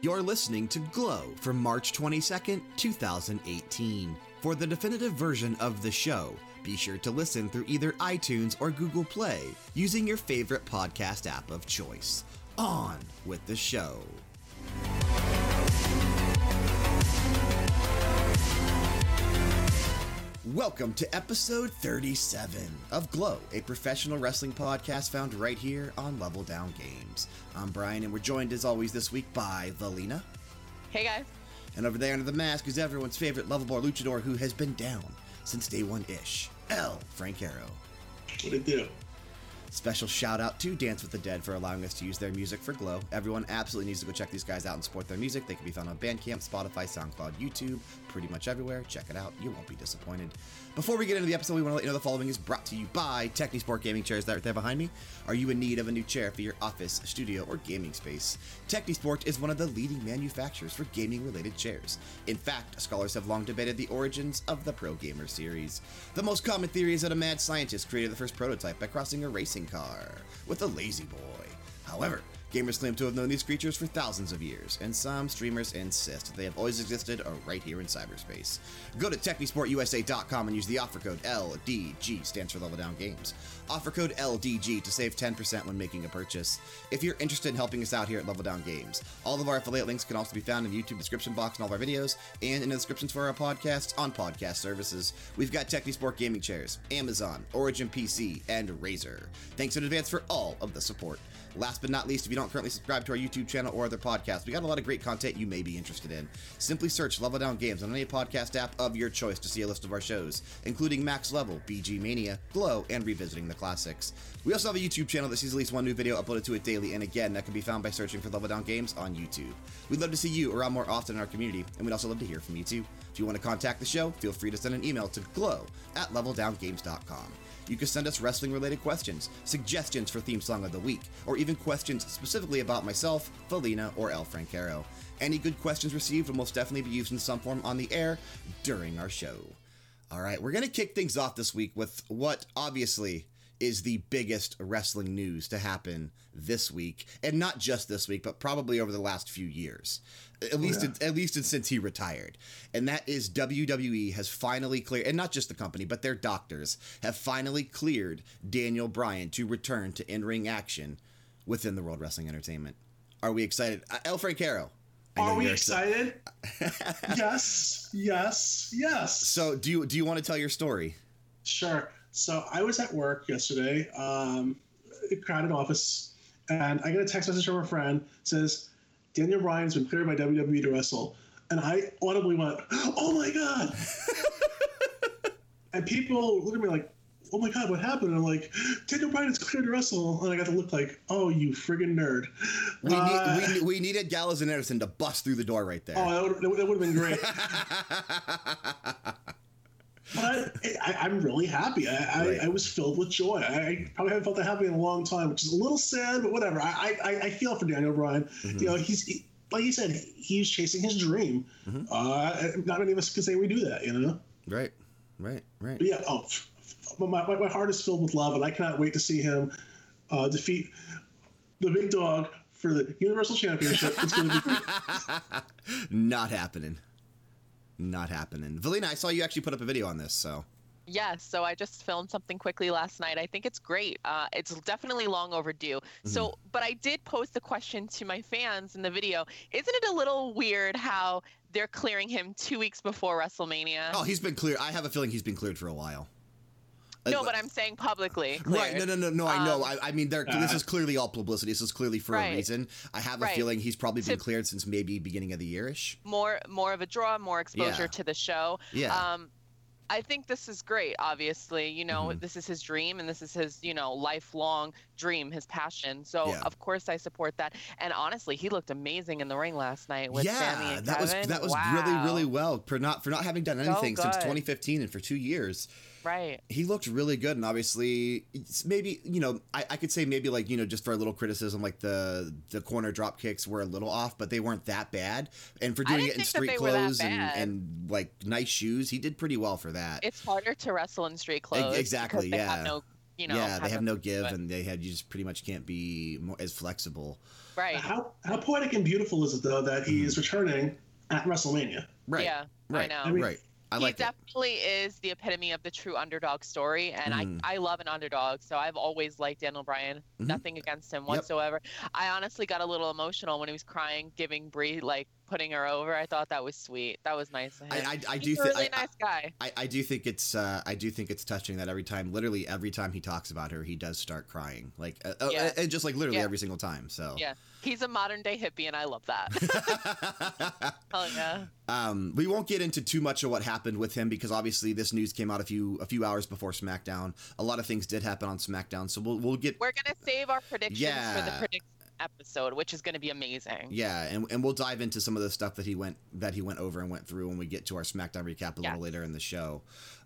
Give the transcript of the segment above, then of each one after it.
You're listening to Glow from March 22nd, 2018. For the definitive version of the show, be sure to listen through either iTunes or Google Play using your favorite podcast app of choice. On with the show. Welcome to episode 37 of Glow, a professional wrestling podcast found right here on Level Down Games. I'm Brian, and we're joined as always this week by Valina. Hey guys. And over there under the mask is everyone's favorite lovable luchador who has been down since day one ish, El Francaro. What it do? Special shout out to Dance with the Dead for allowing us to use their music for Glow. Everyone absolutely needs to go check these guys out and support their music. They can be found on Bandcamp, Spotify, SoundCloud, YouTube, pretty much everywhere. Check it out. You won't be disappointed. Before we get into the episode, we want to let you know the following is brought to you by Technisport Gaming Chairs that right there behind me. Are you in need of a new chair for your office, studio, or gaming space? Technisport is one of the leading manufacturers for gaming related chairs. In fact, scholars have long debated the origins of the Pro Gamer series. The most common theory is that a mad scientist created the first prototype by crossing a racing car with a lazy boy. However, Gamers claim to have known these creatures for thousands of years, and some streamers insist they have always existed right here in cyberspace. Go to TechnisportUSA.com and use the offer code LDG, stands for Level Down Games. Offer code LDG to save 10% when making a purchase. If you're interested in helping us out here at Level Down Games, all of our affiliate links can also be found in the YouTube description box in all of our videos and in the descriptions for our podcasts on podcast services. We've got Technisport Gaming Chairs, Amazon, Origin PC, and Razer. Thanks in advance for all of the support. Last but not least, if you don't currently subscribe to our YouTube channel or other podcasts, we got a lot of great content you may be interested in. Simply search Level Down Games on any podcast app of your choice to see a list of our shows, including Max Level, BG Mania, Glow, and Revisiting the Classics. We also have a YouTube channel that sees at least one new video uploaded to it daily, and again, that can be found by searching for Level Down Games on YouTube. We'd love to see you around more often in our community, and we'd also love to hear from you too. If you want to contact the show, feel free to send an email to glow at leveldowngames.com. You can send us wrestling related questions, suggestions for theme song of the week, or even questions specifically about myself, Felina, or El Francaro. Any good questions received will most definitely be used in some form on the air during our show. All right, we're going to kick things off this week with what obviously is the biggest wrestling news to happen this week, and not just this week, but probably over the last few years. At least, yeah. at least since he retired, and that is WWE has finally cleared, and not just the company, but their doctors have finally cleared Daniel Bryan to return to in-ring action within the World Wrestling Entertainment. Are we excited, uh, El Francaro? Are we excited? yes, yes, yes. So, do you do you want to tell your story? Sure. So I was at work yesterday, um, a crowded office, and I get a text message from a friend says Daniel Bryan's been cleared by WWE to wrestle, and I audibly went, "Oh my god!" and people look at me like, "Oh my god, what happened?" And I'm like, "Daniel Bryan is cleared to wrestle," and I got to look like, "Oh, you friggin' nerd." We, Uh, need, we, we needed Gallows and Anderson to bust through the door right there. Oh, that would, that would have been great. but I, I'm really happy. I, Right. I, I was filled with joy. I, I probably haven't felt that happy in a long time, which is a little sad, but whatever. I, I, I feel for Daniel Bryan. Mm-hmm. You know, he's he, like you said, he's chasing his dream. Mm-hmm. Uh, not many of us can say we do that, you know. Right, right, right. But yeah, oh, f- f- but my, my, my heart is filled with love, and I cannot wait to see him uh, defeat the big dog for the Universal Championship. It's going to be great. Not happening. Not happening. Valina, I saw you actually put up a video on this, so. Yes, so I just filmed something quickly last night. I think it's great. Uh, it's definitely long overdue. So, but I did pose the question to my fans in the video. Isn't it a little weird how they're clearing him two weeks before WrestleMania? Oh, he's been cleared. I have a feeling he's been cleared for a while. No, Uh, but I'm saying publicly. Right, no, cleared. no, no, no. I know. Um, I, I mean, they're, this is clearly all publicity. This is clearly for a reason. I have a Right. feeling he's probably been To- cleared since maybe beginning of the yearish. more more of a draw, more exposure Yeah. to the show. Yeah. Um, I think this is great. Obviously, you know, Mm-hmm. this is his dream, and this is his, you know, lifelong dream, his passion. So Yeah. of course I support that. And honestly, he looked amazing in the ring last night with Sammy and that was that was Wow. really really well for not for not having done So anything since 2015 and for two years. Right. he looked really good and obviously maybe you know I, I could say maybe like you know just for a little criticism like the the corner drop kicks were a little off but they weren't that bad and for doing it in street they were that clothes and, and like nice shoes he did pretty well for that It's harder to wrestle in street clothes. exactly, they yeah. Have no you know. yeah, they have no give, and they had you just pretty much can't be more, as flexible. right. How how poetic and beautiful is it though that he mm-hmm. is returning at WrestleMania? Right. Yeah, Right. I know. I mean, right. I he definitely is the epitome of the true underdog story, and Mhm. I I love an underdog, so I've always liked Daniel Bryan. Mhm. Nothing against him Yep. whatsoever. I honestly got a little emotional when he was crying, giving Brie like putting her over. I thought that was sweet. That was nice. I, I, I do think really I, nice guy. I, I do think it's uh, I do think it's touching that every time, literally every time he talks about her, he does start crying, like uh, uh, and just like literally Yeah. every single time. So Yeah. He's a modern day hippie, and I love that. Hell yeah. um, we won't get into too much of what happened with him because obviously this news came out a few a few hours before SmackDown. A lot of things did happen on SmackDown, so we'll we'll get We're gonna save our predictions for Yeah. the prediction episode, which is gonna be amazing. yeah, and, and we'll dive into some of the stuff that he went that he went over and went through when we get to our SmackDown recap a little later in the show.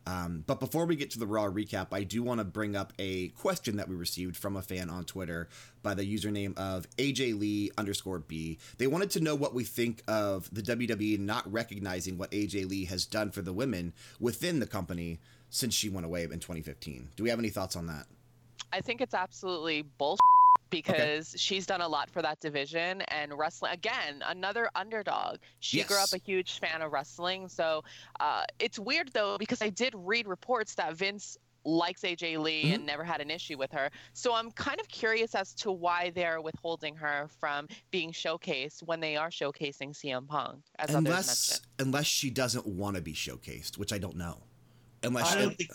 Um, but before we get to the Raw recap, I do want to bring up a question that we received from a fan on Twitter by the username of AJ Lee underscore B. They wanted to know what we think of the WWE not recognizing what AJ Lee has done for the women within the company since she went away in 2015. Do we have any thoughts on that? I think it's absolutely bullshit because she's done a lot for that division and wrestling again another underdog she grew up a huge fan of wrestling so uh, it's weird though because i did read reports that vince likes aj lee Mm-hmm. and never had an issue with her so i'm kind of curious as to why they're withholding her from being showcased when they are showcasing cm punk as Unless unless she doesn't want to be showcased, which I don't know. Unless I don't think.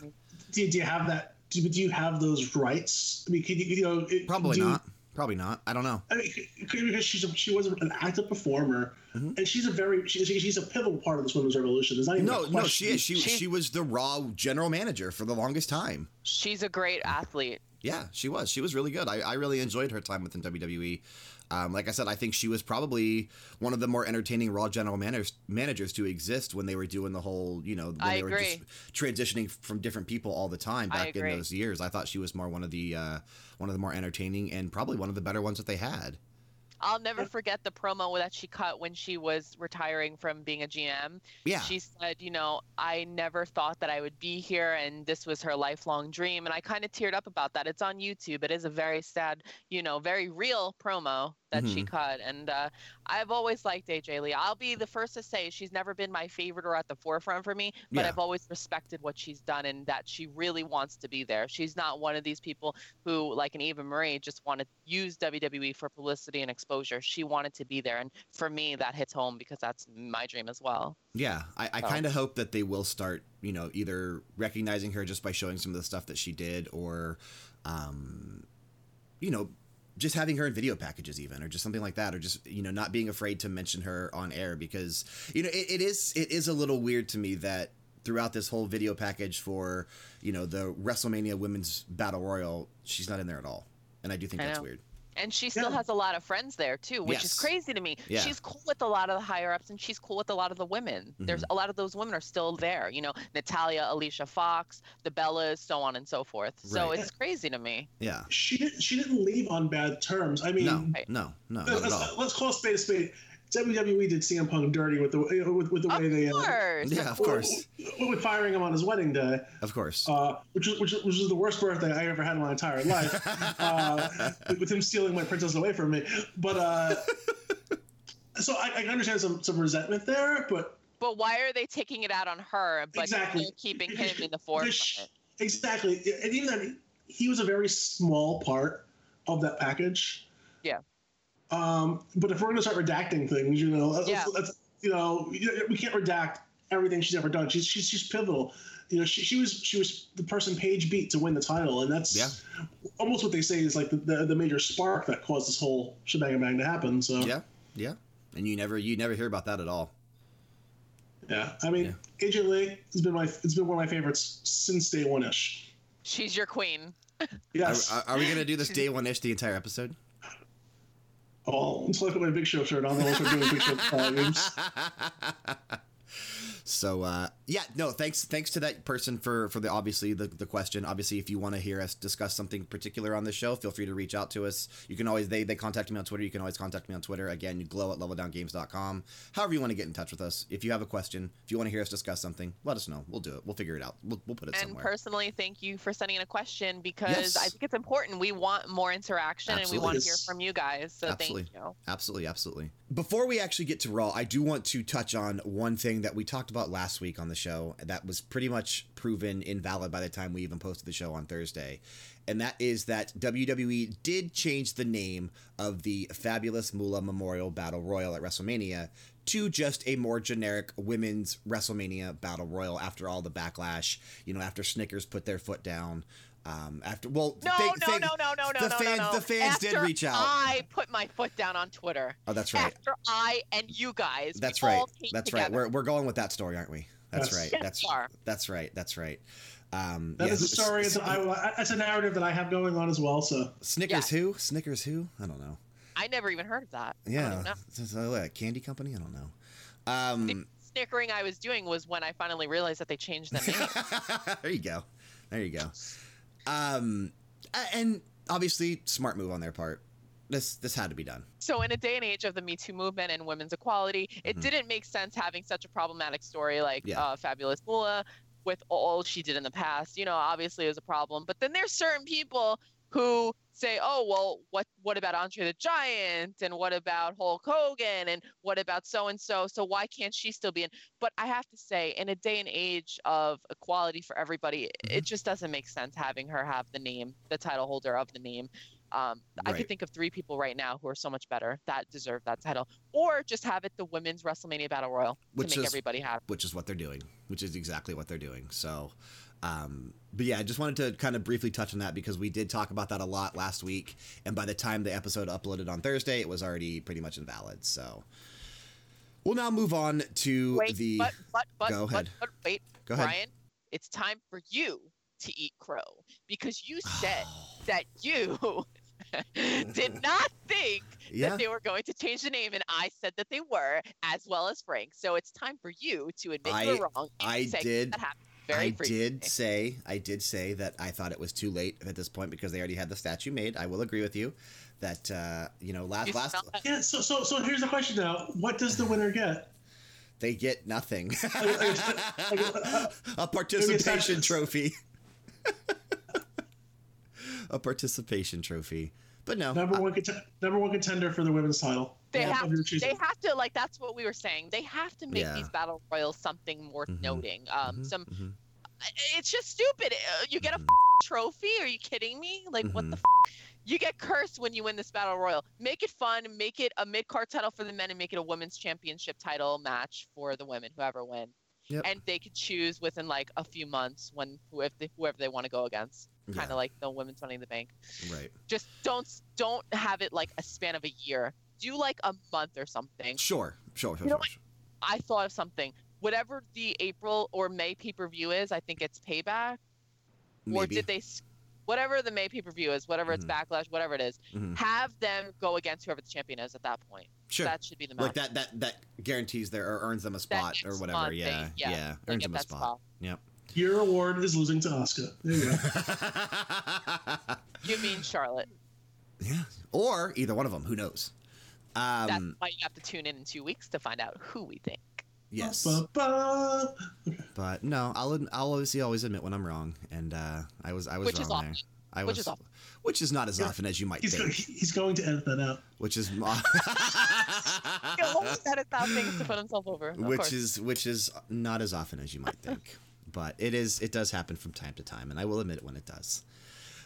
Do, do you have that? Do, do you have those rights? I mean, could you, you know? it- probably do- not. Probably not. I don't know. I mean, because she's a, she was an active performer, Mhm. and she's a very she, she- she's a pivotal part of this women's revolution. There's not even No, no, she is. She She- she was the Raw general manager for the longest time. she's a great athlete Yeah, she was. She was really good. I, I really enjoyed her time within WWE. Um, like I said, I think she was probably one of the more entertaining Raw general managers managers to exist when they were doing the whole, you know, when I they were just transitioning from different people all the time back in those years. I thought she was more one of the uh, one of the more entertaining and probably one of the better ones that they had. I'll never forget the promo that she cut when she was retiring from being a GM. Yeah, She said, you know, I never thought that I would be here and this was her lifelong dream. And I kind of teared up about that. It's on YouTube. It is a very sad, you know, very real promo that she cut. And uh, I've always liked AJ Lee. I'll be the first to say she's never been my favorite or at the forefront for me, but Yeah. I've always respected what she's done and that she really wants to be there. She's not one of these people who, like an Eva Marie, just want to use WWE for publicity and exposure. She wanted to be there. And for me, that hits home because that's my dream as well. Yeah, I, I So- kind of hope that they will start, you know, either recognizing her just by showing some of the stuff that she did, or, um, you know, just having her in video packages, even, or just something like that, or just you know, not being afraid to mention her on air because you know it, it is it is a little weird to me that throughout this whole video package for you know the WrestleMania Women's Battle Royal, she's not in there at all, and I do think I that's know. weird. And she still Yeah. has a lot of friends there too, which Yes. is crazy to me. Yeah. She's cool with a lot of the higher ups and she's cool with a lot of the women. There's Mm-hmm. a lot of those women are still there, you know, Natalya, Alicia Fox, the Bellas, so on and so forth. So it's crazy to me. Yeah, she didn't she didn't leave on bad terms. I mean, no, Right. no, no, not at let's, all. let's call a spade a spade. WWE did CM Punk dirty with the you know, with, with the Of way they uh, course. Yeah, of course, with firing him on his wedding day, of course. uh, which was which, which was the worst birthday I ever had in my entire life. uh, with him stealing my princess away from me. But uh, so I, I can understand some some resentment there, but But why are they taking it out on her, but Exactly. keeping him in the forefront? exactly, and even then, he was a very small part of that package. Yeah. Um, but if we're going to start redacting things, you know, let's, Yeah. let's, you know, we can't redact everything she's ever done. She's she's, she's pivotal. You know, she, she was she was the person Paige beat to win the title, and that's Yeah. almost what they say is like the, the, the major spark that caused this whole shebang bang to happen. So Yeah, yeah. And you never you never hear about that at all. yeah. I mean, AJ Lee has been my it's been one of my favorites since day one ish. She's your queen. Yes. Are, are we gonna do this day one ish the entire episode? Oh, until I put my Big Show shirt on, start doing Big Show games. So uh, yeah, no, thanks thanks to that person for for the obviously the, the question. Obviously, if you want to hear us discuss something particular on the show, feel free to reach out to us. You can always they they contact me on Twitter. You can always contact me on Twitter. Again, you glow at leveldowngames.com. However you want to get in touch with us. If you have a question, if you want to hear us discuss something, let us know. We'll do it. We'll figure it out. We'll, we'll put it And somewhere. personally, thank you for sending in a question because Yes. I think it's important. We want more interaction and we want to hear from you guys. So Absolutely. thank you. Absolutely, absolutely. Before we actually get to Raw, I do want to touch on one thing that we talked about last week on the show that was pretty much proven invalid by the time we even posted the show on Thursday. And that is that WWE did change the name of the Fabulous Moolah Memorial Battle Royal at WrestleMania to just a more generic women's WrestleMania Battle Royal after all the backlash, you know, after Snickers put their foot down. Um, after well, No, thank- no, thank- no, no, no, no, the no, fans- no, no. the fans did After reach out. I put my foot down on Twitter. Oh, that's right. After I and you guys. That's right. That's together. right. We're, we're going with that story, aren't we? That's Yes. right. That's that's right. That's right. Um, That yeah, is a story S- that I, that's a narrative that I have going on as well. So Snickers who? Snickers who? I don't know. I never even heard of that. I don't Yeah, know. A a candy company. I don't know. Um, Snickering I was doing was when I finally realized that they changed the name. there you go. There you go. Um, and obviously, smart move on their part. This this had to be done. So, in a day and age of the Me Too movement and women's equality, it Mhm. didn't make sense having such a problematic story like Yeah. uh, Fabulous Moolah with all she did in the past. You know, obviously it was a problem. But then there's certain people who say, "Oh, well, what what about Andre the Giant and what about Hulk Hogan and what about so and so? So why can't she still be in?" But I have to say, in a day and age of equality for everybody, it just doesn't make sense having her have the name, the title holder of the name. Um, I could think of three people right now who are so much better that deserve that title, or just have it the women's WrestleMania Battle Royal Which to make is- everybody happy. which is what they're doing, which is exactly what they're doing. So, um, but yeah, I just wanted to kind of briefly touch on that because we did talk about that a lot last week, and by the time the episode uploaded on Thursday, it was already pretty much invalid. So, we'll now move on to Wait, the. but but but Go but, ahead. but wait, Go ahead. Brian, it's time for you to eat crow because you said that you did not think yeah, that they were going to change the name, and I said that they were, as well as Frank. So it's time for you to admit I- you're wrong. and I say did- That happened very I frequently. did say I did say that I thought it was too late at this point because they already had the statue made. I will agree with you that uh, you know last You last that? yeah. So so so here's the question now: What does the winner get? they get nothing. a participation trophy. A participation trophy. But no, Number I- one cont- number one contender for the women's title. They Yeah, have of your choosing. they have to like that's what we were saying. They have to make Yeah. these battle royals something worth Mhm. noting. Um, Mhm, some mhm. it's just stupid. Uh, You get a Mhm. trophy? Are you kidding me? Like what the? Mhm. F- you get cursed when you win this battle royal. Make it fun. Make it a mid card title for the men, and make it a women's championship title match for the women, whoever win. Yep. And they could choose within like a few months when whoever they, whoever they want to go against. Kind of Yeah, like the women's Money in the Bank. right. Just don't don't have it like a span of a year. Do like a month or something. Sure, sure, sure, You know sure. I thought of something. Whatever the April or May pay per view is, I think it's payback. Maybe. Or did they, whatever the May pay per view is, whatever Mhm. it's backlash, whatever it is, Mhm. have them go against whoever the champion is at that point. Sure. That should be the match. like that that that guarantees their or earns them a spot or whatever. yeah, yeah, yeah, earns them a that spot. Yep. Your award is losing to Asuka. There you go. You mean Charlotte? yeah, or either one of them. Who knows? That's Um, why you have to tune in in two weeks to find out who we think. yes, Ba, ba. but no, I'll I'll obviously always admit when I'm wrong, and uh, I was I was Which is wrong there. often. I Which was, is often. which is not as Yeah. often as you might He's, go- think. he's going to edit that out. which is He always edits out things to put himself over. Which course. is which is not as often as you might think but it is it does happen from time to time and i will admit it when it does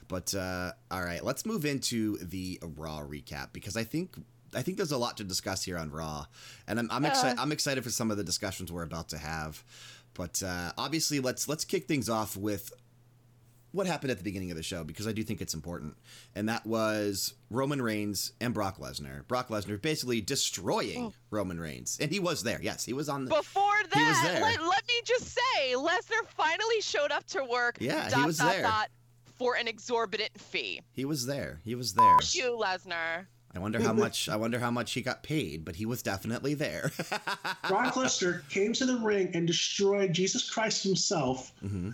but uh, all right let's move into the raw recap because i think i think there's a lot to discuss here on raw and i'm, I'm, excited Uh. I'm excited for some of the discussions we're about to have but uh, obviously let's let's kick things off with what happened at the beginning of the show because I do think it's important. And that was Roman Reigns and Brock Lesnar. Brock Lesnar basically destroying Oh. Roman Reigns. And he was there. Yes, he was on the. Before He was that, there. let, let me just say, Lesnar finally showed up to work. Yeah, he was dot, there. Dot, for an exorbitant fee. He was there. He was there. Thank you, Lesnar. I wonder how much. I wonder how much he got paid, but he was definitely there. Brock Lesnar came to the ring and destroyed Jesus Christ himself. hmm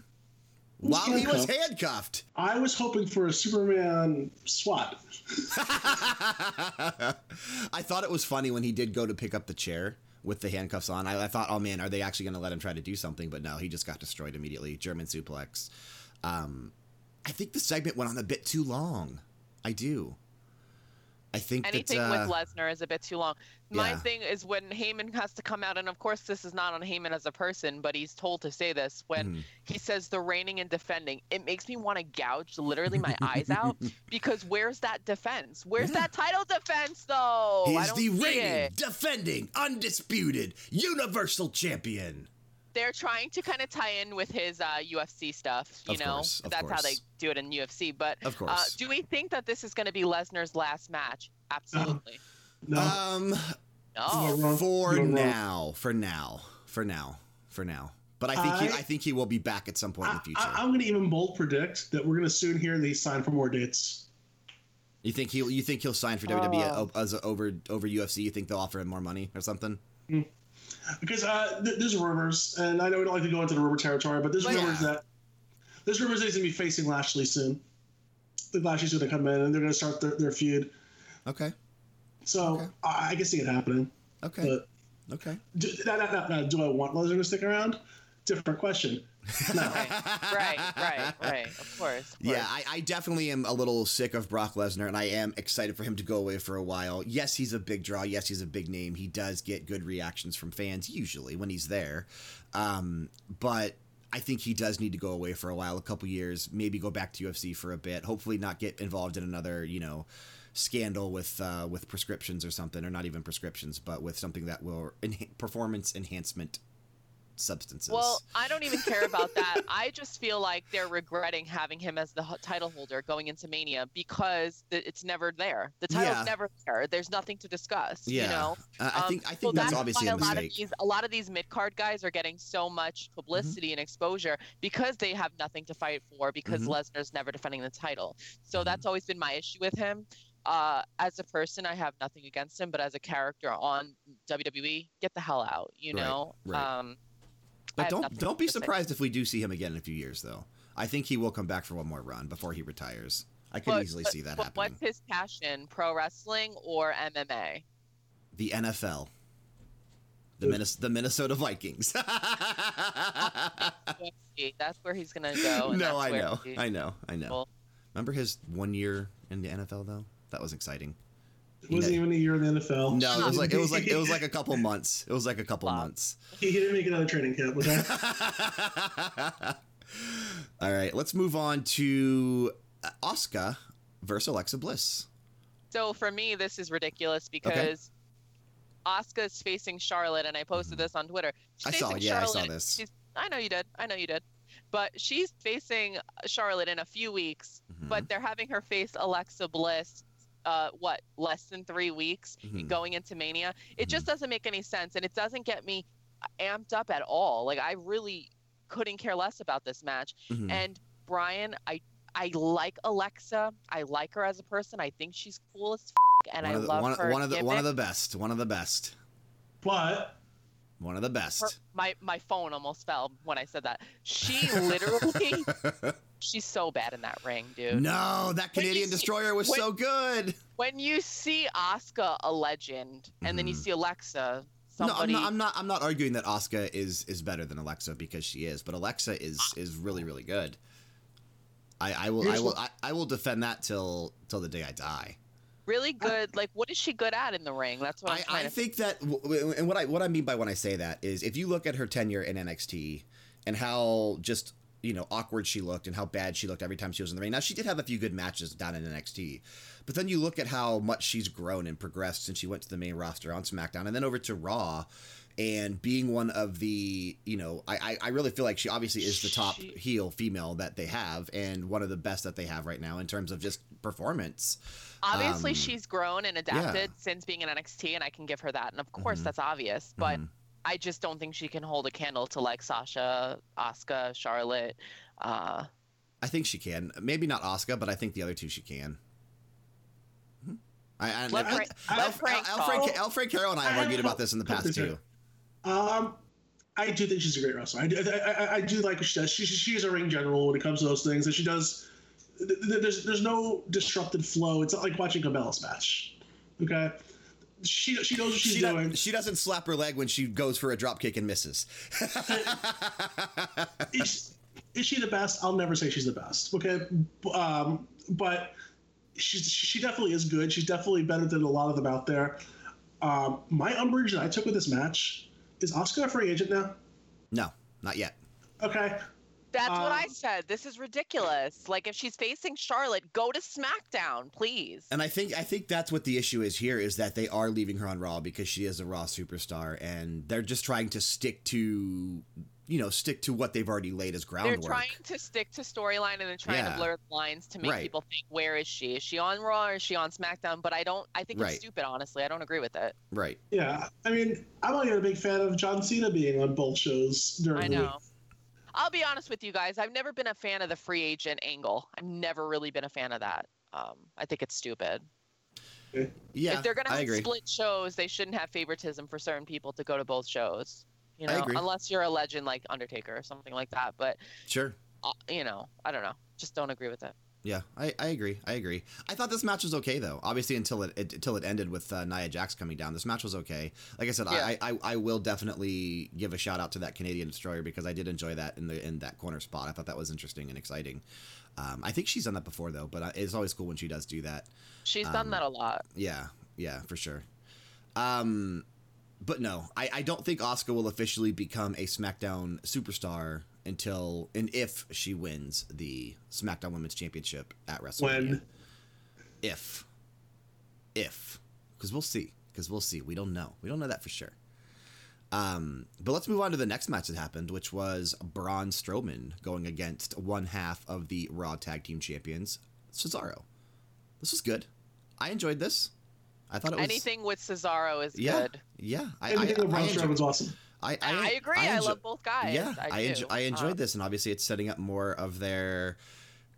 While he was handcuffed. I was hoping for a Superman SWAT. I thought it was funny when he did go to pick up the chair with the handcuffs on. I, I thought, oh man, are they actually going to let him try to do something? But no, he just got destroyed immediately. German suplex. Um, I think the segment went on a bit too long. I do. I think Anything that, uh, with Lesnar is a bit too long. My yeah. thing is when Heyman has to come out, and of course this is not on Heyman as a person, but he's told to say this when Mhm. he says the reigning and defending. It makes me want to gouge literally my eyes out because where's that defense? Where's Yeah. that title defense though? I he's don't the reigning, it. defending, undisputed, universal champion. They're trying to kind of tie in with his uh, UFC stuff, you Of know. course, of That's how they do it in UFC. But Of uh, course. do we think that this is going to be Lesnar's last match? Absolutely. No. um, No. For now, for now, for now, for now. But I think he, I- I think he will be back at some point in the future. I, am going to even bold predict that we're going to soon hear that he's signed for more dates. You think he'll you think he'll sign for WWE o- as a, over over UFC? You think they'll offer him more money or something? Because uh, th- there's rumors, and I know we don't like to go into the rumor territory, but there's Well, rumors yeah. that there's rumors that he's going to be facing Lashley soon. The Lashley's going to come in, and they're going to start their, their feud. Okay, So Okay. I, I can see it happening. okay, But okay. do, no, no, no, no, do I want Lesnar to stick around? Different question. No. right, right, right, right. Of course. of Yeah. I, I definitely am a little sick of Brock Lesnar, and I am excited for him to go away for a while. Yes, he's a big draw. Yes, he's a big name. He does get good reactions from fans usually when he's there, um, but. I think he does need to go away for a while, a couple years, maybe go back to UFC for a bit. Hopefully, not get involved in another, you know, scandal with uh, with prescriptions or something, or not even prescriptions, but with something that will performance enhancement substances. Well, I don't even care about that. I just feel like they're regretting having him as the h- title holder going into Mania because it's never there. The title's Yeah. never there. There's nothing to discuss. yeah, You know. Uh, I Um, think I so think that's, why obviously a, a lot of these a lot of these mid card guys are getting so much publicity and exposure because they have nothing to fight for because Mhm. Lesnar's never defending the title. So Mhm. that's always been my issue with him. Uh, as a person, I have nothing against him, but as a character on WWE, get the hell out. You know. right. Um, But don't don't be surprised if we do see him again in a few years, though. I think he will come back for one more run before he retires. I could But- easily but- see that but happening. What's his passion? Pro wrestling or MMA? The NFL, the Oof. Minnes- the Minnesota Vikings. That's where he's gonna go. and no, that's I know, he- I know, I know. Remember his one year in the NFL though? That was exciting. It wasn't even a year in the NFL. No, it was like it was like it was like a couple months. It was like a couple Wow. months. he, he didn't make another training camp. Okay? All right, let's move on to Asuka versus Alexa Bliss. So for me, this is ridiculous because Asuka's facing Charlotte, and I posted Mhm. this on Twitter. She's I saw, facing yeah, I saw this. She's, I know you did. I know you did. But she's facing Charlotte in a few weeks, Mhm. but they're having her face Alexa Bliss. Uh, what less than three weeks Mhm. going into Mania? It Mhm. just doesn't make any sense, and it doesn't get me amped up at all. Like I really couldn't care less about this match. Mhm. And Brian, I I like Alexa. I like her as a person. I think she's cool as f- and one I of the, love one, her. one of the one of the best. One of the best. but One of the Her- best. my my phone almost fell when I said that. She literally, she's so bad in that ring, dude. no, that Canadian see- destroyer was when- so good. When you see Asuka, a legend, and then you Mhm. see Alexa, Somebody... No, I'm not, I'm not. I'm not arguing that Asuka is is better than Alexa because she is, but Alexa is is really really good. I, I will I will what- I, I will defend that till till the day I die. Really good. Like, what is she good at in the ring? That's what I, I think that, and what I what I mean by when I say that is, if you look at her tenure in NXT and how just you know awkward she looked and how bad she looked every time she was in the ring. Now she did have a few good matches down in NXT, but then you look at how much she's grown and progressed since she went to the main roster on SmackDown and then over to Raw. And being one of the, you know, I, I I really feel like she obviously is the top She- heel female that they have, and one of the best that they have right now in terms of just performance. Obviously, um, she's grown and adapted since being in NXT, and I can give her that. And of course, Mhm. that's obvious. But Mhm. I just don't think she can hold a candle to like Sasha, Asuka, Charlotte. Uh, I think she can. Maybe not Asuka, but I think the other two she can. I, I, Let I- Frank- I- let El- Frank El- Alfred, talk. El Francaro and I have I- argued about this in the past too. Um, I do think she's a great wrestler. I do, I, I, I do like what she does. She, she, she is a ring general when it comes to those things, and she does. th- th- There's there's no disrupted flow. It's not like watching a Bellas match. Okay, she she knows what she's She, doing. she doesn't slap her leg when she goes for a drop kick and misses. is, is she the best? I'll never say she's the best. Okay, um, but she's she definitely is good. She's definitely better than a lot of them out there. Um, my umbrage that I took with this match is Asuka a free agent now. no, not yet. Okay, That's what I Um, said. This is ridiculous. Like if she's facing Charlotte, go to SmackDown, please. And I think I think that's what the issue is here is that they are leaving her on Raw because she is a Raw superstar, and they're just trying to stick to, you know, stick to what they've already laid as groundwork. They're trying to stick to storyline and then trying Yeah. to blur the lines to make Right. people think where is she? Is she on Raw or is she on SmackDown? But I don't. I think Right. it's stupid. Honestly, I don't agree with it. Right. yeah. I mean, I'm not even a big fan of John Cena being on both shows during I the week. know. I'll be honest with you guys. I've never been a fan of the free agent angle. I've never really been a fan of that. Um, I think it's stupid. Yeah, if they're gonna have agree. split shows, they shouldn't have favoritism for certain people to go to both shows. You know, unless you're a legend like Undertaker or something like that. But Sure. uh, you know, I don't know. Just don't agree with it. Yeah, I, I agree. I agree. I thought this match was okay though. Obviously, until it, it until it ended with uh, Nia Jax coming down, this match was okay. Like I said, Yeah. I, I I will definitely give a shout out to that Canadian Destroyer because I did enjoy that in the in that corner spot. I thought that was interesting and exciting. Um, I think she's done that before though, but uh, it's always cool when she does do that. She's Um, done that a lot. Yeah, yeah, for sure. Um, but no, I, I don't think Asuka will officially become a SmackDown superstar until and if she wins the SmackDown Women's Championship at WrestleMania. When? If. If. Because we'll see. Because we'll see. We don't know. We don't know that for sure. Um, but let's move on to the next match that happened, which was Braun Strowman going against one half of the Raw Tag Team Champions, Cesaro. This was good. I enjoyed this. I thought it was Anything with Cesaro is yeah, good. Yeah, I, Anything I, with I, Braun enjoy- Strowman's awesome. I, I, agree. I, enjoy- love both guys. yeah, I, I, enjoy. I enjoyed Um, this, and obviously it's setting up more of their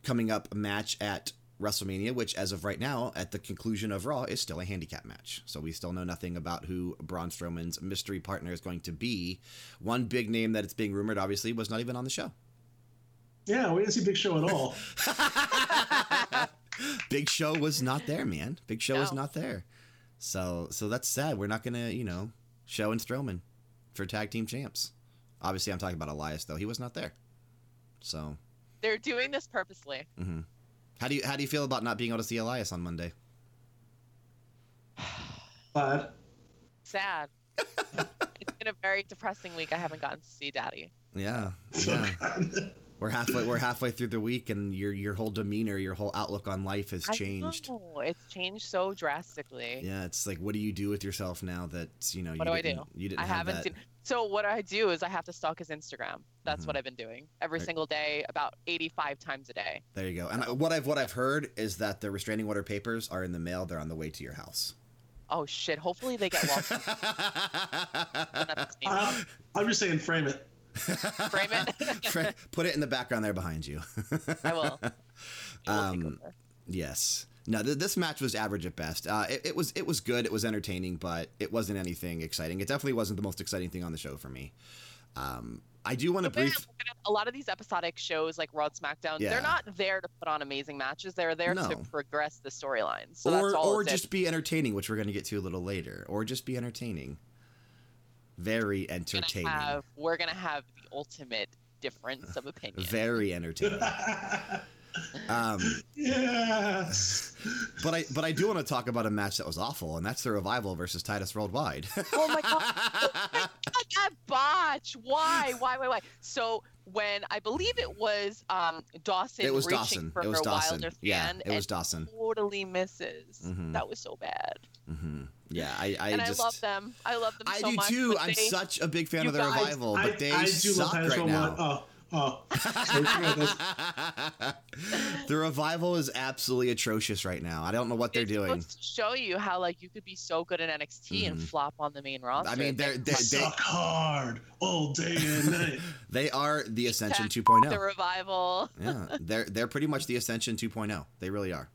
coming up match at WrestleMania, which, as of right now, at the conclusion of Raw, is still a handicap match. So we still know nothing about who Braun Strowman's mystery partner is going to be. One big name that it's being rumored, obviously, was not even on the show. Yeah, we didn't see Big Show at all. Big Show was not there, man. Big Show was not there. So, so that's sad. We're not gonna, you know, Show and Strowman for tag team champs. Obviously, I'm talking about Elias though. He was not there. So, They're doing this purposely. mhm. how do you how do you feel about not being able to see Elias on Monday? Glad. Sad. it's been a very depressing week. I haven't gotten to see Daddy. Yeah, yeah. bad. we're halfway we're halfway through the week, and your your whole demeanor, your whole outlook on life has I changed. know, It's changed so drastically. Yeah, it's like, what do you do with yourself now that you know? What you do I didn't, do? You didn't I have haven't that. seen. So what I do is I have to stalk his Instagram. That's Mhm. what I've been doing every Right. single day, about 85 times a day. There you go. And I- what I've what I've heard is that the restraining order papers are in the mail. They're on the way to your house. Oh shit! Hopefully they get lost. Uh, I'm just saying, frame it. Frame it. Put it in the background there behind you. I will. It will Um, yes. No, th- this match was average at best. Uh, it, it was it was good. It was entertaining, but it wasn't anything exciting. It definitely wasn't the most exciting thing on the show for me. Um, I do want to brief. a lot of these episodic shows like Raw and SmackDown, Yeah. they're not there to put on amazing matches. They're there to progress the storylines. So or that's all or it's just be entertaining, which we're going to get to a little later. Or just be entertaining. Very gonna entertaining. have, we're gonna have the ultimate difference of opinion. Very entertaining. Um, yes. but I but I do want to talk about a match that was awful, and that's the revival versus Titus Worldwide. oh my god! Oh my god! That botch! Why? Why? Why? Why? So when I believe it was um, Dawson it was reaching Dawson. for It was her Dawson. Wilder Yeah, fan it was Dawson. totally misses. Mhm. That was so bad. hmm Yeah, I, I and just I love them. I love them I so do much. too. I'm they- such a big fan of the guys- revival, I, but they I do suck love right Roman. now. Oh, oh. So true with this. the revival is absolutely atrocious right now. I don't know what they're it's doing. to show you how like you could be so good in NXT and Mhm. flop on the main roster. I mean, they're, They- they're, they Suck hard all day and night. they are the Ascension 2.0. the 2.0. revival. Yeah, they're they're pretty much the Ascension 2.0. They really are.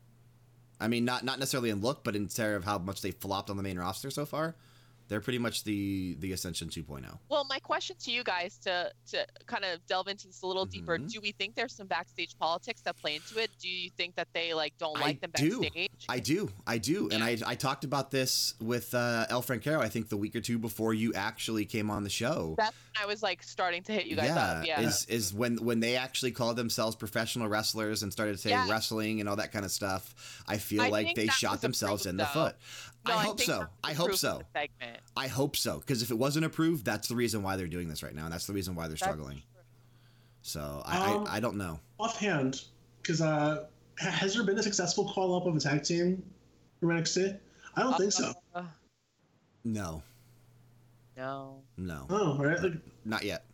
I mean, not not necessarily in look, but in terms of how much they flopped on the main roster so far. They're pretty much the the Ascension 2.0. Well, my question to you guys to to kind of delve into this a little deeper: Mhm. Do we think there's some backstage politics that play into it? Do you think that they like don't I like them do. backstage? I do, I do, and I I talked about this with uh, El Francaro. I think the week or two before you actually came on the show. That's when I was like starting to hit you guys yeah, up. Yeah. is is when when they actually called themselves professional wrestlers and started saying Yeah. wrestling and all that kind of stuff. I feel I like they shot themselves in approved, the foot. No, I hope so. I hope so. Segment. I hope so because if it wasn't approved, that's the reason why they're doing this right now, and that's the reason why they're That's struggling. true. So I, Um, I I don't know. Offhand, because uh, has there been a successful call up of a tag team from NXT? I don't think so. Uh, No, no. no, Oh, right. Like, not yet,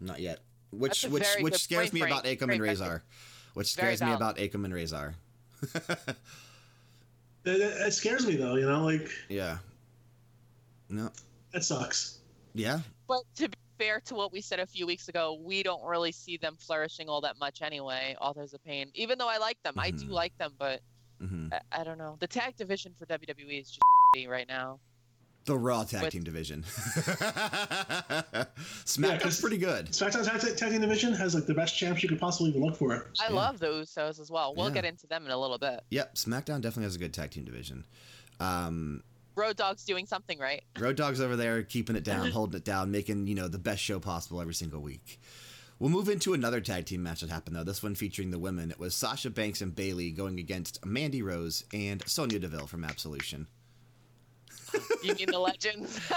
not yet. Which which which scares point, me Frank. about Akam and Very. Rezar. Which scares me about Akam and Rezar. it, it it scares me though. You know, like yeah. No. that sucks. Yeah. But to be fair to what we said a few weeks ago, we don't really see them flourishing all that much anyway. Authors of Pain, even though I like them, I do Mhm. like them, but hmm I, I don't know. The tag division for WWE is just right now. The Raw Tag With- Team Division. SmackDown's 'cause- pretty good. SmackDown tag, tag team division has like the best champs you could possibly even look for. I Yeah. love the Usos as well. We'll Yeah. get into them in a little bit. Yep, SmackDown definitely has a good tag team division. Um, Road Dog's doing something right. Road Dog's over there keeping it down, holding it down, making, you know, the best show possible every single week. We'll move into another tag team match that happened, though. This one featuring the women. It was Sasha Banks and Bayley going against Mandy Rose and Sonya Deville from Absolution. You mean the legends?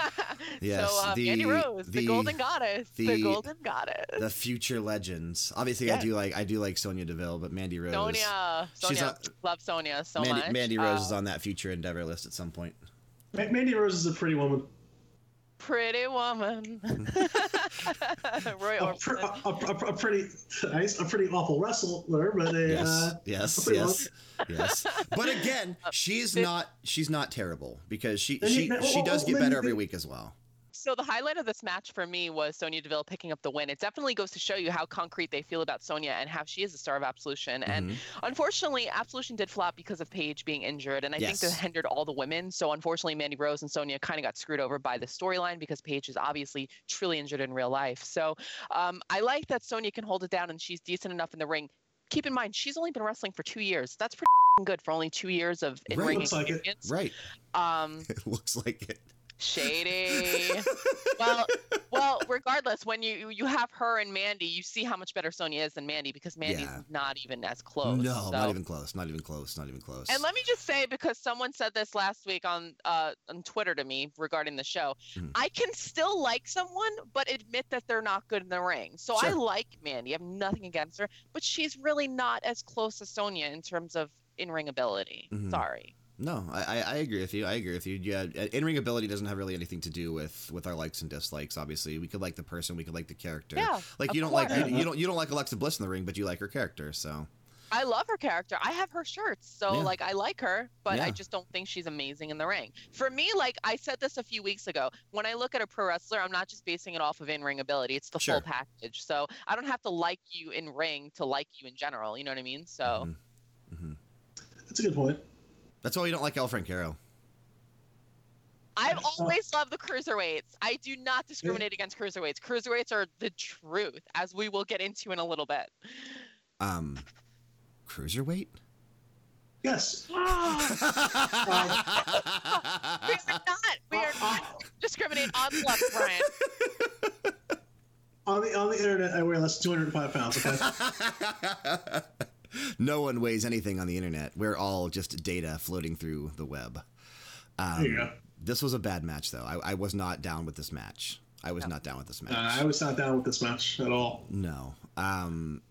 Yes, so um, the- Mandy Rose, the, the- Golden Goddess, the, the- Golden Goddess. The future legends. Obviously, I do like I do like Sonya Deville, but Mandy Rose. Sonya, She's Sonya, on- love Sonya so Mandy, much. Mandy Rose Uh, is on that future endeavor list at some point. Mandy Rose is a pretty woman. Pretty woman. Roy A, pr- a, a, a pretty nice, a pretty awful wrestler, but a Yes, uh, yes, pretty yes, yes. But again, she's not she's not terrible because she she she does get better every week as well. So the highlight of this match for me was Sonya Deville picking up the win. It definitely goes to show you how concrete they feel about Sonya and how she is a star of Absolution. And Mhm. unfortunately, Absolution did flop because of Paige being injured, and I think Yes. that hindered all the women. So unfortunately, Mandy Rose and Sonya kind of got screwed over by the storyline because Paige is obviously truly injured in real life. So um, I like that Sonya can hold it down and she's decent enough in the ring. Keep in mind, she's only been wrestling for two years. That's pretty good for only two years of in ring Looks like it. experience. Right, Um, it looks like it. Shady. well, well, regardless, when you you have her and Mandy, you see how much better Sonya is than Mandy because Mandy's Yeah. not even as close. no, so- not even close. Not even close. Not even close. And let me just say, because someone said this last week on uh, on Twitter to me regarding the show, Mhm. I can still like someone, but admit that they're not good in the ring. So I like Mandy. I have nothing against her, but she's really not as close as Sonya in terms of in ring ability. Mhm. Sorry. No, I, I I agree with you. I agree with you. Yeah, in ring ability doesn't have really anything to do with with our likes and dislikes. Obviously, we could like the person, we could like the character. Yeah. Like of you don't like you, you don't you don't like Alexa Bliss in the ring, but you like her character. So I love her character. I have her shirts, so Yeah. like I like her, but Yeah. I just don't think she's amazing in the ring. For me, like I said this a few weeks ago, when I look at a pro wrestler, I'm not just basing it off of in-ring ability. It's the Sure. full package. So I don't have to like you in ring to like you in general. You know what I mean? So Mhm. Mhm. That's a good point. That's why you don't like El Francaro. I've always loved the cruiserweights. I do not discriminate against cruiserweights. Cruiserweights are the truth, as we will get into in a little bit. Um, cruiserweight. Yes. we are not. We are not discriminate on love, Brian. On the on the internet, I weigh less than 205 pounds. Okay. no one weighs anything on the internet. We're all just data floating through the web. Um, There you go. This was a bad match, though. I, I was not down with this match. I was No. not down with this match. Uh, I was not down with this match at all. No. Um,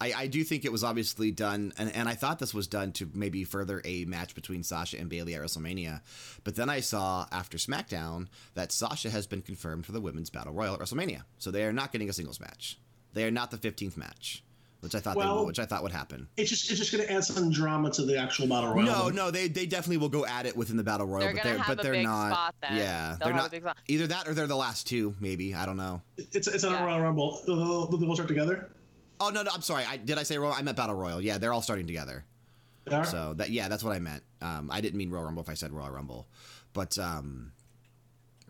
I, I do think it was obviously done, and, and I thought this was done to maybe further a match between Sasha and Bayley at WrestleMania. But then I saw after SmackDown that Sasha has been confirmed for the Women's Battle Royal at WrestleMania. So they are not getting a singles match. They are not the 15th match, which I thought they Well- would, which I thought would happen. It's just it's just going to add some drama to the actual battle royal. No, no, they, they definitely will go at it within the Battle Royal, They're but gonna they're have but a they're big not. spot then. Yeah, They'll they're not either that or they're the last two. Maybe I don't know. It's it's not Yeah. a Royal Rumble. They'll, they'll, they'll start together. Oh no, no, I'm sorry. I, did I say Royal? I meant Battle Royal. Yeah, they're all starting together. They are? So that yeah, that's what I meant. Um, I didn't mean Royal Rumble if I said Royal Rumble, but um,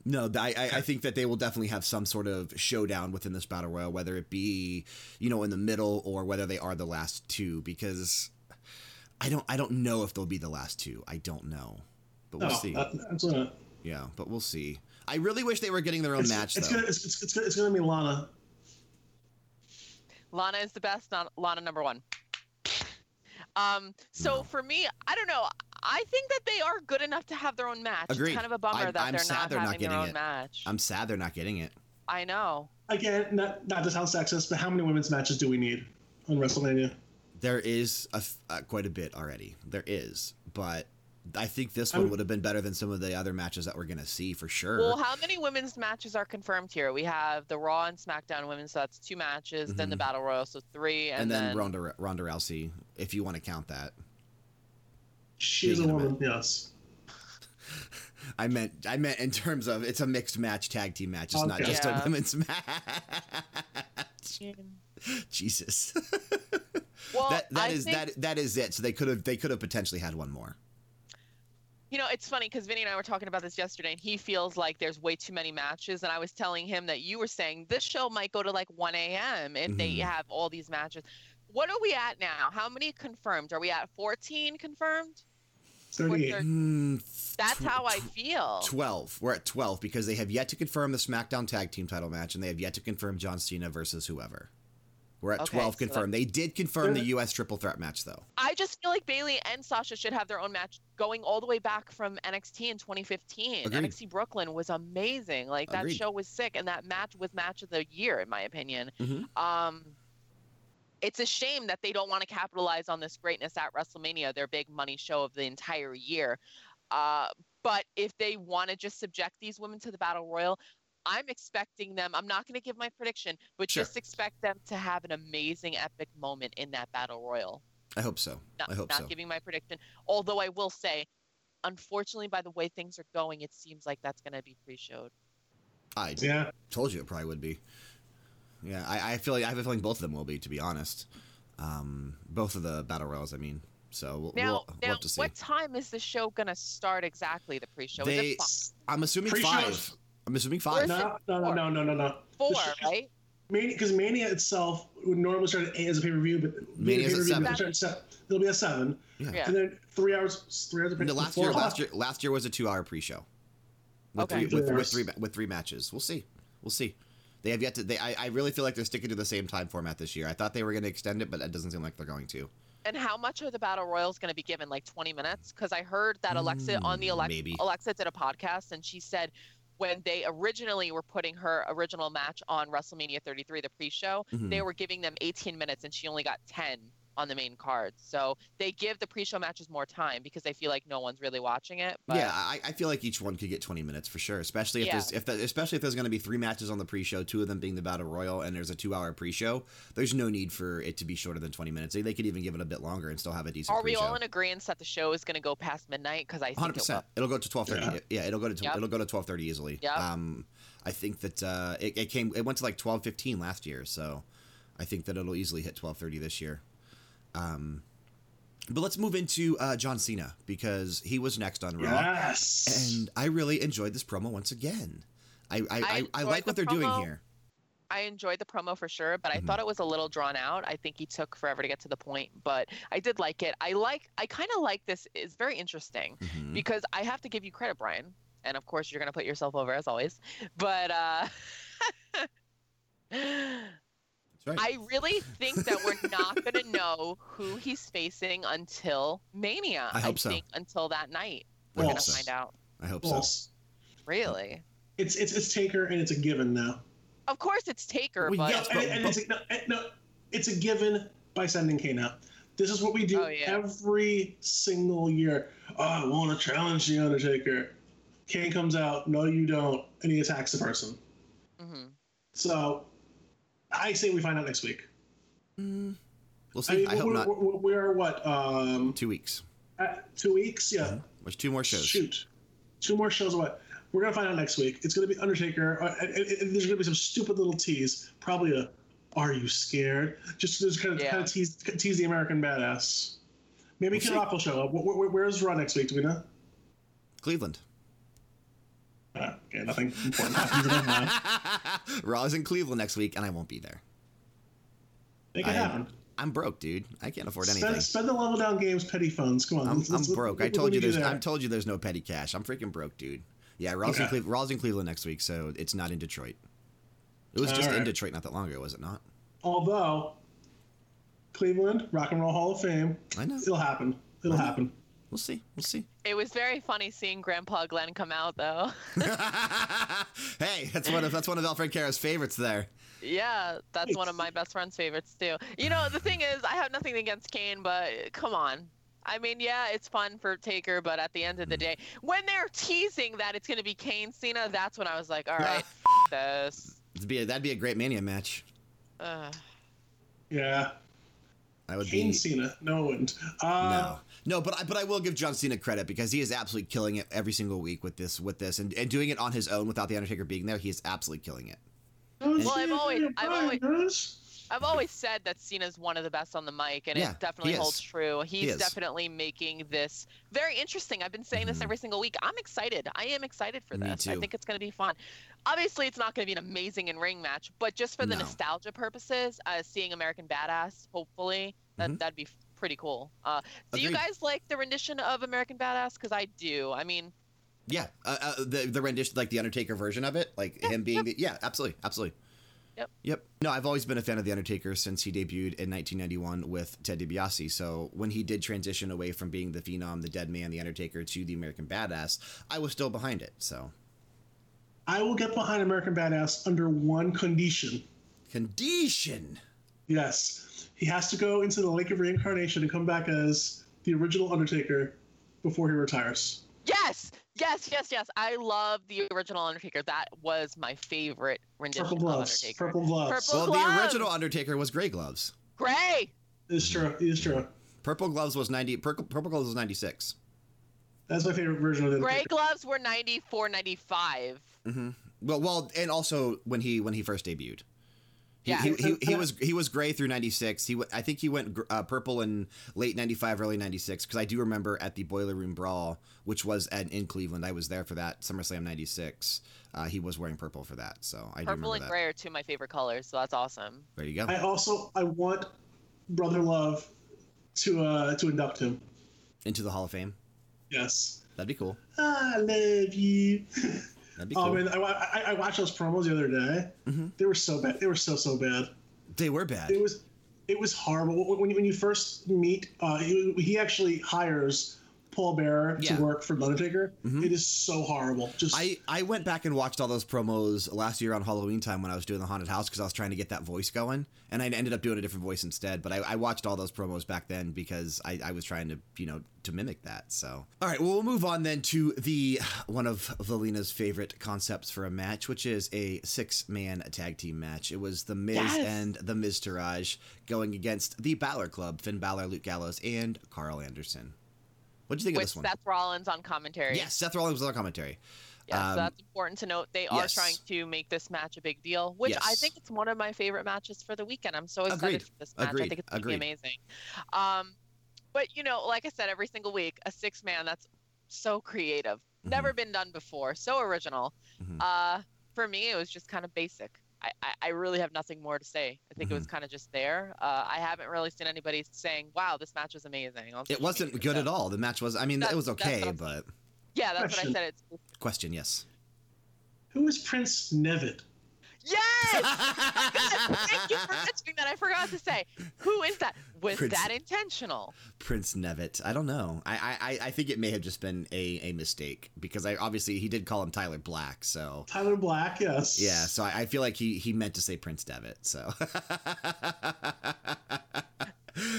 no, I, I, I think that they will definitely have some sort of showdown within this battle royal, whether it be you know in the middle or whether they are the last two. Because I don't I don't know if they'll be the last two. I don't know, but we'll No, see. that- that's not. yeah, but we'll see. I really wish they were getting their own It's, match it's though. gonna it's, it's, it's, gonna, it's gonna be Lana. Lana is the best. Not Lana number one. Um. So No. for me, I don't know. I think that they are good enough to have their own match. Agreed. It's kind of a bummer I'm- that I'm they're sad not they're not having their getting own it. match. I'm sad they're not getting it. I know. Again, not not to sound sexist, but how many women's matches do we need on WrestleMania? There is a, f- uh, quite a bit already. There is, but I think this one I'm- would have been better than some of the other matches that we're gonna see for sure. Well, how many women's matches are confirmed here? We have the Raw and SmackDown women's, so that's two matches. Then the Mhm. Battle Royal, so three, and, and then, Ronda Ronda Rousey, if you want to count that. She's a Speaking of woman, yes. I meant I meant in terms of it's a mixed match tag team match. It's not Okay. just a women's match. Jesus. Well, that that I is think- that that is it. So they could have they could have potentially had one more. You know, it's funny because Vinny and I were talking about this yesterday, and he feels like there's way too many matches. And I was telling him that you were saying this show might go to like 1 a.m. if they Mhm. have all these matches. What are we at now? How many confirmed? Are we at 14 confirmed? 38. third- Hmm, That's tw- how I feel. 12. We're at 12 because they have yet to confirm the SmackDown Tag Team title match and they have yet to confirm John Cena versus whoever. We're at Okay, 12 so confirmed. They did confirm the US triple threat match though. I just feel like Bayley and Sasha should have their own match going all the way back from NXT in 2015. Agreed. NXT Brooklyn was amazing. Like that Agreed. show was sick, and that match was match of the year in my opinion. Mhm. Um, it's a shame that they don't want to capitalize on this greatness at WrestleMania, their big money show of the entire year. Uh, but if they want to just subject these women to the Battle Royal, I'm expecting them. I'm not going to give my prediction, but Sure. just expect them to have an amazing, epic moment in that Battle Royal I hope so. not, I hope not so. giving my prediction. Although I will say, unfortunately, by the way things are going, it seems like that's going to be pre-showed. I Yeah. told you it probably would be. Yeah, I, I feel like I have a feeling both of them will be, to be honest. Um, both of the battle royals, I mean. So we'll, Now, we'll, we'll now, have to see. what time is the show going to start exactly? The pre-show They- I'm assuming Pre-show five. I'm assuming five. No, no, no, no, no, no, no. four, show- right? Mania, because Mania itself would normally start at eight as a pay per view, but being a Mania's at seven. it'll start at seven. It'll be a seven, Yeah. Yeah. and then three hours, three hours of The last year, o'clock. last year, last year was a two-hour pre-show. With Okay. three, with, with three, with three matches. We'll see. We'll see. They have yet to. They, I, I really feel like they're sticking to the same time format this year. I thought they were going to extend it, but it doesn't seem like they're going to. And how much are the battle royals going to be given? Like 20 minutes? Because I heard that Alexa on the Mm, Alexa, maybe. Alexa did a podcast and she said when they originally were putting her original match on WrestleMania 33, the pre-show, Mhm. they were giving them 18 minutes and she only got 10 on the main card. So they give the pre-show matches more time because they feel like no one's really watching it. But yeah, I, I feel like each one could get 20 minutes for sure. Especially if Yeah. there's if the, especially if there's going to be three matches on the pre-show, two of them being the battle royal, and there's a two-hour pre-show. There's no need for it to be shorter than 20 minutes. They, they could even give it a bit longer and still have a decent are we pre-show. all in agreement that the show is going to go past midnight? Because I think Hundred it percent. will. It'll go to twelve thirty. Yeah. it'll go to Yep. it'll go to twelve thirty easily. Yep. Um, I think that uh, it, it came it went to like twelve fifteen last year, so I think that it'll easily hit twelve thirty this year. Um, but let's move into uh, John Cena because he was next on Raw, Yes. and I really enjoyed this promo once again. I I, I, I, enjoyed like what the they're doing here. I enjoyed the promo for sure, but I Mhm. thought it was a little drawn out. I think he took forever to get to the point, but I did like it. I like I kind of like this. It's very interesting Mhm. because I have to give you credit, Brian. And of course, you're going to put yourself over as always. But uh That's right. I really think that we're not going to know who he's facing until Mania. I hope so. think until that night we're going to so. find out. I hope so. Really? It's it's it's Taker and it's a given now. Of course, it's Taker, Well, but yes, and, but- and it's a, no, and- no, it's a given by sending Kane out. This is what we do Oh, yeah. every single year. Oh, I want to challenge the Undertaker. Kane comes out, no, you don't, and he attacks the person. Mhm. So, I say we find out next week. Mm, we'll I see. mean, I hope we're, not. We're, we're what? Um, Two weeks. at two weeks? Yeah. Mhm. There's two more shows. Shoot, two more shows What? We're gonna find out next week. It's gonna be Undertaker. Uh, and, and- and there's gonna be some stupid little tease. Probably a "Are you scared?" Just just kind of Yeah. kind of tease tease the American badass. Maybe We'll Kid. Rock will show up. Wh- wh- where's Raw next week? Do we know? Cleveland. Uh, okay, nothing important happens. Mind. Raw's in Cleveland next week, and I won't be there. Make it I- happen. I'm broke, dude. I can't afford anything. Spend, spend the level down games petty funds. Come on. I'm, let's- I'm let's- broke. I told you there's. there? I told you there's no petty cash. I'm freaking broke, dude. Yeah, Raw's in Okay. Cleveland. Raw's in Cleveland next week, so it's not in Detroit. It was just in Detroit not that long ago, was it not? Although Cleveland Rock and Roll Hall of Fame, I know. it'll happen. It'll happen. We'll see. We'll see. It was very funny seeing Grandpa Glenn come out, though. hey, that's one of that's one of Alfred Cara's favorites there. yeah, that's one of my best friend's favorites too. You know, the thing is, I have nothing against Kane, but come on. I mean, yeah, it's fun for Taker, but at the end of the day, when they're teasing that it's going to be Kane Cena, that's when I was like, all right, f- this. It'd be a, that'd be a great Mania match. Ugh. Yeah. That would Kane be Cena. No, it wouldn't. Uh, no, no. But I, but I will give John Cena credit because he is absolutely killing it every single week with this with this and, and doing it on his own without the Undertaker being there. He is absolutely killing it. Don't Well, I've always- I've always- I've always said that Cena's one of the best on the mic, and Yeah, it definitely he holds true. He's is. definitely making this very interesting. I've been saying this Mhm. every single week. I'm excited. I am excited for Me this. I think it's going to be fun. Obviously, it's not going to be an amazing in ring match, but just for the No. nostalgia purposes, uh, seeing American Badass, hopefully, that, Mhm. that'd be f- pretty cool. Uh, do you guys like the rendition of American Badass? Because I do. I mean, Yeah, uh, uh, the the rendition, like the Undertaker version of it, like him being the yeah, absolutely, absolutely. Yep. Yep. No, I've always been a fan of the Undertaker since he debuted in 1991 with Ted DiBiase. So when he did transition away from being the Phenom, the Dead Man, the Undertaker to the American Badass, I was still behind it. So I will get behind American Badass under one condition. condition. Yes. He has to go into the Lake of Reincarnation and come back as the original Undertaker before he retires. yes, yes, yes, yes. I love the original Undertaker. That was my favorite rendition Purple of. Undertaker. Purple gloves. Purple- Well, gloves. the original Undertaker was gray gloves. Gray. It's true. It's true. Purple gloves was 90. Purple, purple gloves was 96. That's my favorite version of the Gray gloves were 94, 95. hmm Well, well, and also when he when he first debuted. He, Yeah. he, he, he was he was gray through '96. He w- I think he went uh, purple in late '95, early '96. Because I do remember at the Boiler Room Brawl, which was at in Cleveland. I was there for that SummerSlam '96. Uh, he was wearing purple for that, so I do Purple remember and that. gray are two of my favorite colors, so that's awesome. There you go. I also I want Brother Love to uh to induct him. Into the Hall of Fame. Yes. That'd be cool. I love you. That'd be cool. Oh man, I, I, I watched those promos the other day. Mhm. They were so bad. They were so so bad. They were bad. It was it was horrible. When you, when you first meet, uh, he, he actually hires Paul Bearer Yeah. to work for Undertaker. Mhm. It is so horrible. Just I, I went back and watched all those promos last year on Halloween time when I was doing the haunted house because I was trying to get that voice going, and I ended up doing a different voice instead. But I, I watched all those promos back then because I, I was trying to you know to mimic that. So all right, well we'll move on then to the one of Valina's favorite concepts for a match, which is a six man tag team match. It was the Miz Yes. and the Miztourage going against the Balor Club, Finn Balor, Luke Gallows, and Karl Anderson. What do you think With of this one? Seth Rollins on commentary. Yes, Seth Rollins was on commentary. Yes, Um, so that's important to note. They are yes. trying to make this match a big deal, which I think it's one of my favorite matches for the weekend. I'm so excited Agreed. for this match. I think it's going to be amazing. Um, but you know, like I said, every single week, a six man that's so creative, Mm-hmm. never been done before, so original. Mhm. Uh, for me, it was just kind of basic. I, I, I really have nothing more to say. I think it Mm-hmm. was kind of just there. Uh, I haven't really seen anybody saying, "Wow, this match was amazing." It wasn't good so- at all. The match was, I mean, That- it was okay, but Yeah, that's Question. what I said. It's question, yes. who is Prince Nevitt? Yes! Thank you for mentioning that. I forgot to say. Who is that? Was Prince- that intentional? Prince Nevitt. I don't know. I, I I think it may have just been a, a mistake because I obviously he did call him Tyler Black, so Tyler Black. Yes. yeah. So I, I feel like he he meant to say Prince Devitt. So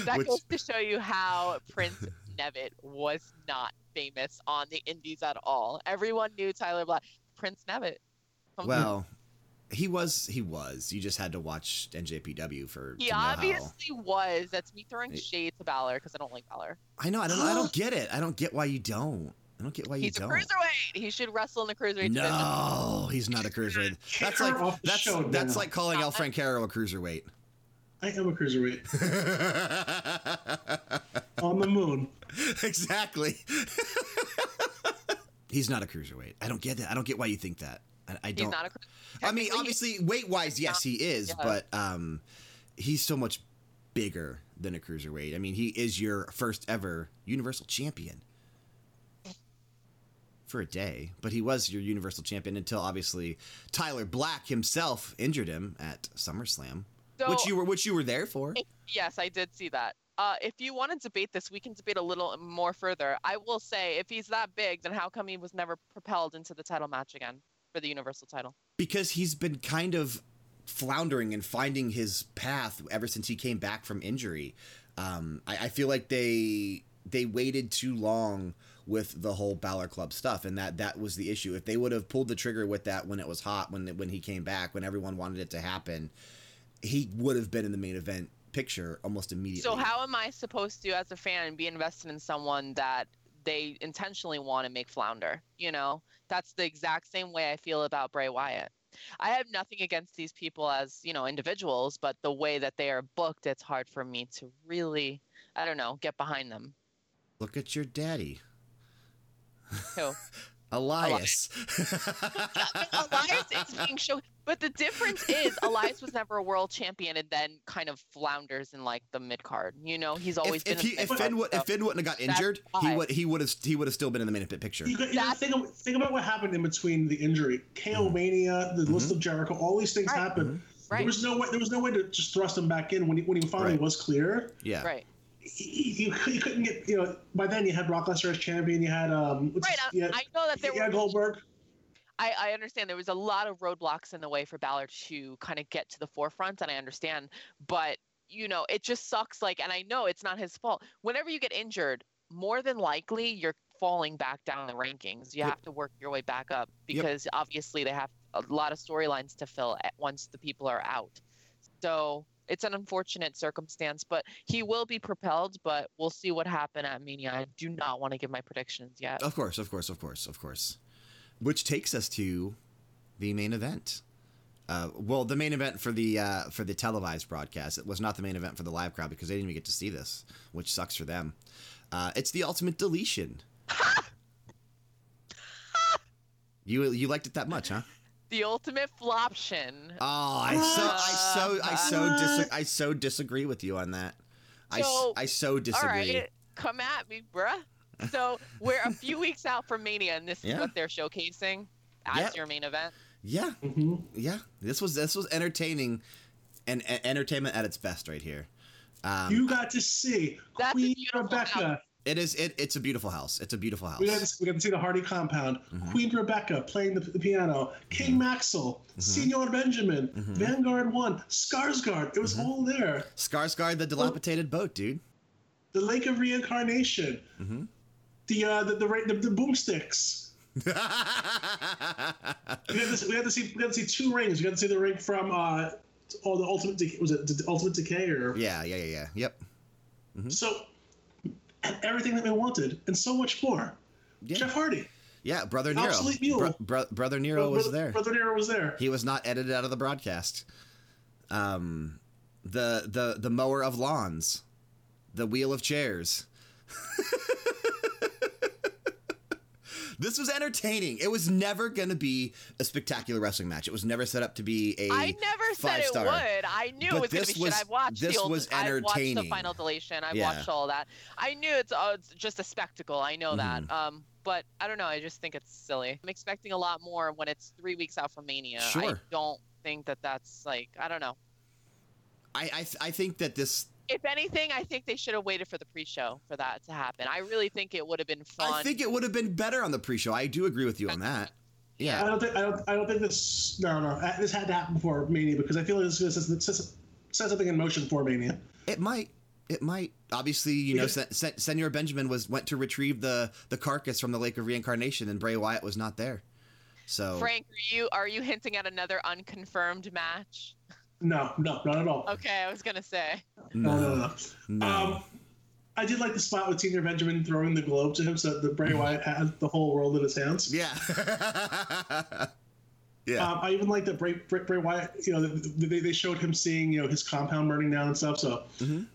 That Which- goes to show you how Prince Nevitt was not famous on the Indies at all. Everyone knew Tyler Black. Prince Nevitt. Come- well, he was he was. You just had to watch NJPW for he to know how. obviously was. That's me throwing shade to Balor because I don't like Balor. I know. I don't. I don't get it. I don't get why you don't. I don't get why you He's a don't. He's cruiserweight. He should wrestle in the cruiserweight division. No, he's not a cruiserweight. That's like that's that's like calling El Uh, Francaro a cruiserweight. I am a cruiserweight on the moon. exactly. He's not a cruiserweight. I don't get that. I don't get why you think that. I, I He's don't. not a. I mean, obviously, weight wise, yes, he is, Yeah. but um, he's so much bigger than a cruiserweight. I mean, he is your first ever Universal Champion for a day, but he was your Universal Champion until obviously Tyler Black himself injured him at SummerSlam, So, which you were which you were there for. Yes, I did see that. Uh, if you want to debate this, we can debate a little more further. I will say, if he's that big, then how come he was never propelled into the title match again for the Universal title? because he's been kind of floundering and finding his path ever since he came back from injury. Um, I, I feel like they they waited too long with the whole Balor Club stuff, and that that was the issue. If they would have pulled the trigger with that when it was hot, when when he came back, when everyone wanted it to happen, he would have been in the main event picture almost immediately. So how am I supposed to, as a fan, be invested in someone that they intentionally want to make flounder? You know, that's the exact same way I feel about Bray Wyatt. I have nothing against these people as you know individuals, but the way that they are booked, it's hard for me to really, I don't know, get behind them. Look at your daddy, Who? Elias. Elias is being shown, but the difference is Elias was never a world champion and then kind of flounders in like the mid card. You know, he's always if, if, been. he, in if the Finn mid-card, if Finn wouldn't have got That's injured, he would he would have he would have still been in the main event picture. You, got- you know, think, of, think about what happened in between the injury, KO mm-hmm. Mania, the mm-hmm. list of Jericho, all these things Right. happened. Mm-hmm. There right, was no way. There was no way to just thrust him back in when he when he finally Right. was clear. Yeah. right, He, he, he couldn't get. You know, by then you had Brock Lesnar as champion. You had um. right. I, You had, I know that there you were. Goldberg. I, I understand there was a lot of roadblocks in the way for Balor to kind of get to the forefront, and I understand, but you know, it just sucks. Like, and I know it's not his fault. Whenever you get injured, more than likely you're falling back down the rankings. You Yep. have to work your way back up Yep. because obviously they have a lot of storylines to fill at once the people are out. So it's an unfortunate circumstance, but he will be propelled. But we'll see what happened at Mania. I do not want to give my predictions yet. Of course, of course, of course, of course. Which takes us to the main event. Uh, well, the main event for the uh, for the televised broadcast. It was not the main event for the live crowd because they didn't even get to see this, which sucks for them. Uh, it's the ultimate deletion. you you liked it that much, huh? The ultimate floption. Oh, I so I so I so I so disagree with you on that. So, I so disagree. right, come at me, bruh. So we're a few weeks out from Mania, and this is what they're showcasing as Yep. your main event. Yeah, hmm yeah. This was this was entertaining, and, and entertainment at its best right here. Um, You got to see That's Queen Rebecca. house. it is it, it's a beautiful house. It's a beautiful house. We got, to, we got to see the Hardy compound. Mhm. Queen Rebecca playing the, the piano. King Maxwell, Mhm. Senor Benjamin, Mhm. Vanguard One, Skarsgård. It was Mhm. all there. Skarsgård, the dilapidated boat, dude. The Lake of Reincarnation. The uh the the, the, the boomsticks. We got, to, we had to see we got to see two rings. We got to see the ring from uh oh the ultimate Dec- was it the ultimate decay or yeah, yeah, yeah, yeah. Yep. so everything that we wanted and so much more. Yeah, Jeff Hardy. yeah. Brother Nero. Obsolete Mule. Bro- bro- Brother Nero was there. Brother Nero was there. He was not edited out of the broadcast. Um, the the the mower of lawns, the wheel of chairs. this was entertaining. It was never going to be a spectacular wrestling match. It was never set up to be a. I never said it five-star. would. I knew But it was going to be shit. I've watched this the old, was I've watched the final deletion. I've Yeah. watched all that. I knew it's, uh, it's just a spectacle. I know Mm-hmm. that. Um, but I don't know. I just think it's silly. I'm expecting a lot more when it's three weeks out from Mania. I Sure. don't think that that's like I don't know. I I, th- I think that this. If anything, I think they should have waited for the pre-show for that to happen. I really think it would have been fun. I think it would have been better on the pre-show. I do agree with you on that. Yeah, I Yeah. don't think I don't I don't think this no no uh, this had to happen before Mania because I feel like this is this is- set something in motion for Mania. It might. It might. Obviously, you know, Because- Sen- Sen- Senor Benjamin was went to retrieve the the carcass from the Lake of Reincarnation, and Bray Wyatt was not there. So Frank, are you are you hinting at another unconfirmed match? No no not at all. Okay, I was gonna say. No no no, no. no. Um, I did like the spot with Senior Benjamin throwing the globe to him so that Bray Wyatt had the whole world in his hands. yeah. Yeah. Um, I even like that Bray, Bray, Bray Wyatt. You know, they, they showed him seeing you know his compound burning down and stuff. So Mhm.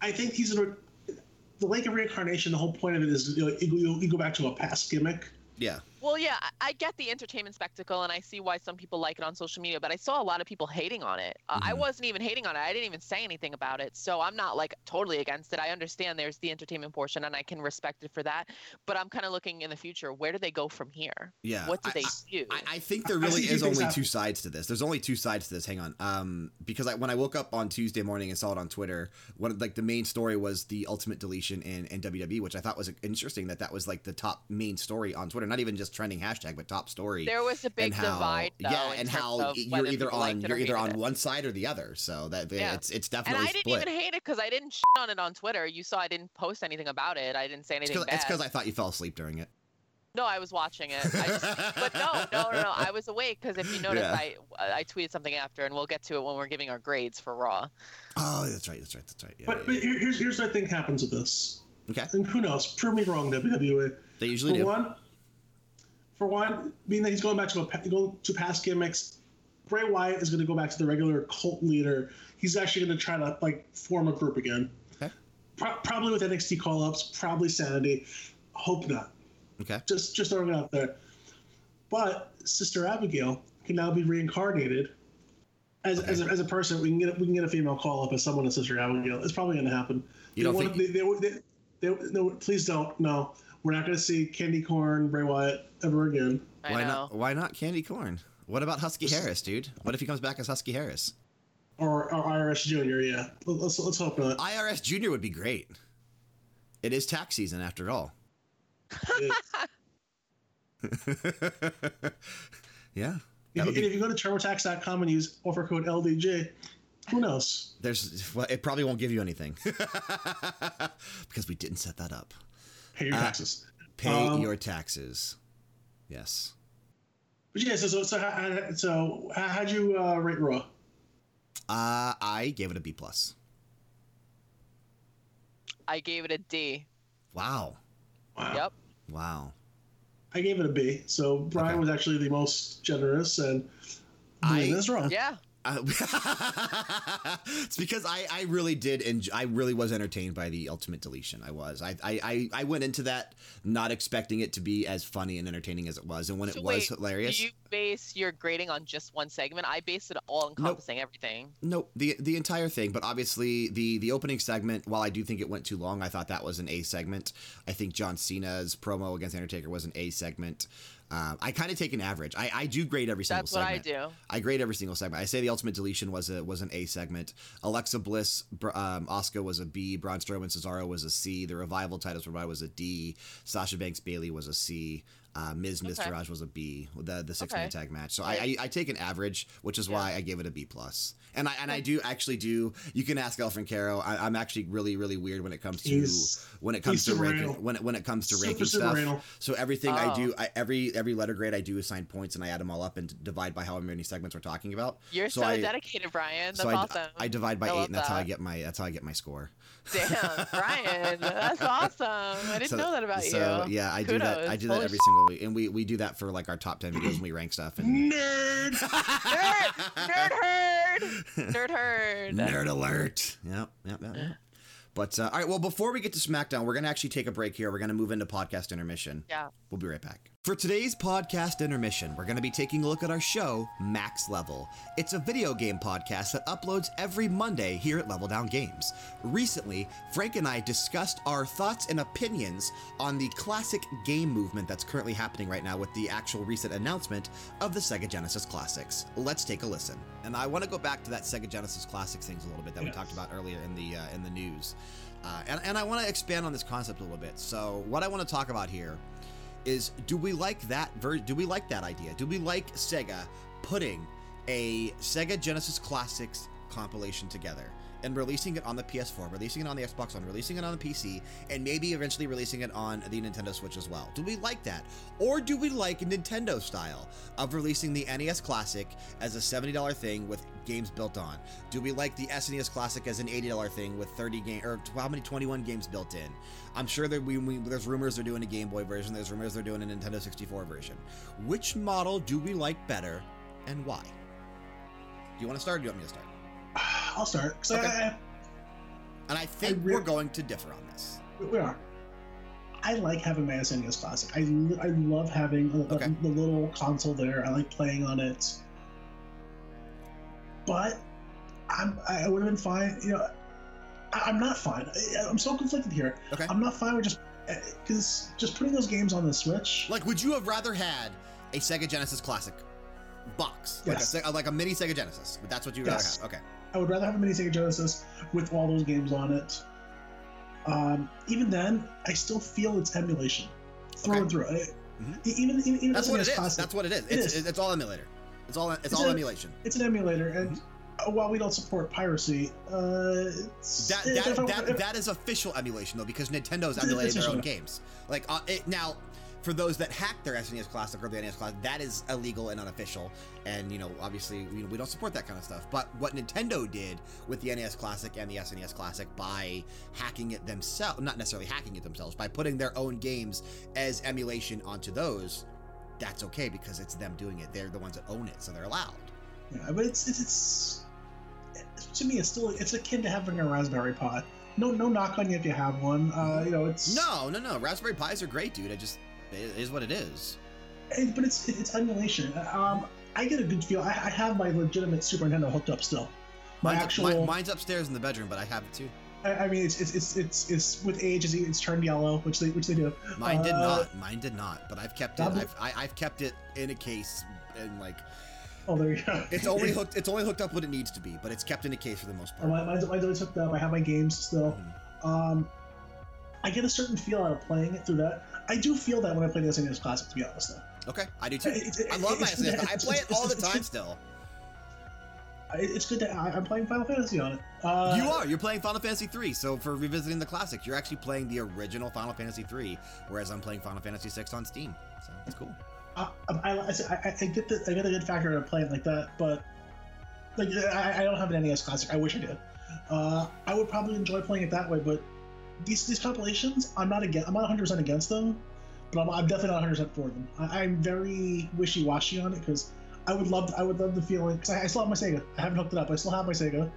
I think he's in a, the Lake of Reincarnation. The whole point of it is you, know, you, you go back to a past gimmick. Yeah. Well, yeah, I- I get the entertainment spectacle, and I see why some people like it on social media. But I saw a lot of people hating on it. Uh, I wasn't even hating on it. I didn't even say anything about it. So I'm not like totally against it. I understand there's the entertainment portion, and I can respect it for that. But I'm kind of looking in the future. Where do they go from here? Yeah. What do I- they do? I, I think there really is only two sides to this. There's only two sides to this. Hang on, um, because I, when I woke up on Tuesday morning and saw it on Twitter, one of, like the main story was the ultimate deletion in, in WWE, which I thought was interesting. That that was like the top main story on Twitter, not even just trending hashtag, but top story. there was a big how, divide, though, yeah, and how you're either on you're either on it. one side or the other. So that Yeah. it's it's And definitely I didn't split. even hate it because I didn't shit on it on Twitter. You saw I didn't post anything about it. I didn't say anything It's because I thought you fell asleep during it. No, I was watching it. I just, but no, no, no, no. I was awake because if you notice, Yeah. I I tweeted something after, and we'll get to it when we're giving our grades for Raw. Oh, that's right. That's right. That's right. Yeah, But, yeah, but here- here's here's what I think happens with this. Okay. And who knows? Prove me wrong, WWE. They usually for do. one, for one, being that he's going back to a going to past gimmicks, Bray Wyatt is going to go back to the regular cult leader. He's actually going to try to like form a group again. Okay. Pro- probably with NXT call ups, probably Sanity. Hope not. Okay. Just just throwing it out there. But Sister Abigail can now be reincarnated. As, as, a, as a person, we can get a, we can get a female call up as someone as Sister Abigail. It's probably going to happen. You They don't want- think- they, they, they, no, please don't. No, we're not going to see Candy Corn, Bray Wyatt ever again. I why know. not? Why not Candy Corn? What about Husky Harris, dude? What if he comes back as Husky Harris? Or, or IRS Junior. Yeah, let's let's hope not. IRS Junior would be great. It is tax season after all. yeah. If, That would and be- if you go to TurboTax.com and use offer code LDG, who knows? There's well, it probably won't give you anything because we didn't set that up. Pay your Uh, taxes. Pay Um, your taxes. Yes. But yeah, so so so, how, so how- how'd you uh, rate Raw? Uh, I gave it a B plus. I gave it a D. Wow. Wow. Yep. Wow. I gave it a B. So Brian Okay. was actually the most generous, and I- I that's wrong. Yeah. Uh, it's because I, I really did enjoy, I really was entertained by the ultimate deletion. I was. I, I, I- I went into that not expecting it to be as funny and entertaining as it was. And when it So was hilarious. Do you base your grading on just one segment? I based it all encompassing everything. No, the the entire thing, but obviously the the opening segment. While I do think it went too long, I thought that was an A segment. I think John Cena's promo against Undertaker was an A segment. Um, I kind of take an average. I, I do grade every single That's what I segment. do. I grade every single segment. I say the ultimate deletion was a was an A segment. Alexa Bliss, um, Asuka was a B. Braun Strowman, Cesaro was a C. The revival titles provided was a D. Sasha Banks Bayley was a C. Uh, Ms. Okay. Mr. Raj was a B. The the six man Okay. tag match. So I, I I take an average, which is why I give it a B plus. And I and I do actually do. You can ask El Francaro. I, I'm actually really really weird when it comes to He's- when it comes to super ranking when it, when it comes to Super, ranking super stuff. anal. So everything I Oh. do, I, every every letter grade I do assign points and I add them all up and divide by how many segments we're talking about. You're so, I, dedicated, Brian. That's so I, awesome. I divide by I eight, and that's how I get my that's how I get my score. Damn, Brian, that's awesome. I didn't So- know that about so, you. yeah, I do that. I do that Holy every single week, and we we do that for like our top ten videos when we rank stuff. And Nerd. Nerd, nerd herd, nerd herd. Nerd alert! Yep, yep, yep. yep. But uh, all right, well, before we get to SmackDown, we're gonna actually take a break here. We're gonna move into podcast intermission. Yeah. We'll be right back. For today's podcast intermission, we're going to be taking a look at our show, Max Level. It's a video game podcast that uploads every Monday here at Level Down Games. Recently, Frank and I discussed our thoughts and opinions on the classic game movement that's currently happening right now with the actual recent announcement of the Sega Genesis Classics. Let's take a listen. And I want to go back to that Sega Genesis Classics things a little bit that we talked about earlier in the uh, in the news. Uh, and, and I want to expand on this concept a little bit. So, what I want to talk about here is do we like that do we like that idea? Do we like sega putting a sega genesis classics compilation together and releasing it on the ps4 releasing it on the xbox one releasing it on the pc and maybe eventually releasing it on the nintendo switch as well do we like that or do we like nintendo style of releasing the nes classic as a $70 thing with games built on do we like the snes classic as an $80 thing with 30 game or how many 21 games built in I'm sure that we, we there's rumors they're doing a Game Boy version. There's rumors they're doing a Nintendo 64 version. Which model do we like better, and why? Do you want to start or do you want me to start? I'll start. Okay. I, And I think re- we're going to differ on this. I, we are. I like having my SNES Classic. I, I love having the, Okay. the little console there. I like playing on it. But I'm, I would have been fine. You know, I, I'm not fine. I, I'm so conflicted here. Okay. I'm not fine with just eh, because just putting those games on the Switch. Like, would you have rather had a Sega Genesis Classic box? Yes. Like, a, like a mini Sega Genesis? But that's what you'd Yes. rather have? Okay. I would rather have a mini Sega Genesis with all those games on it. Um, even then, I still feel it's emulation through Okay. and through. I- Mhm. e- Even, even, even That's what it's. Classic, That's what it is. It It's, is. it's all emulator. It's all it's, It's all a- emulation. it's an emulator, and uh, while we don't support piracy, uh, it's, That that, that, that is official emulation though, because Nintendo's emulating their own games. Like uh, it, now, for those that hack their SNES Classic or the NES Classic, that is illegal and unofficial. And you know, obviously, we, we don't support that kind of stuff. But what Nintendo did with the NES Classic and the SNES Classic by hacking it themselves, not necessarily hacking it themselves, by putting their own games as emulation onto those, that's okay because it's them doing it. They're the ones that own it, so they're allowed. yeah, but it's, it's it's to me, it's still it's akin to having a Raspberry Pi. No, no knock on you if you have one. Uh, you know, it's No, no, no. Raspberry Pis are great, dude. I just it is what it is. it- but it's it's emulation. Um, I get a good feel. I, I have my legitimate Super Nintendo hooked up still. My Mine's, actual, mine- mine's upstairs in the bedroom, but I have it too. I, I mean, it's, it's it's it's it's with age, it's, it's turned yellow, which they which they do. Mine did Uh, not. Mine did not. But I've kept it. I've, I, I've kept it in a case, and like Oh, there you go. it's only hooked. It's only hooked up what it needs to be, but it's kept in a case for the most part. my, mine's, mine's always hooked up. I have my games still. Mhm. Um, I get a certain feel out of playing it through that. I do feel that when I play the SNES Classic, to be honest, though. Okay, I do too. It's- it- I love my it's- SNES. I play it all the time still. It's good that I, I'm playing Final Fantasy on it. Uh, you are. You're playing Final Fantasy 3. So for revisiting the classic, you're actually playing the original Final Fantasy 3, whereas I'm playing Final Fantasy 6 on Steam. So that's cool. I, I, I, I, get the I get a good factor of playing like that, but like I, I don't have an NES Classic. I wish I did. Uh, I would probably enjoy playing it that way, but these these compilations, I'm not against. I'm not 100 percent against them, but I'm, I'm definitely not 100 percent for them. I, I'm very wishy washy on it because I would love I would love the feeling because I, I still have my Sega. I haven't hooked it up. I still have my Sega.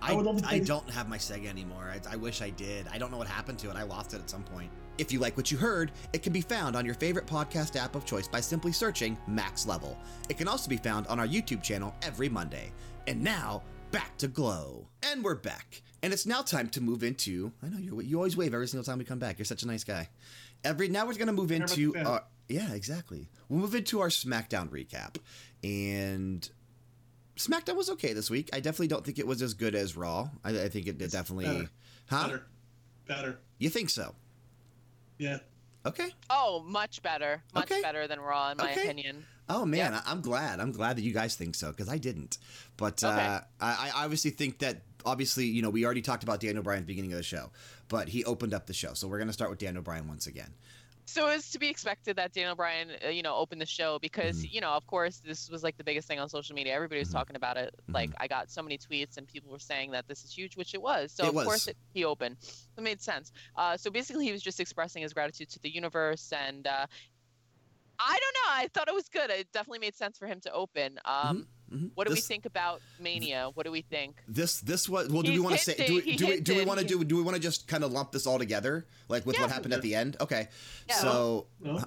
I, I would love to I don't have my Sega anymore. I, I wish I did. I don't know what happened to it. I lost it at some point. If you like what you heard, it can be found on your favorite podcast app of choice by simply searching Max Level. It can also be found on our YouTube channel every Monday. And now, back to Glow. And we're back. And it's now time to move into. I know you you always wave every single time we come back. You're such a nice guy. Every now we're going to move into our yeah exactly. We'll move into our SmackDown recap, and SmackDown was okay this week. I definitely don't think it was as good as Raw. I, I think it, it It's definitely. better. Huh? Better, better. You think so? Yeah. Okay. Oh, much better. Much Okay. better than Raw, in my Okay. opinion. Oh man, I, I'm glad. I'm glad that you guys think so because I didn't. But Okay. uh, I, I obviously think that obviously you know we already talked about Daniel Bryan at the beginning of the show, but he opened up the show, so we're gonna start with Daniel Bryan once again. So it's to be expected that Daniel Bryan, uh, you know, opened the show because, Mm-hmm. you know, of course, this was like the biggest thing on social media. Everybody was Mhm. talking about it. Like, I got so many tweets and people were saying that this is huge, which it was. So It of was. course it, he opened. It made sense. Uh, so basically, he was just expressing his gratitude to the universe, and uh, I don't know. I thought it was good. It definitely made sense for him to open. Um, Mhm. What do This- we think about Mania? What do we think? This this was well. Do we want to say? Do we do we, do we want to do do we want to just kind of lump this all together, like with what happened at the end? Okay. Yeah. So No.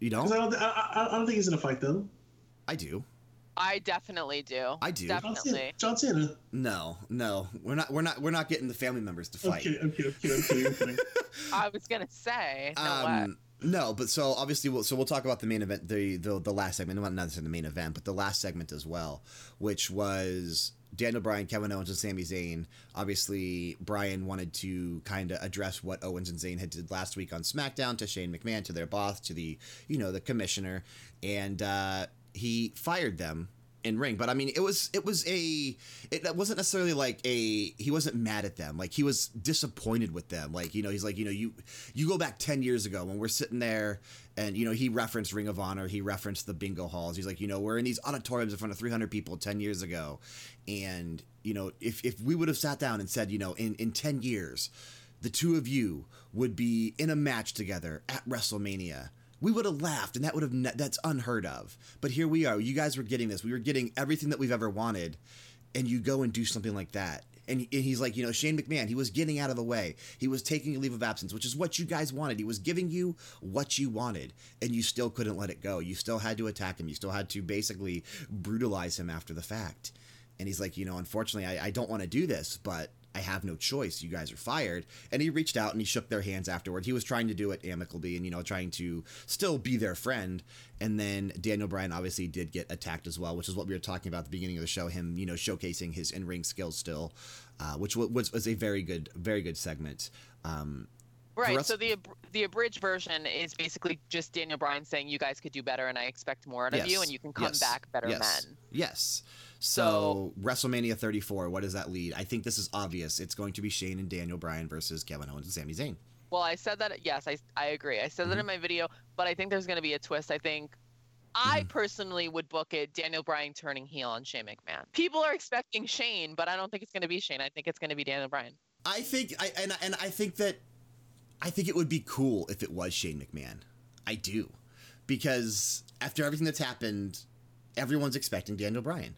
you 'Cause I don't? don't, I, I, I don't think he's gonna fight them. I do. I definitely do. I do. John Cena. Definitely. John Cena. No, no, we're not. We're not. We're not getting the family members to fight. kidding. I'm kidding. I'm. I'm kidding. I'm kidding. I was gonna say. No way. Um, no, but so obviously, we'll, so we'll talk about the main event, the the, the last segment, not necessarily the main event, but the last segment as well, which was Daniel Bryan, Kevin Owens, and Sami Zayn. Obviously, Bryan wanted to kind of address what Owens and Zayn had did last week on SmackDown to Shane McMahon, to their boss, to the you know the commissioner, and uh, he fired them in ring. But I mean, it was it was a it wasn't necessarily like a he wasn't mad at them. Like he was disappointed with them. Like you know he's like you know you you go back ten years ago when we're sitting there and you know he referenced Ring of Honor. He referenced the bingo halls. He's like you know we're in these auditoriums in front of three hundred people ten years ago, and you know if if we would have sat down and said you know in in ten years. The two of you would be in a match together at WrestleMania we would have laughed, and that would have that's unheard of. But here we are. You guys were getting this. We were getting everything that we've ever wanted, and you go and do something like that. And, and he's like, you know, Shane McMahon, he was getting out of the way. He was taking a leave of absence, which is what you guys wanted. He was giving you what you wanted, and you still couldn't let it go. You still had to attack him. You still had to basically brutalize him after the fact. And he's like, you know, unfortunately, I, I don't want to do this, but I have no choice. You guys are fired. And he reached out and he shook their hands afterward. He was trying to do it amicably and, you know, trying to still be their friend. And then Daniel Bryan obviously did get attacked as well, which is what we were talking about at the beginning of the show, him, you know, showcasing his in ring skills still, uh, which was, was a very good, very good segment. Um, Right. So the ab- the abridged version is basically just Daniel Bryan saying you guys could do better, and I expect more out of you, and you can come Yes. back better yes. men. Yes. So, WrestleMania 34, what does that lead? I think this is obvious. It's going to be Shane and Daniel Bryan versus Kevin Owens and Sami Zayn. Well, I said that. Yes, I I agree. I said that Mm-hmm. in my video, but I think there's going to be a twist. I think. I Mm-hmm. personally would book it Daniel Bryan turning heel on Shane McMahon. People are expecting Shane, but I don't think it's going to be Shane. I think it's going to be Daniel Bryan. I think I and and I think that I think it would be cool if it was Shane McMahon. I do. Because after everything that's happened, everyone's expecting Daniel Bryan.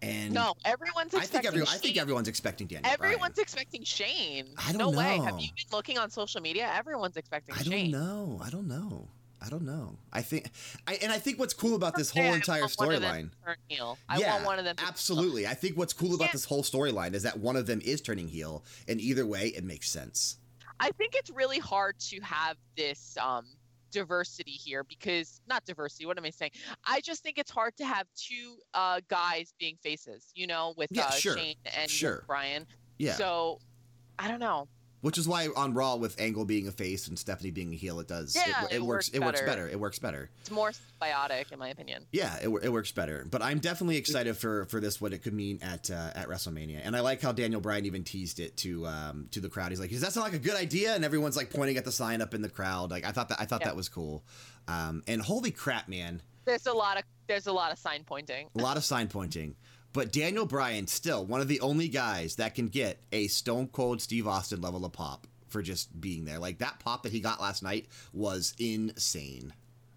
And No, everyone's I expecting think everyone I think everyone's expecting Daniel Everyone's expecting Shane. I don't way. Have you been looking on social media? Everyone's expecting Bryan. I Shane. don't know. I don't know. I don't know. I think I and I think what's cool about this whole I entire want one of them storyline to turn heel. I yeah, want one of them. To absolutely. I think what's cool about Yeah. this whole storyline is that one of them is turning heel, and either way, it makes sense. I think it's really hard to have this um, diversity here because not diversity. What am I saying? I just think it's hard to have two uh, guys being faces. You know, with Yeah, uh, sure, Shane and sure. Bryan. Yeah. So I don't know. Which is why on Raw with Angle being a face and Stephanie being a heel, it does. Yeah, it, it works. works It works better. better. It works better. It's more symbiotic, in my opinion. Yeah, it, it works better. But I'm definitely excited for for this what it could mean at uh, at WrestleMania. And I like how Daniel Bryan even teased it to um to the crowd. He's like, "Does that sound like a good idea?" And everyone's like pointing at the sign up in the crowd. Like I thought that I thought Yeah. that was cool. Um, and holy crap, man, There's a lot of there's a lot of sign pointing. a lot of sign pointing. But Daniel Bryan still one of the only guys that can get a Stone Cold Steve Austin level of pop for just being there. Like that pop that he got last night was insane.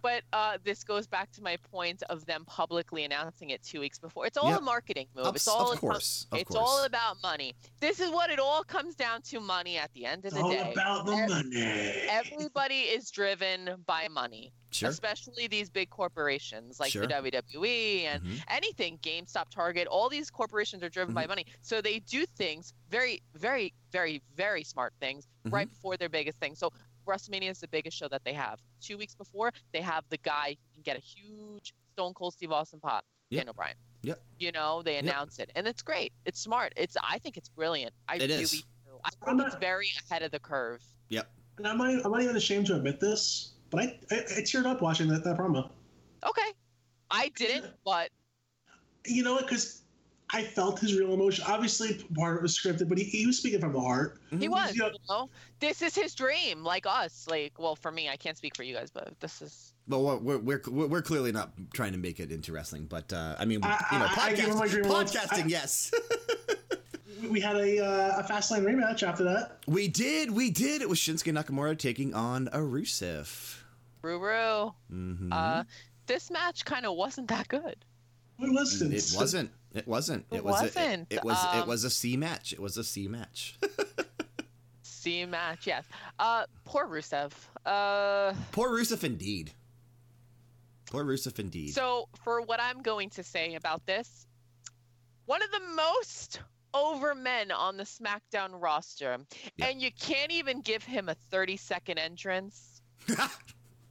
But uh, this goes back to my point of them publicly announcing it two weeks before. It's all Yep. a marketing move. Of- it's all of course, of it's course. all about money. This is what it all comes down to: money. At the end of It's the all day, all about the Ev- money. everybody is driven by money. Sure. Especially these big corporations like Sure. the WWE and Mhm. anything, GameStop, Target, all these corporations are driven Mm-hmm. by money. So they do things very, very, very, very smart things Mm-hmm. right before their biggest thing. So WrestleMania is the biggest show that they have. Two weeks before, they have the guy who can get a huge Stone Cold Steve Austin pop, Yep. Daniel Bryan. Yep. You know, they announce it, and it's great. It's smart. It's I think it's brilliant. I It really is. do. I I'm think it's very ahead of the curve. Yep. And I'm not, I'm not even ashamed to admit this, but I, I, I teared up watching that, that promo. Okay. I didn't, but You know what? Because I felt his real emotion. Obviously, part of it was scripted, but he, he was speaking from the heart. he Mhm. was. Yeah. You know, this is his dream, like us. Like, well, for me, I can't speak for you guys, but this is. Well, we're, we're, we're, we're clearly not trying to make it into wrestling, but uh, I mean, I- you know, I- I give him my podcasting, podcasting I- yes. We- We had a, uh, a fast lane rematch after that. we did, we did. It was Shinsuke Nakamura taking on a Rusev. Ruru. Mm-hmm. Uh, this match kind of wasn't that good. It wasn't. it wasn't. It wasn't. It was wasn't. it, it was. it um, was a C match. It was a C match. C match, yes. Uh, poor Rusev. Uh, Poor Rusev, indeed. Poor Rusev, indeed. so for what I'm going to say about this, one of the most over men on the SmackDown roster, Yeah. and you can't even give him a 30 second entrance.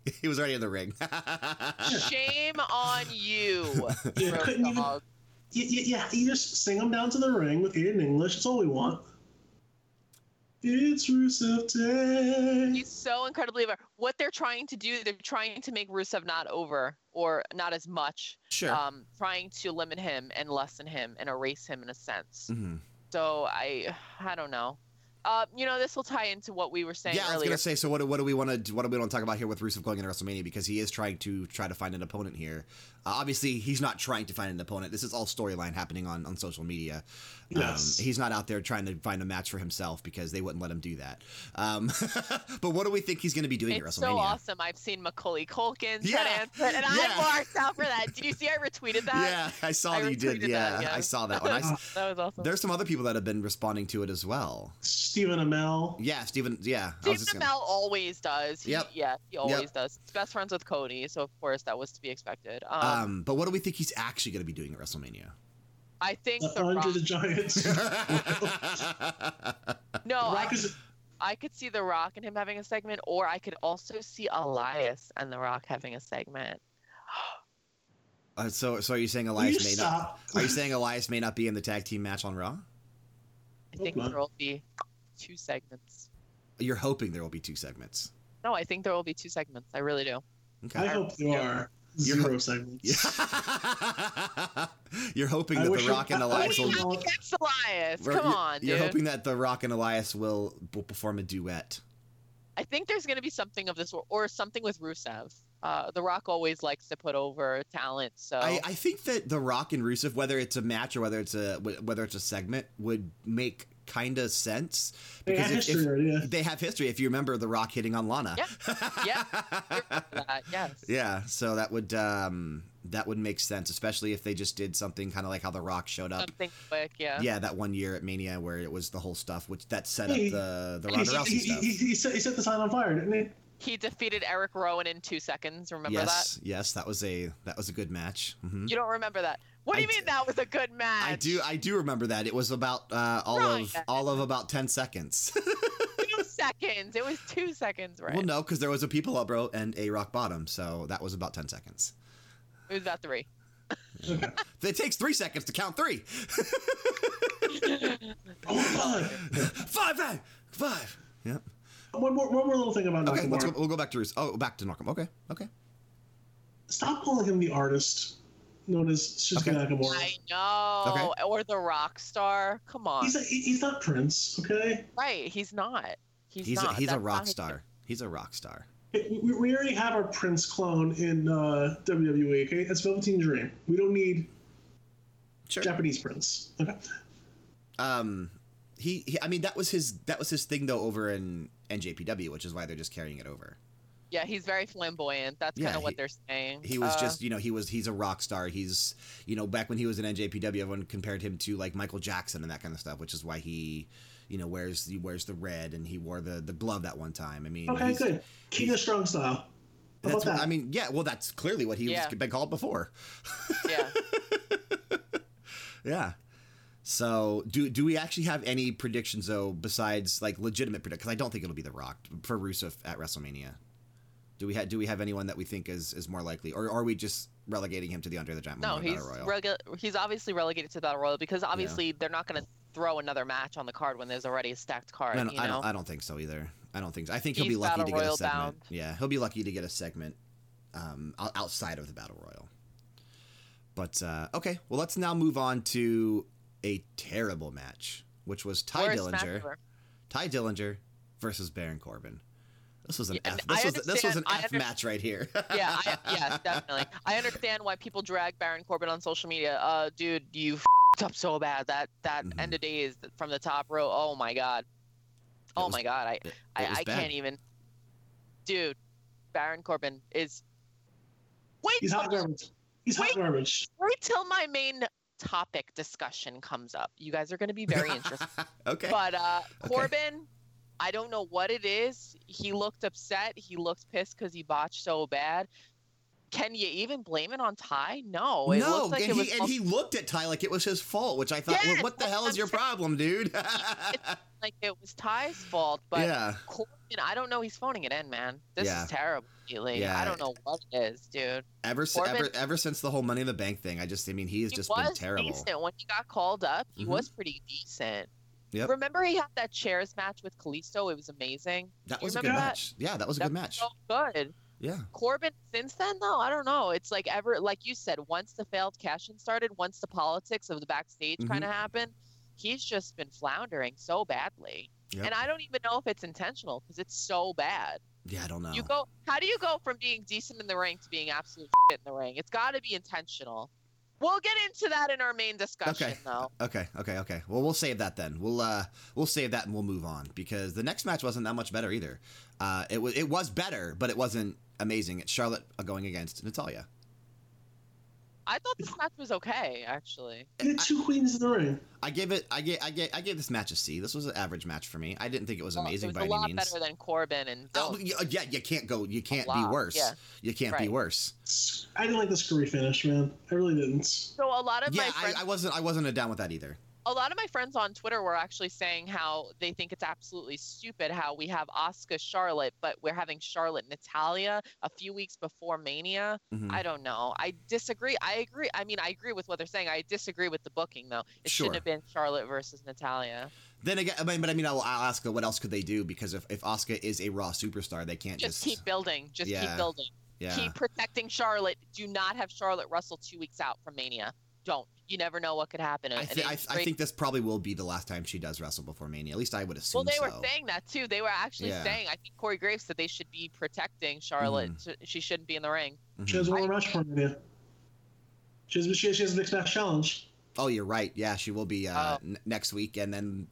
he was already in the ring. Shame on you, Yeah, couldn't even- Dogg. Yeah, yeah, yeah, you just sing them down to the ring with Aiden English. That's all we want. It's Rusev Day. He's so incredibly over. What they're trying to do, they're trying to make Rusev not over or not as much. sure. Um, trying to limit him and lessen him and erase him in a sense. Mhm. So I, I don't know. Uh, you know, this will tie into what we were saying yeah, I was gonna say. So what, do- what do we want to what do we want to talk about here with Rusev going into WrestleMania because he is trying to try to find an opponent here. Uh, obviously, he's not trying to find an opponent. This is all storyline happening on on social media. Um, Yes. he's not out there trying to find a match for himself because they wouldn't let him do that. Um, but what do we think he's going to be doing it's at WrestleMania? so awesome. I've seen Macaulay Culkin Yeah. try to answer and Yeah. I marked out for that. Did you see I retweeted that? Yeah, I saw I that you did. Yeah, that, yeah. I saw that one. I s That was awesome. there's some other people that have been responding to it as well. Stephen Amell. Yeah, Stephen. Yeah, I was gonna. Amell always does. He, Yep. Yeah, he always does. He's best friends with Cody, so of course that was to be expected. Um, Um, but what do we think he's actually going to be doing at WrestleMania? I think Uh, the Andre Rock. the Giant. No, I, Rock is I could see the Rock and him having a segment, or I could also see Elias and the Rock having a segment. Uh, so, so are you saying Elias you may not? Are you saying Elias may not be in the tag team match on Raw? I think not. there will be two segments. You're hoping there will be two segments. No, I think there will be two segments. I really do. Okay. I hope there are You're- zero segments. You're hoping I that The Rock I- and Elias wish will. I- Not against Elias. Come you're- on, dude. You're hoping that The Rock and Elias will, will perform a duet. I think there's going to be something of this, or, or something with Rusev. Uh, the Rock always likes to put over talent, so I, I think that The Rock and Rusev, whether it's a match or whether it's a whether it's a segment, would make kind of sense They have if- history if- Yeah. they have history. If you remember The Rock hitting on Lana, Yeah. Yeah. I remember that, yes. Yeah, so that would um, that would make sense, especially if they just did something kind of like how The Rock showed up. Something quick, yeah. Yeah, that one year at Mania where it was the whole stuff, which that set up Hey, the the He, Ronda he, Rousey he, stuff. he, he set, he set the sign on fire, didn't he? He defeated Erick Rowan in two seconds. Remember yes, yes, that was a that was a good match. hmm? You don't remember that? What do I you mean d- that was a good match? I do I do remember that. It was about uh, all of all of about ten seconds. Two seconds. It was two seconds, right? Well, no, because there was a people up row and a rock bottom, so that was about ten seconds. It was about three. Okay. It takes three seconds to count three. Oh, God. five, five, five. Yep. One more, one more little thing about Okay, let's go, we'll go back to Roos. Oh, back to Narcom. Okay, okay. Stop calling him the artist known as Shinsuke Okay. Nakamura. I know. Or the rock star. Come on. He's a, he's not Prince, okay? right. He's not. He's, He's a, not. he's a rock not his- star. He's a rock star. We, we already have our Prince clone in uh, WWE, okay? That's Velveteen Dream. We don't need Sure. Japanese Prince. Okay. Um, he, he, I mean, that was his that was his thing though over in NJPW, which is why they're just carrying it over. Yeah, he's very flamboyant. That's Yeah, kind of what he- they're saying. He was Uh, just, you know, he was he's a rock star. He's, you know, back when he was in NJPW, everyone compared him to like Michael Jackson and that kind of stuff, which is why he, you know, wears he wears the red and he wore the the glove that one time. I mean, Okay, he's- good. King of Strong Style. How That's about what, that? I mean, yeah. Well, that's clearly what he Yeah. was been called before. yeah. Yeah. So, do do we actually have any predictions though, besides like legitimate predictions? Because I don't think it'll be The Rock for Rusev at WrestleMania. Do we have do we have anyone that we think is is more likely, or are we just relegating him to the Andre the Giant No, he's regu- he's obviously relegated to the Battle Royal because obviously they're not going to throw another match on the card when there's already a stacked card. No, no, you I don't. I don't think so either. I don't think so. I think he'll He's be lucky to get a segment. bound. Yeah, he'll be lucky to get a segment um, outside of the Battle Royal. But uh, okay, well, let's now move on to a terrible match, which was Tye Worst Dillinger. Tye Dillinger versus Baron Corbin. This was an Yeah, F. This was this was an understand- I F under- match right here. yeah, I, yes, definitely. I understand why people drag Baron Corbin on social media. Uh, dude, you f***ed up so bad. That that Mhm. end of days from the top row. Oh my god. Oh was- my god. I It- it I, was I can't even. Dude, Baron Corbin is. Wait He's hot garbage. He's hot Wait. garbage. wait till my main topic discussion comes up. You guys are going to be very interested. okay. But uh, Okay. I don't know what it is. He looked upset. He looked pissed because he botched so bad. Can you even blame it on Tye? No. It no, like and, it was he, and he looked at Tye like it was his fault, which I thought, well, what the hell is I'm your saying. problem, dude? like it was Tye's fault. But yeah. Corbin, I don't know. He's phoning it in, man. This Yeah. is terrible. Lately. Yeah. I don't know what it is, dude. Ever, Corbin- ever ever since the whole Money in the Bank thing, I just, I mean, he has He just was been terrible. decent when he got called up. He Mhm. was pretty decent. Yep. Remember he had that chairs match with Kalisto? It was amazing. That was a good that? match. Yeah, that was a That good was match. So good. Yeah. Corbin since then though, I don't know. It's like ever like you said, once the failed cash in started, once the politics of the backstage Mhm. kind of happened, he's just been floundering so badly. Yep. And I don't even know if it's intentional because it's so bad. Yeah, I don't know. You go, how do you go from being decent in the ring to being absolute shit in the ring? It's got to be intentional. We'll get into that in our main discussion, Okay. though. Okay, okay, okay. Well, we'll save that then. We'll uh, we'll save that and we'll move on because the next match wasn't that much better either. Uh, it was it was better, but it wasn't amazing. It's Charlotte going against Natalya. I thought this match was okay, actually. You had two queens in the ring. I gave it. I gave. I gave. I gave this match a C. This was an average match for me. I didn't think it was Well, amazing it was by a lot any means. better than Corbin and Oh, yeah, yeah, you can't go. You can't be worse. yeah. You can't be worse. I didn't like the screwy finish, man. I really didn't. So a lot of Yeah, my friends I, I wasn't. I wasn't down with that either. A lot of my friends on Twitter were actually saying how they think it's absolutely stupid how we have Asuka Charlotte, but we're having Charlotte Natalya a few weeks before Mania. Mhm. I don't know. I disagree. I agree. I mean, I agree with what they're saying. I disagree with the booking though. It Sure. shouldn't have been Charlotte versus Natalya. Then again, I mean, but I mean, I'll, I'll ask her what else could they do because if if Asuka is a Raw superstar, they can't Just just, keep building. Just Yeah. keep building. yeah. Keep protecting Charlotte. Do not have Charlotte Russell two weeks out from Mania. Don't. You never know what could happen. I, th- I, it's I think this probably will be the last time she does wrestle before Mania. At least I would assume Well, they were saying that too. They were actually Yeah. saying, I think Corey Graves said they should be protecting Charlotte. Mm-hmm. so She shouldn't be in the ring. Mhm. She has one more match for Mania. She has, she has, she has a mixed match challenge. Oh, you're right. Yeah, she will be uh, Oh. n- next week, and then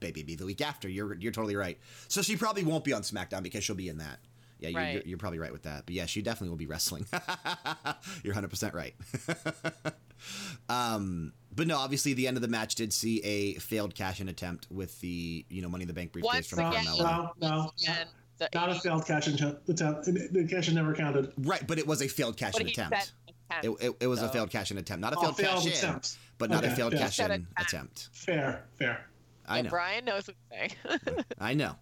maybe be the week after. You're you're totally right. So she probably won't be on SmackDown because she'll be in that. Yeah, you're, Right. you're, you're probably right with that. But yeah, she definitely will be wrestling. you're 100 percent right. um, but no, obviously the end of the match did see a failed cash-in attempt with the you know Money in the Bank briefcase Once from No, again, Carmella. no, no, And the not a failed cash in attempt. The cash in never counted. Right, but it was a failed but cash-in attempt. said. It, it, it was a failed cash-in attempt, not a Oh, failed failed cash-in, attempt. but not a failed yeah. cash-in attempt. attempt. Fair, fair. I Yeah, know. Brian knows what he's saying. I know.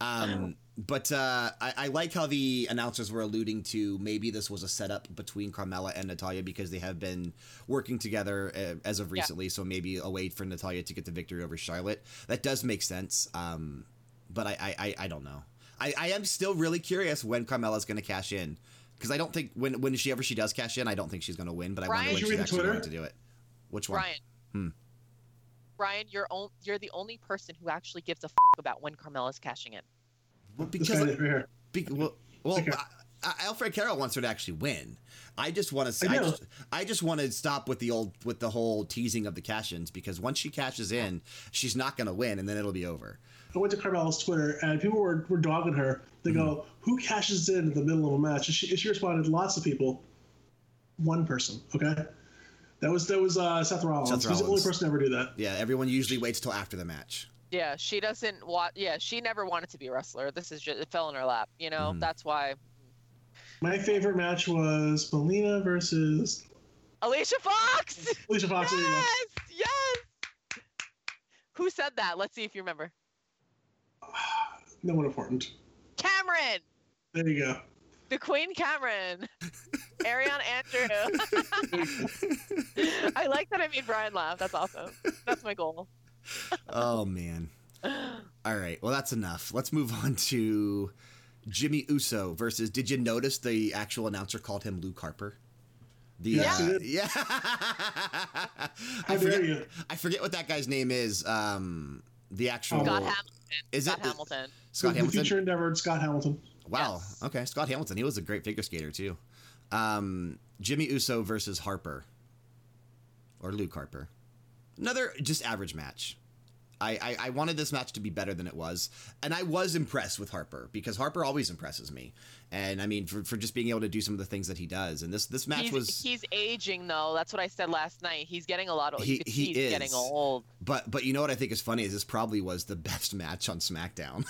Um, but uh, I, I like how the announcers were alluding to maybe this was a setup between Carmella and Natalya because they have been working together uh, as of Yeah. recently. So maybe a way for Natalya to get the victory over Charlotte. That does make sense. Um, but I, I, I, I don't know. I, I am still really curious when Carmella's going to cash in. Because I don't think when when she ever she does cash in, I don't think she's going to win. But I Brian- wonder when Did she's actually Twitter? going to do it. Which one? Brian. Hmm. Brian, you're on, you're the only person who actually gives a f- about when Carmella's cashing in. Well, because guy. Be, well, well Okay. I, I, El Francaro wants her to actually win. I just want to. I I, know. just, I just want to stop with the old with the whole teasing of the cash-ins because once she cashes in, she's not going to win, and then it'll be over. I went to Carmella's Twitter and people were, were dogging her. They go, Mm-hmm. "Who cashes in in the middle of a match?" And she, and she responded, "Lots of people." One person, okay. That was that was uh, Seth Rollins. Seth He's the only Rollins. person to ever do that. Yeah, everyone usually waits till after the match. Yeah, she doesn't want. Yeah, she never wanted to be a wrestler. This is just it fell in her lap. You know, Mhm. that's why. My favorite match was Melina versus Alicia Fox. Alicia Fox. There yes, yes. Who said that? Let's see if you remember. No one important. Cameron, There you go. The Queen Cameron, Ariane Andrew. I like that I made Brian laugh. That's awesome. That's my goal. oh man. All right. Well, that's enough. Let's move on to Jimmy Uso versus. Did you notice the actual announcer called him Luke Harper? The, Yes, uh, yeah. I forget, you? I forget what that guy's name is. Um, the actual Scott. Hamilton. is Scott it Hamilton. Scott the, Hamilton? The future endeavored Scott Hamilton. Wow. Yes. Okay, Scott Hamilton. He was a great figure skater too. Um, Jimmy Uso versus Harper, or Luke Harper. Another just average match. I, I, I wanted this match to be better than it was, and I was impressed with Harper because Harper always impresses me, and I mean for, for just being able to do some of the things that he does, and this this match He's, was, he's aging though. That's what I said last night. He's getting a lot of. He- you he see he's getting old. but but you know what I think is funny is this probably was the best match on SmackDown.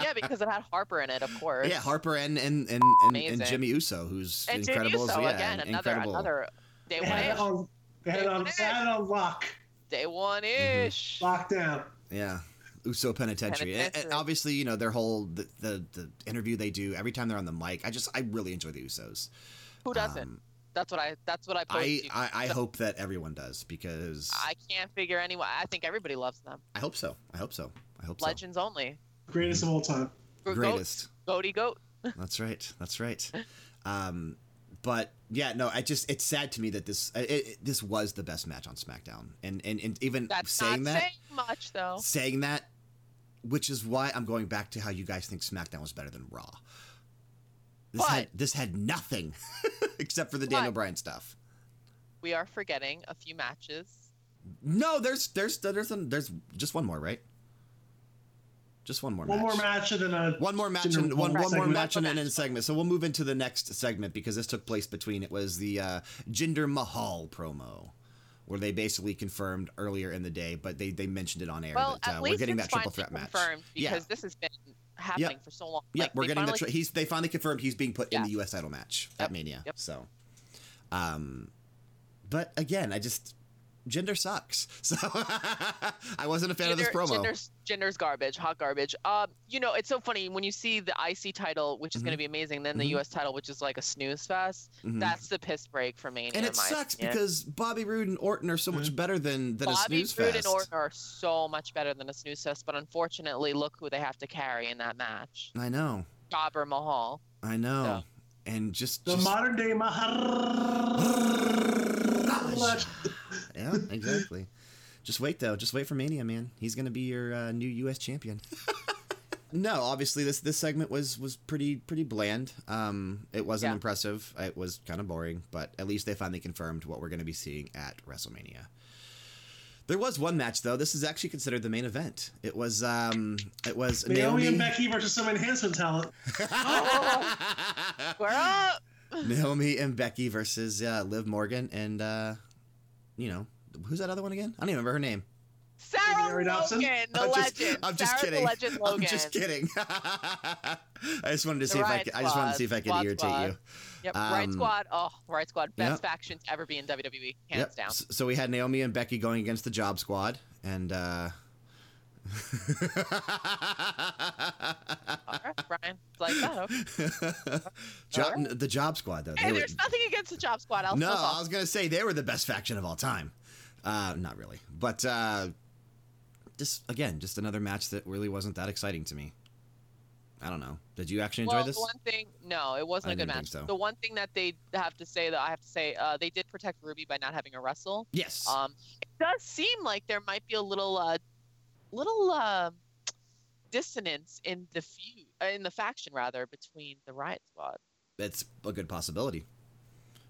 Yeah, because it had Harper in it, of course. yeah, Harper and and and, and, and Jimmy Uso, who's And Jimmy incredible. Uso as, yeah, again, another incredible. another day They one had on. They had it on. They had it on lock. Day one ish. Locked down. Yeah. Uso Penitentiary. And- And, obviously, you know, their whole the, the the interview they do every time they're on the mic. I just I really enjoy the Usos. Who doesn't? Um, that's what I. That's what I. Posed I. I I So- hope that everyone does because I can't figure anyone. I think everybody loves them. I hope so. I hope so. I hope so. Legends only. Greatest of all time. Greatest. Goaty goat. That's right. That's right. Um, but yeah, no, I just it's sad to me that this it, it, this was the best match on SmackDown, and and, and even That's saying that, saying much though. saying that, which is why I'm going back to how you guys think SmackDown was better than Raw. This had this had nothing except for the Daniel Bryan stuff. We are forgetting a few matches. No, there's there's there's there's just one more, right? Just one more match. One match. more match and then a One more match and one, one more match and One then a segment. So we'll move into the next segment because this took place between it was the uh, Jinder Mahal promo. Where they basically confirmed earlier in the day, but they, they mentioned it on air Well, that at uh, least we're getting that triple finally threat match. confirmed Yeah. because this has been happening for so long. Yeah, Like, we're they getting the finally- tra- he's they finally confirmed he's being put in the U.S. title match at Mania. yep. So, um, but again, I just Jinder sucks. So I wasn't a fan of this promo. Jinder's, Jinder's garbage, hot garbage. Um, you know, it's so funny when you see the IC title, which is going to be amazing, then the Mhm. US title, which is like a snooze fest. Mhm. That's the piss break for me. and it my sucks opinion. because Bobby Roode and Orton are so much better than than a Bobby snooze Roode fest. Bobby Roode and Orton are so much better than a snooze fest, but unfortunately, look who they have to carry in that match: I know, Jobber Mahal. I know, Yeah. and just, the just modern day Maharaj. yeah, exactly. Just wait though, just wait for Mania, man. He's gonna be your uh, new U.S. champion. no, obviously this this segment was was pretty pretty bland. Um, it wasn't Yeah. impressive. It was kind of boring, but at least they finally confirmed what we're gonna be seeing at WrestleMania. There was one match though. This is actually considered the main event. It was um, it was Naomi Naomi, and Becky versus some enhancement talent. We're up. Naomi and Becky versus uh, Liv Morgan and uh, you know who's that other one again? I don't even remember her name. Sarah Mary Dobson? Logan, the I'm just, legend. I'm just Sarah kidding. The legend Logan. I'm just kidding. I just wanted to see The if I Riot could, I just wanted to see if I could Squad irritate Squad. you. Yep, Right Um, Squad. Oh, Right Squad. Best yep. faction to ever be in WWE, hands Yep. down. So we had Naomi and Becky going against the Job Squad, and uh, All right, Brian. It's like that. Okay. Job, Alright. the Job Squad though. Hey, they were- there's nothing against the Job Squad. I'll no, flip I was gonna say they were the best faction of all time. Uh, not really, but uh, just again, just another match that really wasn't that exciting to me. I don't know. Did you actually enjoy well, this? one thing, no, it wasn't I a good match. so. The one thing that they have to say that I have to say, uh, they did protect Ruby by not having a wrestle. yes. Um, it does seem like there might be a little, uh, little uh, dissonance in the feud, uh, in the faction rather, between the Riot Squad. That's a good possibility.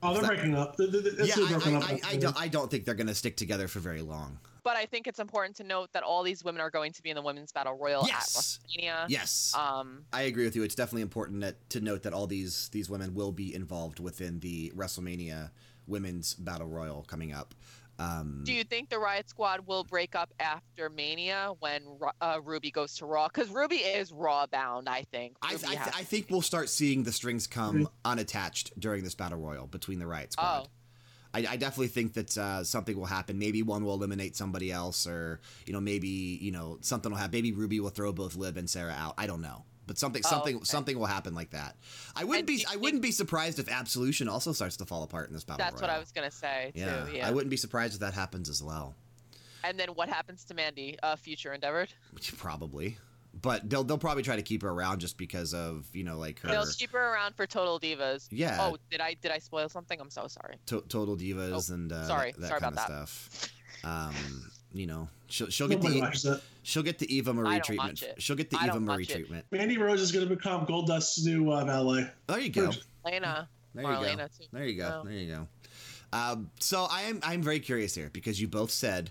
Oh, they're That- breaking up. They- they- They're yeah, I, I, up. I, I, don't, I don't think they're going to stick together for very long. But I think it's important to note that all these women are going to be in the Women's Battle Royal Yes. at WrestleMania. Yes, Um, I agree with you. It's definitely important that, to note that all these these women will be involved within the WrestleMania Women's Battle Royal coming up. Um, do you think the Riot Squad will break up after Mania when uh, Ruby goes to Raw? Because Ruby is Raw bound, I think. I, Ruby I, has- I think we'll start seeing the strings come unattached during this battle royal between the Riot Squad. Oh. I, I definitely think that uh, something will happen. Maybe one will eliminate somebody else, or you know, maybe you know something will happen. Maybe Ruby will throw both Liv and Sarah out. I don't know, but something Oh, something okay. something will happen like that. I wouldn't And be I wouldn't be surprised if Absolution also starts to fall apart in this battle That's what. I was gonna say too. Yeah, Yeah. I wouldn't be surprised if that happens as well. And then what happens to Mandy? Uh, future endeavored. Probably, but they'll they'll probably try to keep her around just because of you know like her They'll keep her around for Total Divas. yeah Oh, did I did I spoil something? I'm so sorry. to- total divas and uh, Oh, sorry. that, that Sorry kind about of stuff. Um, you know, she'll she'll get Nobody the she'll get the Eva Marie treatment. She'll get the I Eva Marie treatment. Mandy Rose is going to become Goldust's new uh, valet. There you go. Lena. There you go. Too. There you go. There you go. Um, so I am I'm very curious here because you both said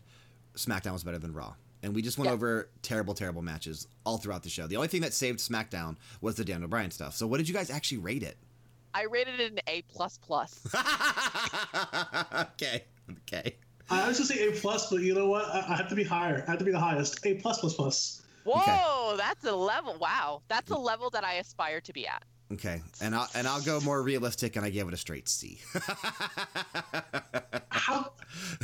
SmackDown was better than Raw. And we just went Yeah. over terrible, terrible matches all throughout the show. The only thing that saved SmackDown was the Daniel Bryan stuff. So, what did you guys actually rate it? I rated it an A plus plus. okay. Okay. I was going to say A plus, but you know what? I, I have to be higher. I have to be the highest. A plus plus plus. Whoa, that's a level. Wow, that's a level that I aspire to be at. Okay. And I'll, and I'll go more realistic and I gave it a straight C. How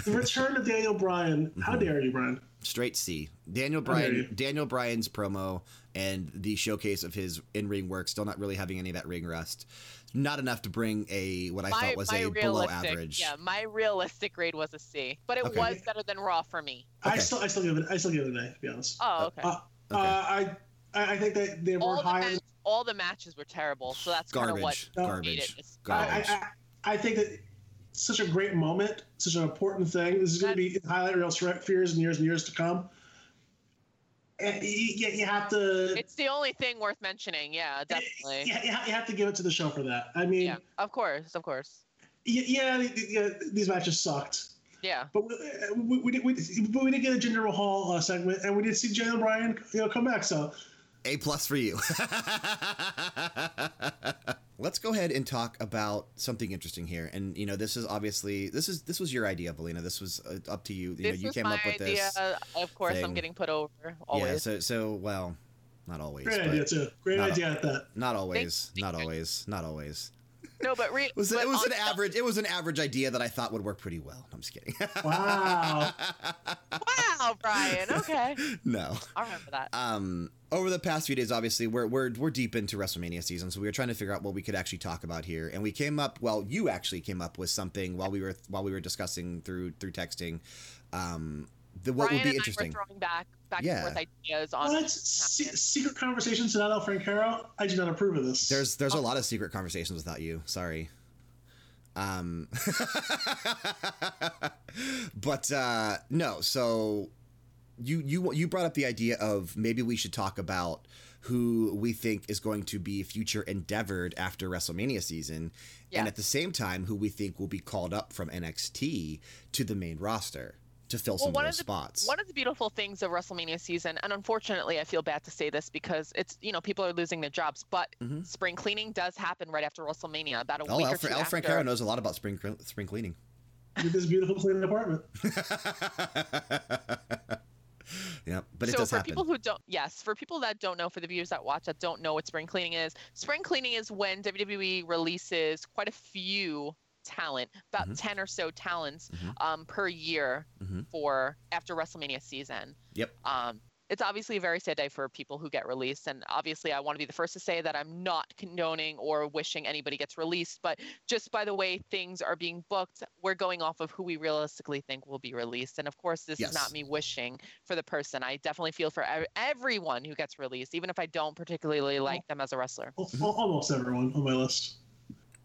the return of Daniel Bryan? How Mm-hmm. dare you, Brian? straight C. Daniel Bryan. Daniel Bryan's promo and the showcase of his in-ring work, still not really having any of that ring rust. Not enough to bring a what I my, thought was a below average. yeah, my realistic grade was a C, but it Okay. was better than Raw for me. I still, I still give it, I still give it an A. To be honest. Oh, okay. Uh, Okay. uh, I, I I think that they were all the higher. match, all the matches were terrible, so that's kind of what Garbage. made it. Garbage. a- I, Garbage. I, I think that such a great moment, such an important thing. This is going to be highlight reels for years and years and years to come. And you, you have to. It's the only thing worth mentioning. Yeah, definitely. Yeah, you have to give it to the show for that. I mean, yeah, of course, of course. Yeah, yeah, these matches sucked. Yeah. But we, we, we, we, but we did get a Jinder Mahal uh, segment, and we did see Jay Bryan, you know, come back. So a plus for you. Let's go ahead and talk about something interesting here. And you know, this is obviously this is this was your idea, Belina. This was uh, up to you. You this know, you came up with idea. this. Of course, thing. I'm getting put over. Always. Yeah. So so well, not always. Great idea too. Great idea at that. Not always. Not always. Not always. No, but, re- it was, but it was an average. It was an average idea that I thought would work pretty well. I'm just kidding. Wow. wow, Brian. Okay. No. I'll remember that. Um, over the past few days, obviously, we're we're we're deep into WrestleMania season, so we were trying to figure out what we could actually talk about here, and we came up. Well, you actually came up with something while we were while we were discussing through through texting. Um, the, what Brian would be interesting? And I were throwing back back Yeah. and forth ideas on. What? Se- secret conversations without El Francaro? I do not approve of this. There's there's a lot of secret conversations without you. Sorry. Um, but uh, no. So you you you brought up the idea of maybe we should talk about who we think is going to be future endeavored after WrestleMania season, Yeah. and at the same time who we think will be called up from NXT to the main roster to fill some one of those the, spots. One of the beautiful things of WrestleMania season, and unfortunately, I feel bad to say this because it's you know people are losing their jobs, but Mhm. spring cleaning does happen right after WrestleMania, about a oh, week El, or two El after. Francaro knows a lot about spring spring cleaning. With this beautiful clean apartment. yeah, but it so does for happen. people who don't, yes, for people that don't know, for the viewers that watch that don't know what spring cleaning is, spring cleaning is when WWE releases quite a few talent, about Mhm. ten or so talents Mhm. um, per year Mhm. for after WrestleMania season. Yep. Um, it's obviously a very sad day for people who get released, and obviously, I want to be the first to say that I'm not condoning or wishing anybody gets released, but just by the way things are being booked, we're going off of who we realistically think will be released. And of course, this Yes. is not me wishing for the person. I definitely feel for ev- everyone who gets released, even if I don't particularly like them as a wrestler. Al- al- Almost everyone on my list.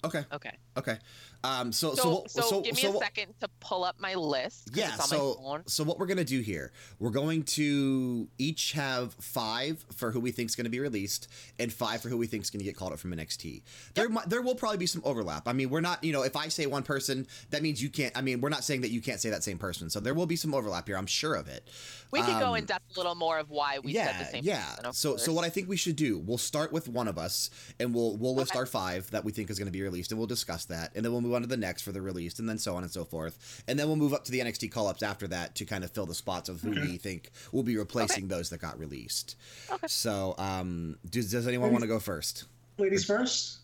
Okay. Okay. Okay. Um, so, So, so, so, so, give me so a second to pull up my list. Yeah, so- my phone. So what we're gonna do here? We're going to each have five for who we think is going to be released, and five for who we think is going to get called up from NXT. There, mi- there will probably be some overlap. I mean, we're not, you know, if I say one person, that means you can't. I mean, we're not saying that you can't say that same person. So there will be some overlap here. I'm sure of it. We could go um, in depth a little more of why we yeah, said the same. yeah. person, So, so what I think we should do, we'll start with one of us, and we'll we'll list Okay. our five that we think is going to be released, and we'll discuss that, and then we'll move on to the next for the released, and then so on and so forth, and then we'll move up to the NXT call ups after that to kind of fill the spots of who Okay. we think will be replacing those that got released. Okay. So, um, does, does anyone want to go first, Ladies first.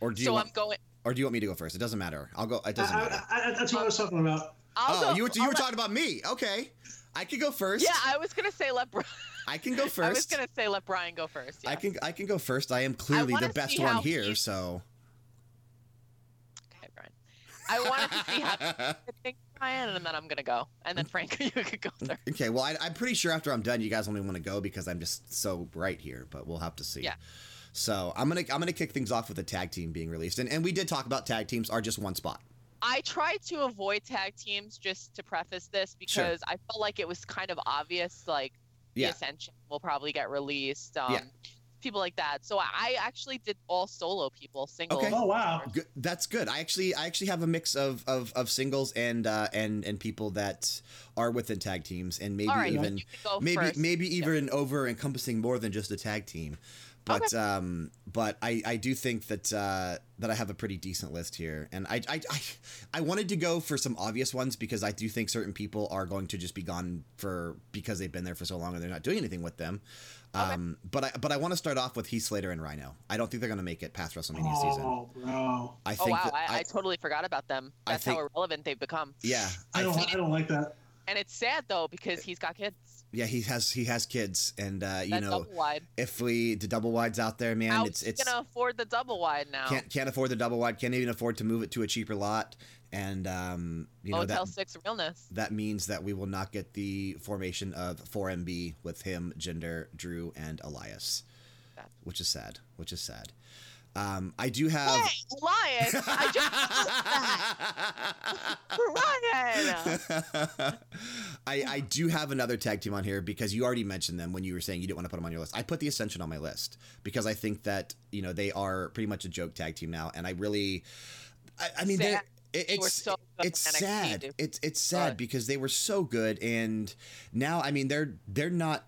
or do you so want, I'm going. or do you want me to go first? It doesn't matter. I'll go. It doesn't matter. I, I, that's what I was talking about. I'll oh, go, you were you I'll were let- talking about me. Okay, I could go first. Yeah, I was gonna say let. Bri- I can go first. I was first. gonna say let Brian go first. Yeah. I can I can go first. I am clearly wanna the best one here, so. I wanted to see how you think, Brian, and then I'm gonna go, and then Frank, you could go there. Okay, well, I, I'm pretty sure after I'm done, you guys only want to go because I'm just so bright here, but we'll have to see. Yeah. So I'm gonna I'm gonna kick things off with a tag team being released, and and we did talk about tag teams are just one spot. I tried to avoid tag teams just to preface this Sure. because I felt like it was kind of obvious, like the Ascension will probably get released. Um, Yeah. People like that. So I actually did all solo people, singles. Okay. Oh wow. Good, that's good. I actually I actually have a mix of of, of singles and uh, and and people that are within tag teams, and maybe All right, even you can go maybe first. maybe even over encompassing more than just a tag team. But um, but I, I do think that uh, that I have a pretty decent list here, and I, I I I wanted to go for some obvious ones because I do think certain people are going to just be gone for because they've been there for so long and they're not doing anything with them. Um, but I but I want to start off with Heath Slater and Rhino. I don't think they're going to make it past WrestleMania season. Oh, bro. I Oh think wow, that I, I, totally forgot about them. That's think- how irrelevant they've become. yeah I I don't. think I don't like that. And it's sad though because he's got kids. Yeah he has he has kids and uh, you That know wide. if we the double wides out there man How's it's it's gonna afford the double wide now? can't can't afford the double wide can't even afford to move it to a cheaper lot and um, you know that Six realness. that means that we will not get the formation of 4MB with him, Jinder, Drew, and Elias, Sad. which is sad. Which is sad. Um, I do have. Hey, Elias! I just Ryan. I, I do have another tag team on here because you already mentioned them when you were saying you didn't want to put them on your list. I put the Ascension on my list because I think that you know they are pretty much a joke tag team now, and I really, I, I mean, they're. It, were it's so it's sad. dude. It's it's sad But- because they were so good, and now I mean they're they're not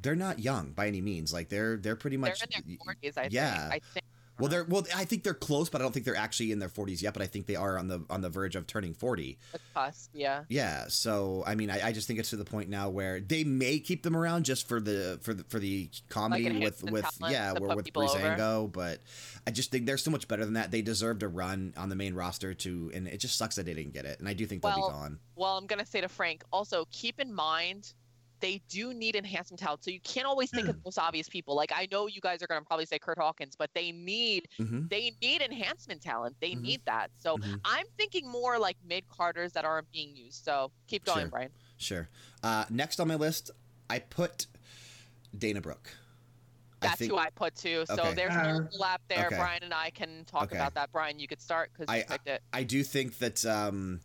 they're not young by any means. Like they're they're pretty They're much in their forties, I yeah. think. I think. Well, they're well. I think they're close, but I don't think they're actually in their 40s yet. But I think they are on the on the verge of turning 40. The cusp, yeah. Yeah. So I mean, I, I just think it's to the point now where they may keep them around just for the for the for the comedy with with talent yeah, to we're with. Breezango. But I just think they're so much better than that. They deserved a run on the main roster too, and it just sucks that they didn't get it. And I do think they'll be gone. Well, I'm gonna say to Frank, also keep in mind they do need enhancement talent. So you can't always think of the most obvious people. Like I know you guys are gonna probably say Kurt Hawkins, but they need hmm they need enhancement talent. They Mhm. need that. So Mhm. I'm thinking more like mid carders that aren't being used. So keep going, Sure. Brian. Sure. Uh, next on my list, I put Dana Brooke. That's think, who I put too. So Okay. there's Uh, an overlap there. okay. Brian and I can talk Okay. about that. Brian, you could start because you I- picked it. I do think that, um,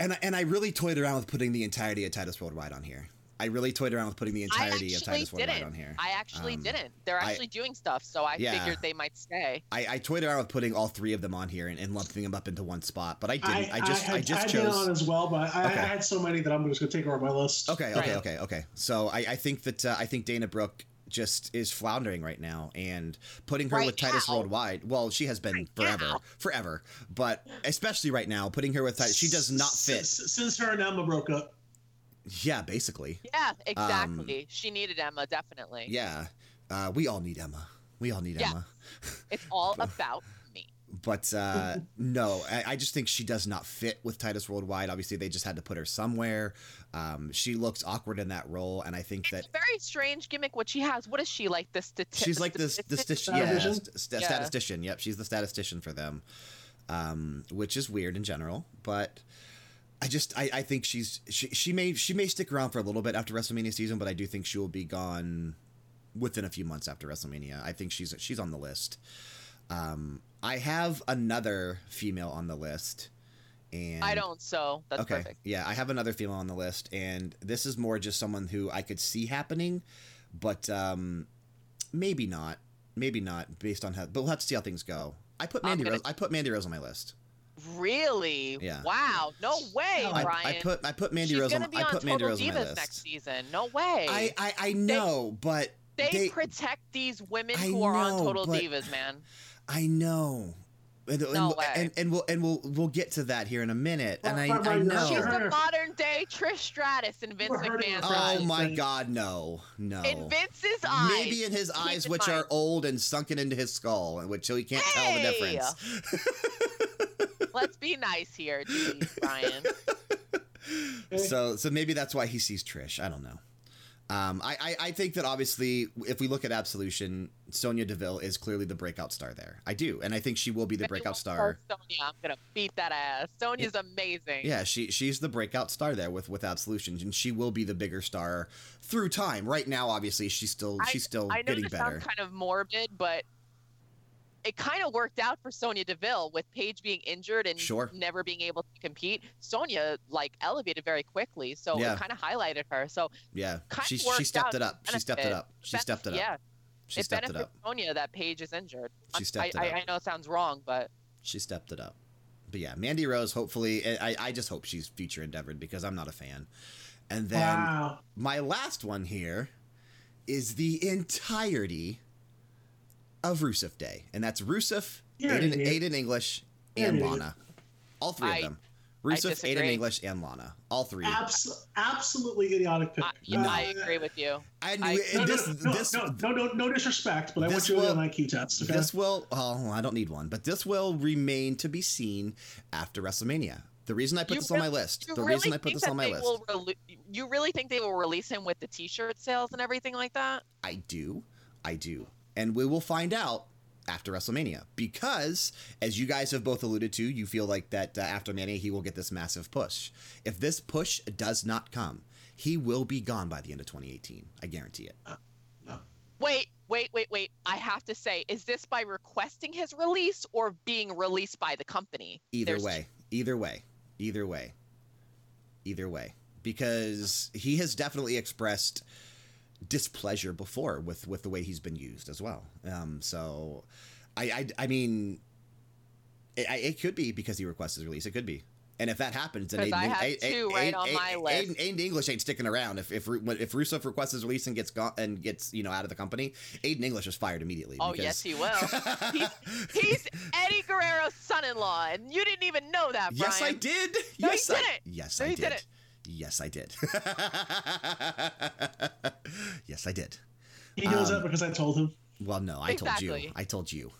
and and I really toyed around with putting the entirety of Titus Worldwide on here. I really toyed around with putting the entirety of Titus Worldwide didn't. on here. I actually Um, didn't. They're I- actually doing stuff, so I Yeah. figured they might stay. I, I toyed around with putting all three of them on here and, and lumping them up into one spot, but I didn't. I, just I, had, just I had Dana on as well, but I, Okay. I had so many that I'm just gonna take her off my list. Okay, okay, Right. okay, okay. So I, I think that uh, I think Dana Brooke just is floundering right now, and putting her Right with Titus now. Worldwide. Well, she has been Right forever, now. forever, but especially right now, putting her with Titus, she does not fit. Since, since her and Emma broke up. Yeah, basically. Yeah, exactly. she needed Emma, definitely. Um, Yeah, uh, we all need Emma. We all need Yeah. Emma. It's all about me. But uh, no, I, I just think she does not fit with Titus Worldwide. Obviously, they just had to put her somewhere. Um, she looks awkward in that role, and I think that It's a very strange gimmick what she has. What is she like? The stati- she's like this the statistic- sti- yeah, Statistician? st- st- Yeah. statistician. Yep, she's the statistician for them, um, which is weird in general. But I just I, I think she's she, she may she may stick around for a little bit after WrestleMania season, but I do think she will be gone within a few months after WrestleMania. I think she's she's on the list. Um, I have another female on the list, and I don't, so that's okay, perfect. yeah, I have another female on the list, and this is more just someone who I could see happening, but um, maybe not, maybe not based on how. But we'll have to see how things go. I put Mandy gonna- Rose. I put Mandy Rose on my list. Really? Yeah. Wow. No way, I, Brian. I put I put Mandy She's Rose on. I put Mandy Total Rose on my list. next season. No way. I, I I know, but they, they- protect these women I who are on Total Divas, man. I know. And, and, No we'll- way. and, and we'll and we'll we'll get to that here in a minute. And I, But- but I know. She's Her- the modern day Trish Stratus in Vince We're McMahon's her Oh my God, no, no. In Vince's eyes. Maybe in his eyes, in which mind. are old and sunken into his skull, which so he can't tell the difference. Let's be nice here, geez, Brian. so so maybe that's why he sees Trish. I don't know. Um, I, I, I think that obviously, if we look at Absolution, Sonya Deville is clearly the breakout star there. I do, and I think she will be the breakout star. Sonya, I'm gonna beat that ass. Sonya's amazing. Yeah, she she's the breakout star there with with Absolution, and she will be the bigger star through time. Right now, obviously, she's still I- she's still I know getting better. sounds kind of morbid, but it kind of worked out for Sonya Deville with Paige being injured and Sure. never being able to compete. Sonya like elevated very quickly, so Yeah. it kind of highlighted her. So Yeah, she she stepped out it to up. She stepped it up. She stepped it up. Yeah, She it stepped it up. Sonya that Paige is injured. She I'm- stepped I, it up. I, I know it sounds wrong, but She stepped it up. But yeah, Mandy Rose. Hopefully, eh, I I just hope she's future endeavored because I'm not a fan. And then wow. my last one here is the entirety of Rusev Day, and that's Rusev, You're Aiden. Aiden English, and an. Lana. All three I- of them. Rusev, Aiden disagree. English, and Lana. All three. Abs- absolutely idiotic pick. I, yeah, I Uh, agree with you. And I- we- No, this, no, no, this, no, no, no, no disrespect, but I want you to will- on my key test. Okay? This will, oh, I don't need one, but this will remain to be seen after WrestleMania. The reason I put You this on my list, the really reason I put this on my list, will rele- you really think they will release him with the T-shirt sales and everything like that? I do, I do, and we will find out after WrestleMania because, as you guys have both alluded to, you feel like that uh, after Mania he will get this massive push. If this push does not come, he will be gone by the end of 2018. I guarantee it. Wait, wait, wait, wait, wait. I have to say, is this by requesting his release or being released by the company? Either There's- way, either way, either way, either way, because he has definitely expressed displeasure before with with the way he's been used as well. Um, so, I I, I mean, it, it could be because he requests his release. It could be. And if that happens, then 'Cause I have Aiden- two Aiden- right on Aiden- my list. Aiden, Aiden English ain't sticking around. If if if Rusev requests his release and gets gone and gets you know out of the company, Aiden English is fired immediately. Oh, because- yes, he will. he's, he's Eddie Guerrero's son-in-law, and you didn't even know that, Brian. Yes, I did. No, he yes, I, didn't. Yes, No, I he did. Didn't. Yes, I did. yes, I did. He knows Um, that because I told him. Well, no, I told you. I told you.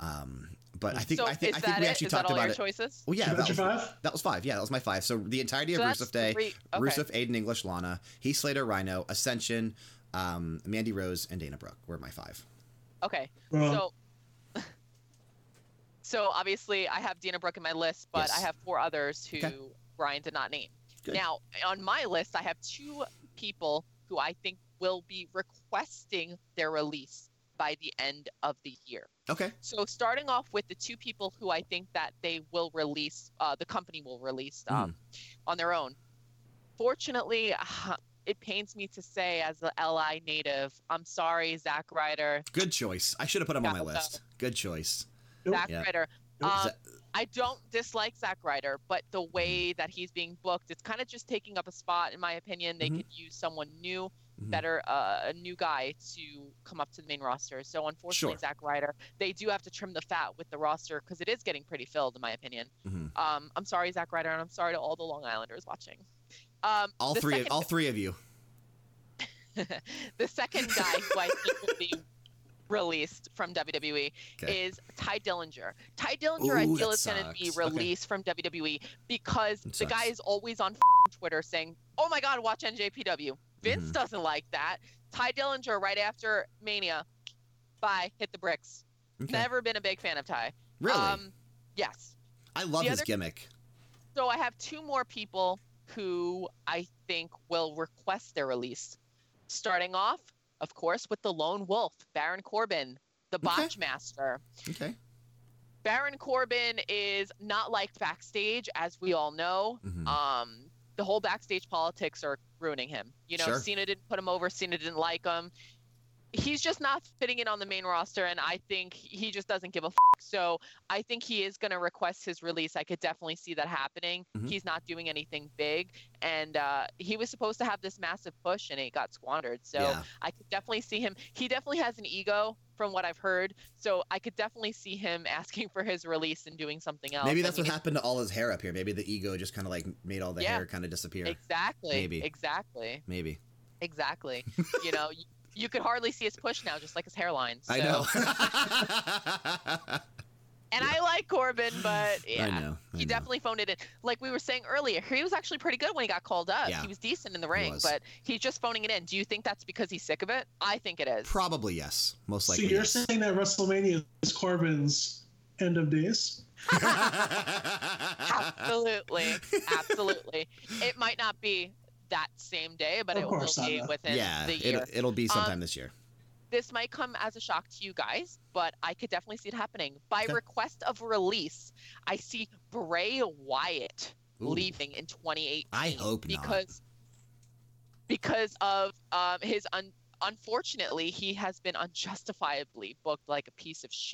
Um, but I think so I think I think we it? actually Is talked that all about your it. choices? Well, yeah, So that was, your five? that was five. Yeah, that was my five. So the entirety So of that's Rusev Day, three- okay. Rusev, Aiden English, Lana, Heath Slater, Rhino, Ascension, um, Mandy Rose, and Dana Brooke were my five. Okay. Well, So, so obviously I have Dana Brooke in my list, but Yes. I have four others who Okay. Brian did not name. Good. Now, on my list, I have two people who I think will be requesting their release by the end of the year. Okay. So, starting off with the two people who I think that they will release, uh, the company will release um, on their own. Fortunately, it pains me to say, as an LI native, I'm sorry, Zack Ryder. Good choice. I should have put him on my list. Good choice. Nope. Zack Yeah. Ryder. Um, Za- I don't dislike Zack Ryder, but the way that he's being booked, it's kind of just taking up a spot, in my opinion. They Mhm. could use someone new, Mhm. better, uh, a new guy to come up to the main roster. So unfortunately, Sure. Zack Ryder, they do have to trim the fat with the roster because it is getting pretty filled, in my opinion. Mhm. Um, I'm sorry, Zack Ryder, and I'm sorry to all the Long Islanders watching. Um, all three. Of, all three of you. the second guy who I think will be released from WWE Okay. is Tye Dillinger. Tye Dillinger, I feel is going to be sucks. Okay. released from WWE because That the guy is always on Twitter saying, "Oh my God, watch NJPW." Vince Mhm. doesn't like that. Tye Dillinger, right after Mania, bye, hit the bricks. Okay. Never been a big fan of Tye. Really? Um, yes. I love the his other- gimmick. So I have two more people who I think will request their release. Starting off, of course, with the lone wolf, Baron Corbin, the Okay. botch master. Okay. Baron Corbin is not liked backstage, as we all know. Mhm. Um, the whole backstage politics are ruining him. You know, Sure. Cena didn't put him over. Cena didn't like him. He's just not fitting in on the main roster, and I think he just doesn't give a. F- so I think he is going to request his release. I could definitely see that happening. Mhm. He's not doing anything big, and uh, he was supposed to have this massive push, and it got squandered. So yeah. I could definitely see him. He definitely has an ego, from what I've heard. So I could definitely see him asking for his release and doing something else. Maybe I that's what happened to all his hair up here. Maybe the ego just kind of like made all the Yeah. hair kind of disappear. Exactly. Maybe. Exactly. Maybe. Exactly. you know, you, you could hardly see his push now, just like his hairline. I So- know. And I like Corbin, but yeah. I know. I He know. definitely phoned it in. Like we were saying earlier, he was actually pretty good when he got called up. Yeah. He was decent in the ring, was. but he's just phoning it in. Do you think that's because he's sick of it? I think it is. Probably yes. Most likely. so you're yes. saying that WrestleMania is Corbin's end of days? Absolutely. Absolutely. It might not be that same day, but Of it will be not. within yeah, the year. it'll, it'll be sometime Um, this year. this might come as a shock to you guys, but I could definitely see it happening. By Okay. request of release, I see Bray Wyatt Ooh. leaving in 2018. I hope not. because because of um, his un- unfortunately he has been unjustifiably booked like a piece of shit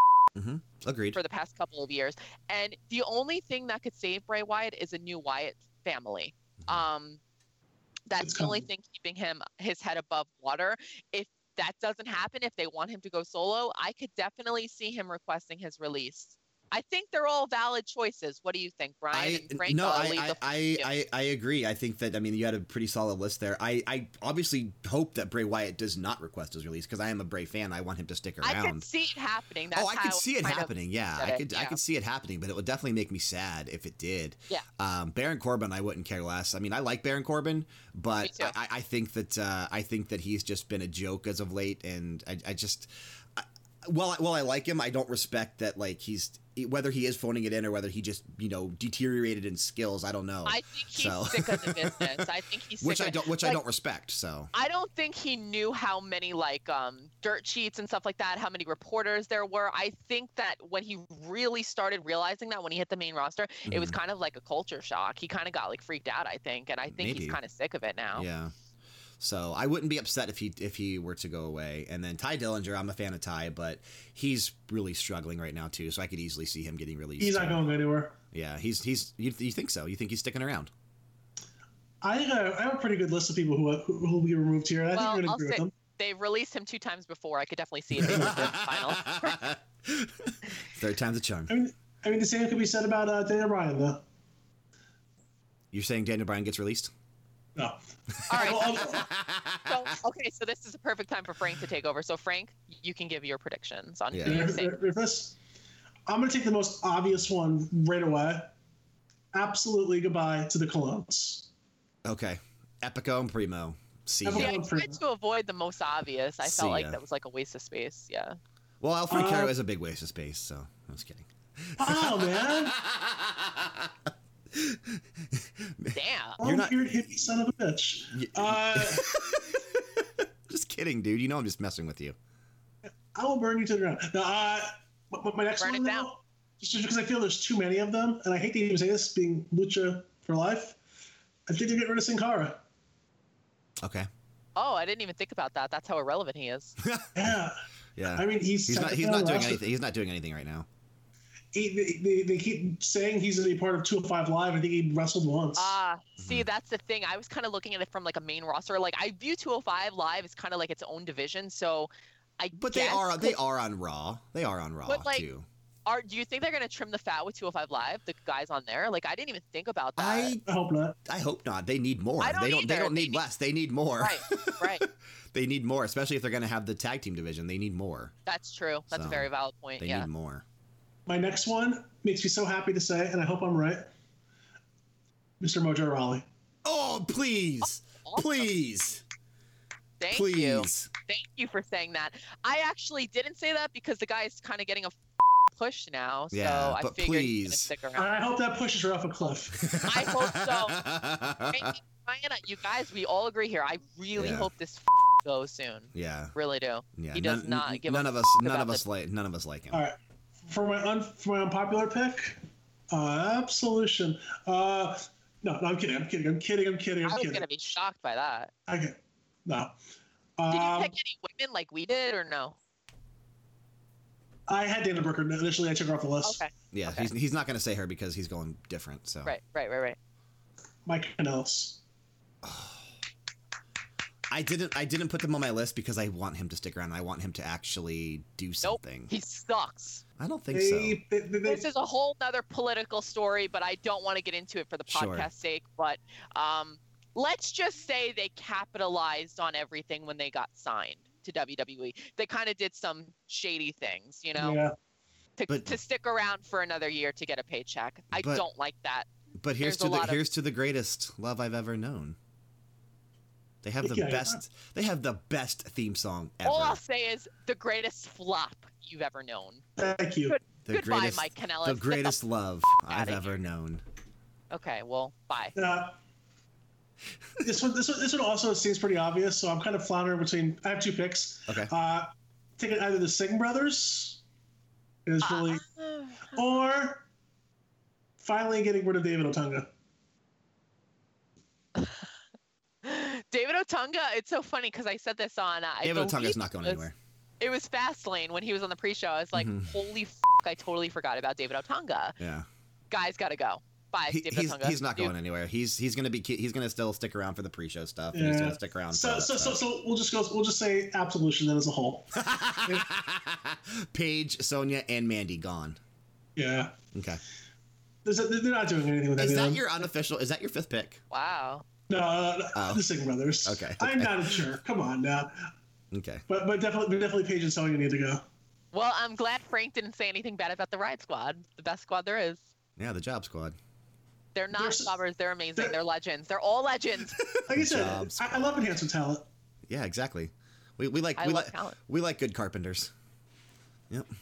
Agreed. for the past couple of years. And the only thing that could save Bray Wyatt is a new Wyatt family. Mhm. Um, that's the only thing keeping him his head above water. If that doesn't happen, if they want him to go solo, I could definitely see him requesting his release. I think they're all valid choices. What do you think, Brian I Frank? no, I I, I. I agree. I think that I mean you had a pretty solid list there. I I obviously hope that Bray Wyatt does not request his release because I am a Bray fan. I want him to stick around. I could see it happening. That's oh, I could see it happening. Yeah, I it, could. I could see it happening, but it would definitely make me sad if it did. Yeah. Um, Baron Corbin, I wouldn't care less. I mean, I like Baron Corbin, but. I, I think that uh, I think that he's just been a joke as of late, and I, I just, I, well, well, I like him. I don't respect that. Like he's whether he is phoning it in or whether he just you know deteriorated in skills. I don't know. I think he's So- sick of the business. I think he's sick which of I don't which I don't respect. So I don't think he knew how many like um, dirt sheets and stuff like that, how many reporters there were. I think that when he really started realizing that when he hit the main roster, it was Mhm. kind of like a culture shock. He kind of got like freaked out, I think, and I think Maybe. he's kind of sick of it now. yeah. So I wouldn't be upset if he if he were to go away. And then Tye Dillinger, I'm a fan of Tye, but he's really struggling right now too. So I could easily see him getting released. He's not too. going anywhere. Yeah, he's he's. You, you think so? You think he's sticking around? I, think I have a pretty good list of people who who who will be removed here. and I Well, think you're I'll going to agree say- with them. They've released him two times before. I could definitely see it being the final. Third time's a charm. I mean, I mean, the same could be said about uh, Daniel Bryan, though. You're saying Daniel Bryan gets released? No. All right. Well, So, okay, so this is a perfect time for Frank to take over. So, Frank, you can give your predictions on Yeah. who you Ready think. for- ready for this? I'm going to take the most obvious one right away. Absolutely goodbye to the Colons. Okay. Epico and Primo. See Epico. Yeah, I tried to avoid the most obvious. I See felt like ya. that was like a waste of space. Yeah. Well, Alfred Uh, Caro is a big waste of space, so I was kidding. Oh, man. Damn. Long not- beard hippie son of a bitch. Y- Uh, just kidding, dude. You know I'm just messing with you. I will burn you to the ground. Now, uh, my, my next Burn one, it though, just because I feel there's too many of them, and I hate to even say this, being Lucha for life, I think they're getting rid of Sin Cara. Okay. Oh, I didn't even think about that. That's how irrelevant he is. Yeah. Yeah. I mean, he's he's not. He's not doing anything. He's not doing anything right now. He, they, they, they keep saying he's going to be part of 205 Live. I think he wrestled once. Ah, Mm-hmm. see, that's the thing. I was kind of looking at it from like a main roster. Like I view 205 Live as kind of like its own division. So, I But they are. They are on Raw. They are on Raw But, like, too. Are do you think they're gonna trim the fat with 205 Live? The guys on there? Like I didn't even think about that. I I hope not. I hope not. They need more. Don't they don't. They don't They need need- less. They need more. Right, right. they need more, especially if they're going to have the tag team division. They need more. That's true. That's So, a very valid point. They yeah. need more. My next one makes me so happy to say, and I hope I'm right. Mr. Mojo Rawley. Oh, please, Awesome. please, Thank please. you. Thank you for saying that. I actually didn't say that because the guy's kind of getting a push now. So Yeah, I but figured he's please. stick around. I hope that pushes her off a cliff. I hope so. Thank you, Ryan. You guys, we all agree here. I really Yeah. hope this goes soon. yeah, Really do. yeah. He does none, not give a none of us. None of us like. None of us like him. All right. For my un, for my unpopular pick, uh, Absolution. Uh, no, no, I'm kidding. I'm kidding. I'm kidding. I'm kidding. I'm I was kidding. gonna be shocked by that. Okay. No. Did you Um, pick any women like we did, or no? I had Dana Brooker initially. I took her off the list. Okay. Yeah, Okay. he's he's not going to say her because he's going different. So Right. Right. Right. Right. Mike Kanellis. I didn't I didn't put them on my list because I want him to stick around. I want him to actually do something. Nope. something. He sucks. I don't think They, so. they, they, they- this is a whole other political story, but I don't want to get into it for the Sure. podcast sake. But um, let's just say they capitalized on everything when they got signed to WWE. They kind of did some shady things, you know, yeah. to, But- to stick around for another year to get a paycheck. I But- don't like that. But here's There's to the lot of- here's to the greatest love I've ever known. They have the Yeah, yeah. best. They have the best theme song ever. All I'll say is the greatest flop you've ever known. Thank you. Good- the Goodbye, greatest, Mike Kanellis. the Get greatest love I've outta ever known. Okay, well, bye. Uh, this one, this one, this one also seems pretty obvious. So I'm kind of floundering between. I have two picks. Okay. Uh, taking either the Singh brothers is really, Uh, or finally getting rid of David Otunga. David Otunga, it's so funny because I said this on. Uh, I David believe Otunga's not going was- anywhere. It was Fastlane when he was on the pre-show. I was like, Mhm. "Holy f! I totally forgot about David Otunga. Yeah. Guys, gotta go. Bye, He, David he's, Otunga. he's not You- going anywhere. He's he's gonna be he's gonna still stick around for the pre-show stuff. And he's Yeah. gonna stick around. So, so, so, so we'll just go. We'll just say Absolution then as a whole. Paige, Sonya, and Mandy gone. Yeah. Okay. A, they're not doing anything with Is that your unofficial? Is that your fifth pick? Wow. No, no, no, Oh. the Singh brothers. Okay, I'm okay. not sure. Come on now. Okay. But but definitely but definitely Paige and Sonya need to go. Well, I'm glad Frank didn't say anything bad about the Ride Squad. The best squad there is. Yeah, the Job Squad. They're not There's- jobbers. They're amazing. there- They're legends. They're all legends. Like I said, Jobs. I, I love enhancement talent. Yeah, exactly. We, we like I we like talent. we like good carpenters. Yep.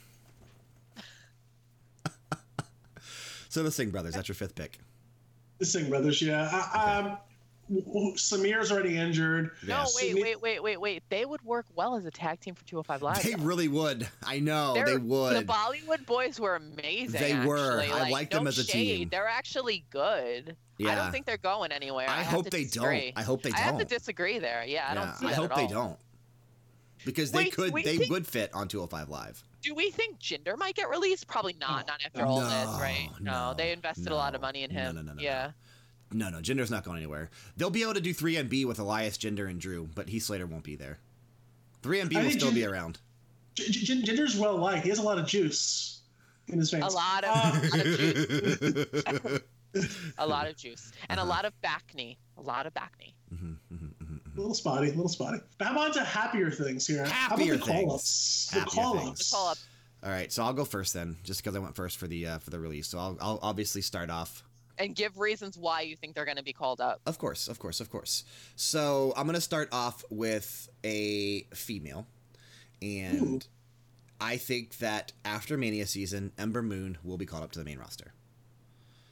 So the Singh brothers, that's your fifth pick. The Singh brothers, yeah. I, um, w- w- Samir's already injured. No, Yes. wait, wait, wait, wait, wait. They would work well as a tag team for 205 Live. They though. really would. I know they They're- would. The Bollywood boys were amazing. They were. actually. I Like, liked them no as a shade. team. They're actually good. Yeah. I don't think they're going anywhere. I have hope they disagree. don't. I hope they don't. I have to disagree there. Yeah, I yeah, don't see I that hope at they all. don't. Because they Wait, could, wait, they think- would fit on 205 Live. Do we think Jinder might get released? Probably not. Not after all this, right? No, No, they invested a lot of money in him. no, no, no, yeah. No, no, Jinder's not going anywhere. They'll be able to do 3MB with Elias, Jinder, and Drew, but Heath Slater won't be there. 3MB I will think still be around. G- G- Ginger's well liked. He has a lot of juice in his veins. A lot of, Uh, lot of juice. a lot of juice, and Uh-huh. a lot of back knee. A lot of back knee. A little spotty, a little spotty. But how about to happier things here? Happier how about the things. call-ups? The call-ups. things. Call up. All right, so I'll go first then, just because I went first for the uh, for the release. So I'll, I'll obviously start off and give reasons why you think they're going to be called up. Of course, of course, of course. So I'm gonna start off with a female, and Ooh. I think that after Mania season, Ember Moon will be called up to the main roster.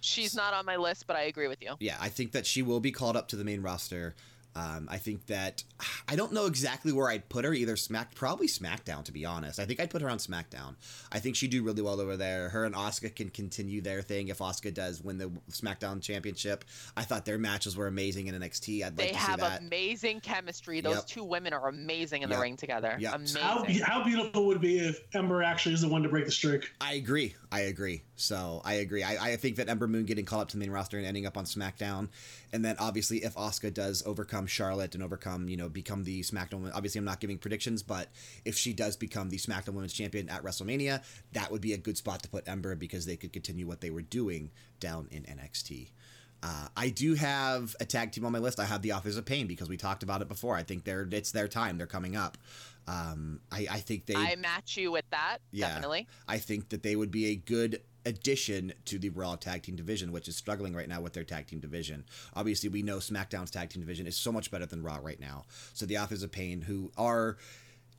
She's not on my list, but I agree with you. Yeah, I think that she will be called up to the main roster. Um, I think that I don't know exactly where I'd put her. Either Smack, probably SmackDown, to be honest. I think I'd put her on SmackDown. I think she'd do really well over there. Her and Asuka can continue their thing if Asuka does win the SmackDown Championship. I thought their matches were amazing in NXT. I'd like they to have see that. amazing chemistry. Those Yep. two women are amazing in Yep. the ring together. Yep. Amazing. How, how beautiful would it be if Ember actually is the one to break the streak? I agree. I agree. So I agree. I, I think that Ember Moon getting called up to the main roster and ending up on SmackDown, and then obviously if Asuka does overcome Charlotte and overcome, you know, become the SmackDown. women- Obviously, I'm not giving predictions, but if she does become the SmackDown Women's Champion at WrestleMania, that would be a good spot to put Ember because they could continue what they were doing down in NXT. Uh, I do have a tag team on my list. I have the Authors of Pain because we talked about it before. I think they're it's their time. They're coming up. Um, I, I think they I match you with that. Yeah. Definitely. I think that they would be a good addition to the Raw Tag Team division, which is struggling right now with their tag team division. Obviously, we know SmackDown's tag team division is so much better than Raw right now. So the Authors of Pain, who are,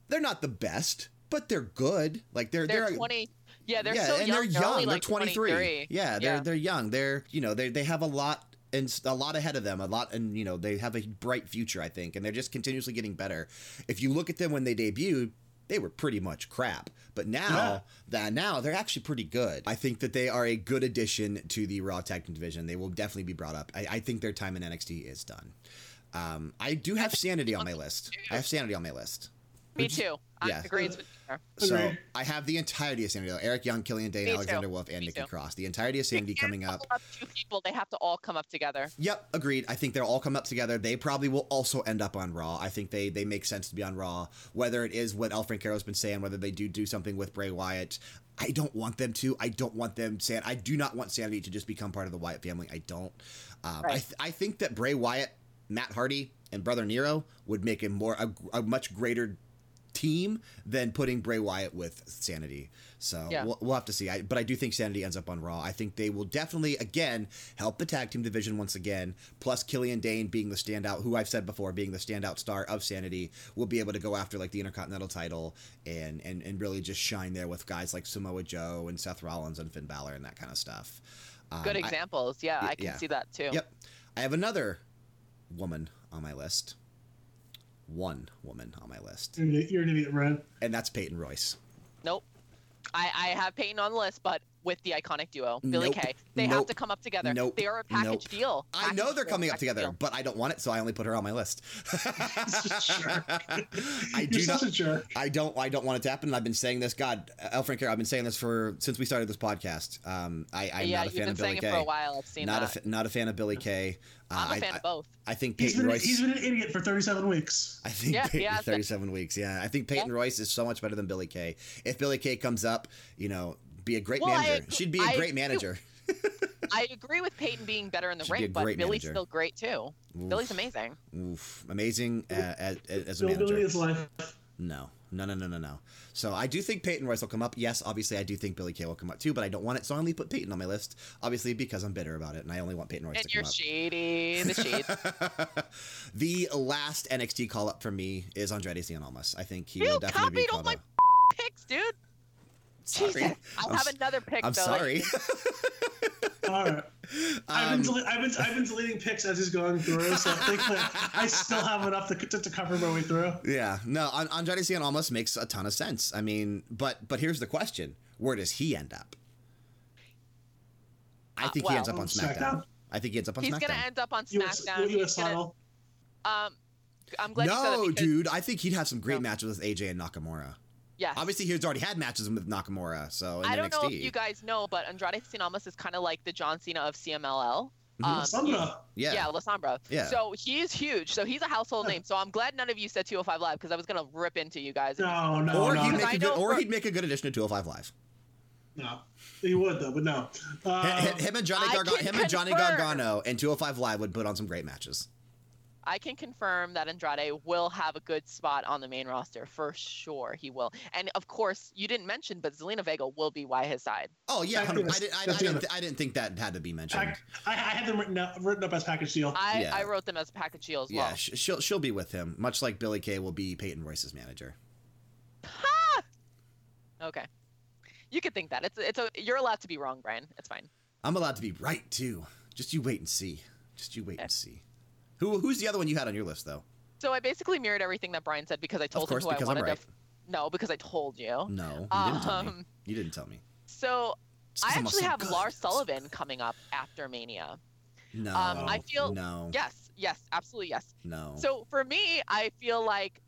they're not the best, but they're good. Like they're They're, they're. 20. Yeah, they're yeah, still and young. they're young. only They're like 23. 23. Yeah, they're Yeah. they're young. They're you know they they have a lot and a lot ahead of them. A lot and you know they have a bright future. I think, and they're just continuously getting better. If you look at them when they debuted, they were pretty much crap. But now Yeah. that now they're actually pretty good. I think that they are a good addition to the Raw Tag Team division. They will definitely be brought up. I, I think their time in NXT is done. Um, I do have Sanity on my list. I have Sanity on my list. Me Which- too. yeah. I agree with you. So I have the entirety of Sanity. Eric Young, Killian Dain, Me too. Alexander Wolfe, and Me Nikki too. Cross. The entirety of Sanity coming up. couple two people. They have to all come up together. Yep, agreed. I think they'll all come up together. They probably will also end up on Raw. I think they they make sense to be on Raw. Whether it is what El Francaro's been saying, whether they do do something with Bray Wyatt, I don't want them to. I don't want them. San- I do not want Sanity to just become part of the Wyatt family. I don't. Um, I th- I think that Bray Wyatt, Matt Hardy, and Brother Nero would make a more a, a much greater team than putting Bray Wyatt with Sanity. So Yeah. we'll, we'll have to see. I, but I do think Sanity ends up on Raw. I think they will definitely, again, help the tag team division once again. Plus, Killian Dain being the standout, who I've said before, being the standout star of Sanity, will be able to go after like the Intercontinental title and, and, and really just shine there with guys like Samoa Joe and Seth Rollins and Finn Balor and that kind of stuff. Um, Good I- examples. yeah, I can yeah. see that too. Yep. I have another woman on my list. One woman on my list. You're, an idiot- you're an idiot, Ryan. And that's Peyton Royce. Nope. I, I have Peyton on the list, but with the iconic duo, Billy Nope. Kay. They Nope. have to come up together. Nope. They are a package Nope. deal. I know they're deal, coming up together, deal. but I don't want it, so I only put her on my list. I do You're not. jerk. I don't. I don't want it to happen. I've been saying this. God, El Francaro, I've been saying this for since we started this podcast. Um, I, I'm yeah, not a you've fan been of Billy saying it Kay. for a while. I've seen Not a that. fa- not a fan of Billie Kay. Uh, I'm a I- fan I, of both. I think He's Peyton been, Royce. he's been an idiot for 37 weeks. I think Yeah, he Peyton, has 37 weeks. Yeah, I think Peyton Royce is so much better than Billie Kay. If Billie Kay comes up, you know, be a great Well, manager. She'd be a I great agree. manager. I agree with Peyton being better in the She'd be ring, but Billy's manager. still great too. Billy's amazing. Oof, amazing uh, as, as a manager. Billy is life. No, no, no, no, no, no. So I do think Peyton Royce will come up. Yes, obviously I do think Billie Kay will come up too, but I don't want it, so I only put Peyton on my list. Obviously because I'm bitter about it, and I only want Peyton Royce And to you're come shady. The shade. the last NXT call up for me is Andrade Cien Almas. I think he will You definitely be copied all my up. picks, dude. Sorry. Jesus, I'll I'm have s- another pick. I'm though. sorry. All right. I've, been Um, dele- I've, been, I've been deleting pics as he's going through, so i thankfully I still have enough to, to, to cover my way through. Yeah, no, An- Andrade Cien Almas makes a ton of sense. I mean, but but here's the question: Where does he end up? I Uh, think he ends up on SmackDown. SmackDown? I think he ends up on He's SmackDown. He's gonna end up on SmackDown. US He's gonna- title. um, I'm glad you said that no, because, dude, I think he'd have some great No. matches with AJ and Nakamura. Yes. Obviously, he's already had matches with Nakamura, so in I don't NXT. know if you guys know, but Andrade Cien Almas is kind of like the John Cena of CMLL. Mhm. Um, Sombra. yeah, Yeah, La Sombra. Yeah. So he's huge. So he's a household Yeah. name. So I'm glad none of you said 205 Live because I was gonna rip into you guys. No, no, or no, he'd make I a good, or he'd make a good addition to 205 Live. no. He would though, but no. Uh, Him- him and Johnny I Gargano, him and Johnny. Gargano and 205 Live would put on some great matches. I can confirm that Andrade will have a good spot on the main roster for sure. He will. And of course, you didn't mention, but Zelina Vega will be by his side. Oh yeah, Back 100 to I, did, I, I, didn't, th- I didn't think that had to be mentioned. I, I had them written up, written up as package deal. I, Yeah. I wrote them as a package deal as yeah, well. sh- she'll she'll be with him, much like Billie Kay will be Peyton Royce's manager. Ha! Okay. You could think that. It's it's a you're allowed to be wrong, Brian. It's fine. I'm allowed to be right too. Just you wait and see. Just you wait Okay. and see. Who who's the other one you had on your list though? So I basically mirrored everything that Brian said because I told course, him who because I I'm wanted right. to. No, because I told you. No, you didn't tell me. Um, You didn't tell me. So I actually so have good. Lars Sullivan coming up after Mania. No, um, I feel- no, Yes, yes, absolutely yes. no. So for me, I feel like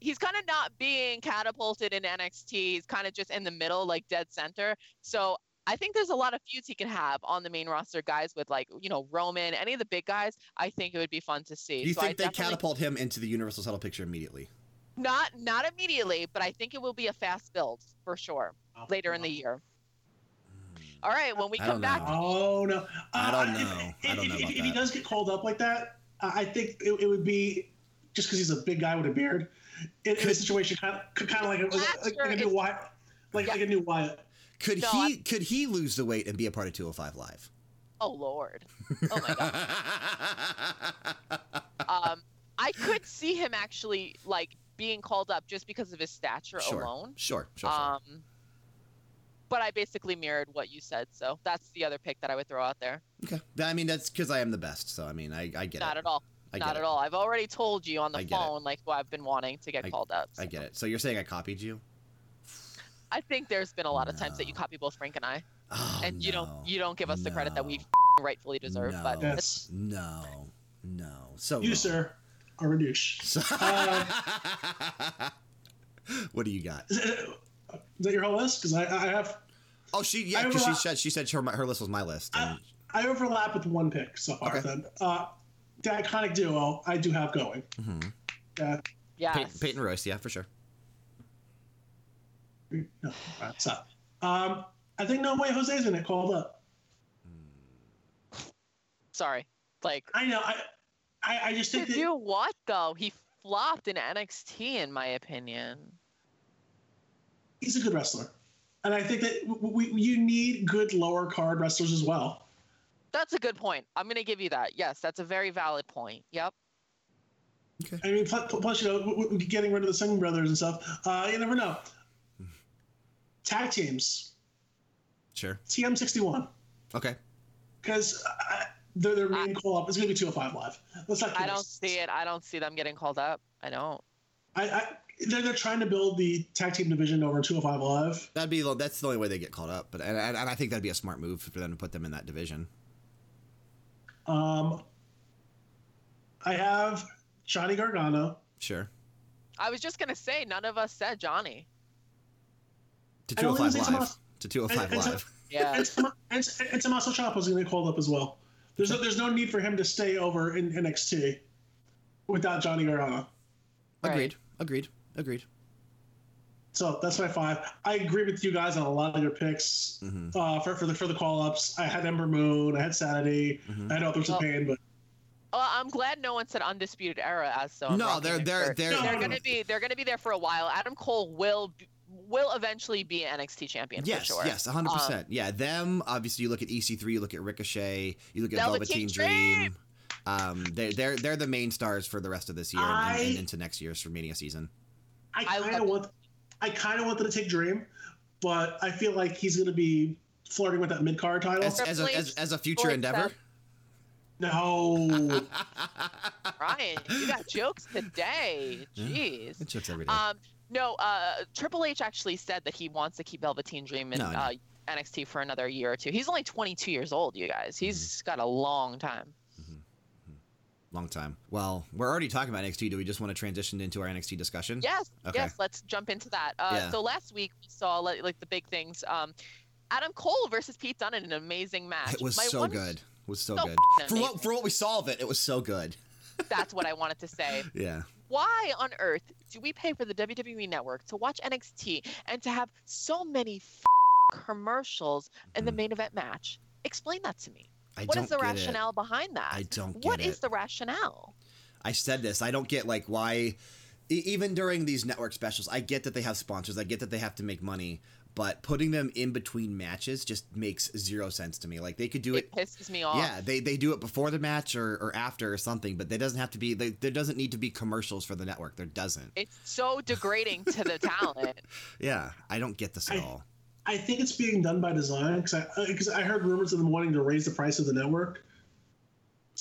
he's kind of not being catapulted in NXT. He's kind of just in the middle, like dead center. So I think there's a lot of feuds he can have on the main roster, guys with like you know Roman, any of the big guys. I think it would be fun to see. Do you so I think they definitely- catapult him into the Universal title picture immediately? Not not immediately, but I think it will be a fast build for sure later in the year. All right, when we come back. Oh no! Uh, I don't if- know. If, I don't know if, about if he does get called up like that, uh, I think it, it would be just because he's a big guy with a beard. In, in a Could- situation kind of kind of like a, like, like, a new it's- Wyatt, like Yeah. like a new Wyatt. Could No, he could he lose the weight and be a part of 205 Live? oh lord, oh my god. um, I could see him actually like being called up just because of his stature sure, alone. sure, sure, sure. Um, but I basically mirrored what you said, so that's the other pick that I would throw out there. okay, I mean that's because I am the best, so I mean I, I get Not it. Not at all. I Not it. at all. I've already told you on the get it. phone like who I've been wanting to get I- called up. I get it. So you're saying I copied you? I think there's been a lot of times that you copy both Frank and I, Oh, and you don't you don't give us the credit that No. we rightfully deserve. No. But Yes. No, no. So You wrong. sir are a douche. So- Uh, what do you got? Is, that your whole list? Because I, I have Oh, she yeah, I because she overlap- said she said her, her list was my list. and- I overlap with one pick so far. Okay. Then uh, the iconic duo I do have going. Mhm. Uh, yes, Pey- Peyton Royce, yeah, for sure. No, that's up. Um, I think No Way Jose's gonna get called up. sorry. Like I know. I I, I just to think that do what though? He flopped in NXT, in my opinion. he's a good wrestler, and I think that we, we you need good lower card wrestlers as well. That's a good point. I'm gonna give you that. Yes, that's a very valid point. Yep. Okay. I mean, plus, plus you know, w- w- getting rid of the Singh brothers and stuff. Uh, you never know. Tag teams, Sure. TM61, Okay. because uh, their their main call up is gonna be 205 live. Let's not. I don't ourselves. see it. I don't see them getting called up. I don't. I, I they're, they're trying to build the tag team division over 205 live. That'd be that's the only way they get called up. But and, and, and I think that'd be a smart move for them to put them in that division. Um, I have Johnny Gargano. Sure. I was just gonna say none of us said Johnny. To 205 think live. Tomas- To 205 and- and so- live. Yeah. And, Tom- and, and Tommaso Ciampa's going to get called up as well. There's no, there's no need for him to stay over in NXT without Johnny Gargano. Right. Agreed. Agreed. Agreed. So that's my five. I agree with you guys on a lot of your picks Mhm. uh, for, for the for the call ups. I had Ember Moon. I had Sanity. Mhm. I know there's a pain, but Well, I'm glad no one said undisputed era as so. I'm No, rocking they're- their they're- they're- they're gonna be they're gonna be there for a while. Adam Cole will b- will eventually be NXT champion Yes, for sure. yes, 100%. yeah, them, obviously, you look at EC3, you look at Ricochet, you look at Velveteen Velveteen Dream. Um, they're, they're, they're the main stars for the rest of this year and, and, into next year's for Mania season. I I kind of want I kind of wanted to take Dream, but I feel like he's going to be flirting with that mid card title. As, as, a, as, as a future endeavor? No. Ryan, you got jokes today. Jeez. Yeah, jokes every day. Um, no, uh, Triple H actually said that he wants to keep Velveteen Dream in No, know. uh, NXT for another year or two. He's only 22 years old, you guys. He's Mm-hmm. got a long time. Long time. Well, we're already talking about NXT. Do we just want to transition into our NXT discussion? Yes, Okay. yes. Let's jump into that. Uh, Yeah. So last week we saw like, like the big things. Um, Adam Cole versus Pete Dunne in an amazing match. It was My so good. It was so, So good. For what, for what we saw of it, it was so good. That's what I wanted to say. Yeah. Why on earth do we pay for the WWE network to watch NXT and to have so many f- commercials in the Mhm. main event match? Explain that to me. I What is the rationale behind that? I don't What get is it. the rationale? I said this. I don't get like why, even during these network specials, I get that they have sponsors. I get that they have to make money, but putting them in between matches just makes zero sense to me. Like they could do It it. pisses me off. Yeah, they, they do it before the match or, or after or something, but there doesn't have to be they, there doesn't need to be commercials for the network. There doesn't. It's so degrading to the talent. Yeah, I don't get this at I- all. I think it's being done by design because I uh, because I heard rumors of them wanting to raise the price of the network.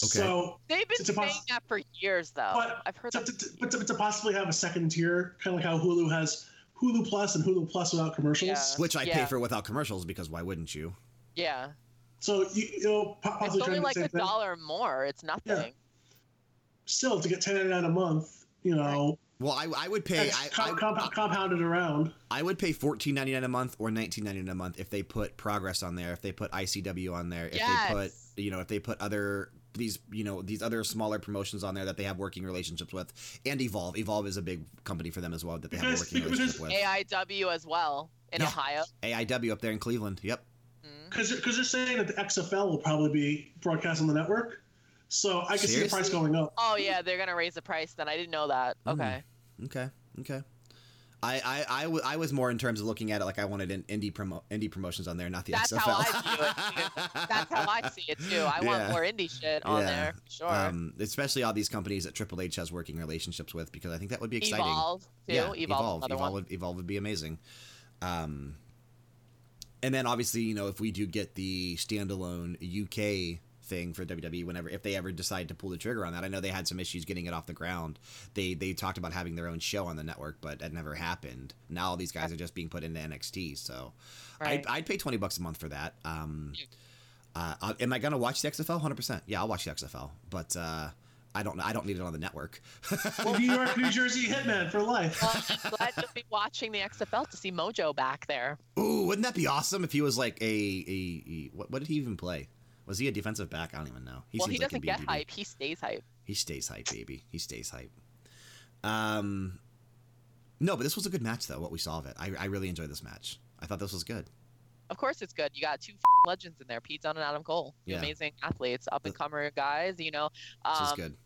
Okay. So, They've been It's a saying poss- that for years, though. but I've heard to, that. to, to- but to, to possibly have a second tier, kind of like how Hulu has Hulu Plus and Hulu Plus without commercials. Yeah. Which I pay for without commercials because why wouldn't you? Yeah, So you, you know, possibly it's only like a thing. dollar more. It's nothing. Still, to get ten ninety nine a month, you know, Well, I, I would pay I, com- I, comp- compounded around. I would pay fourteen ninety nine a month or nineteen ninety nine a month if they put Progress on there, if they put ICW on there, if they put you know if they put other these you know these other smaller promotions on there that they have working relationships with, and Evolve. Evolve is a big company for them as well that they have a working because- relationship with. AIW as well in Yeah. Ohio. AIW up there in Cleveland. Yep. Mhm. Because because they're saying that the XFL will probably be broadcast on the network, so I can see the price going up. Oh yeah, they're gonna raise the price. Then I didn't know that. Okay. Okay. Okay. I, I, I, w- I was more in terms of looking at it like I wanted in, indie promo indie promotions on there, not the That's XFL. how I view it, That's how I see it too. I want more indie shit on Yeah. there. Sure. um, especially all these companies that Triple H has working relationships with, because I think that would be exciting. Evolve too. Yeah, Evolve, evolve, evolve, would, evolve would be amazing. Um, and then obviously, you know, if we do get the standalone UK thing for WWE, whenever if they ever decide to pull the trigger on that, I know they had some issues getting it off the ground. They they talked about having their own show on the network, but that never happened. Now all these guys are just being put into NXT, so Right. I'd, I'd pay twenty bucks a month for that. Um, uh, uh, am I gonna watch the XFL? Hundred percent. Yeah, I'll watch the XFL, but. Uh, I don't. Know. I don't need it on the network. New York, New Jersey Hitman for life. Well, I'm glad you'll be watching the XFL to see Mojo back there. Ooh, wouldn't that be awesome if he was like a a, a what, what did he even play? Was he a defensive back? I don't even know. He well, he seems like doesn't he'd get hype. He stays hype. He stays hype, baby. He stays hype. Um, no, but this was a good match though. What we saw of it, I, I really enjoyed this match. I thought this was good. Of course, it's good. You got two legends in there, Pete Dunne and Adam Cole. Two Yeah. amazing athletes, up and comer guys. You know. This is Um, good.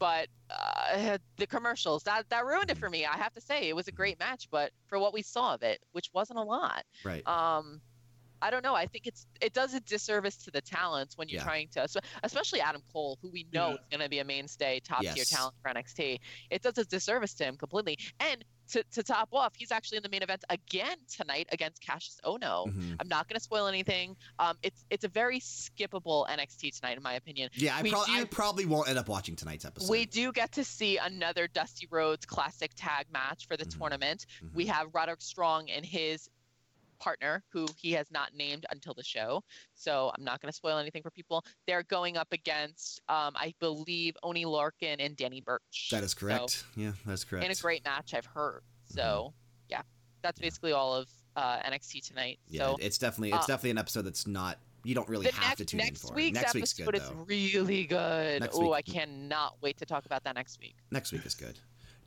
but uh, the commercials that that ruined it Mm-hmm. for me. I have to say, it was a great match, but for what we saw of it, which wasn't a lot, Right. um, I don't know. I think it's it does a disservice to the talents when you're Yeah. trying to, especially Adam Cole, who we know Yeah. is going to be a mainstay, top tier Yes. talent for NXT. It does a disservice to him completely. And to, to top off, he's actually in the main event again tonight against Kassius Ohno. Mhm. I'm not going to spoil anything. Um, it's it's a very skippable NXT tonight, in my opinion. Yeah, I, we prob- I do- probably won't end up watching tonight's episode. We do get to see another Dusty Rhodes Classic tag match for the Mhm. tournament. Mhm. We have Roderick Strong and his partner, who he has not named until the show. So I'm not going to spoil anything for people. They're going up against, um, I believe, Oney Lorcan and Danny Burch. that is So- correct. yeah, that's correct. in a great match, I've heard. So yeah, that's Yeah. basically all of uh, NXT tonight. yeah, so it's definitely it's uh, definitely an episode that's not you don't really have next, to tune in for. week's next week's episode good is really good. Oh, I cannot wait to talk about that next week. Next week is good.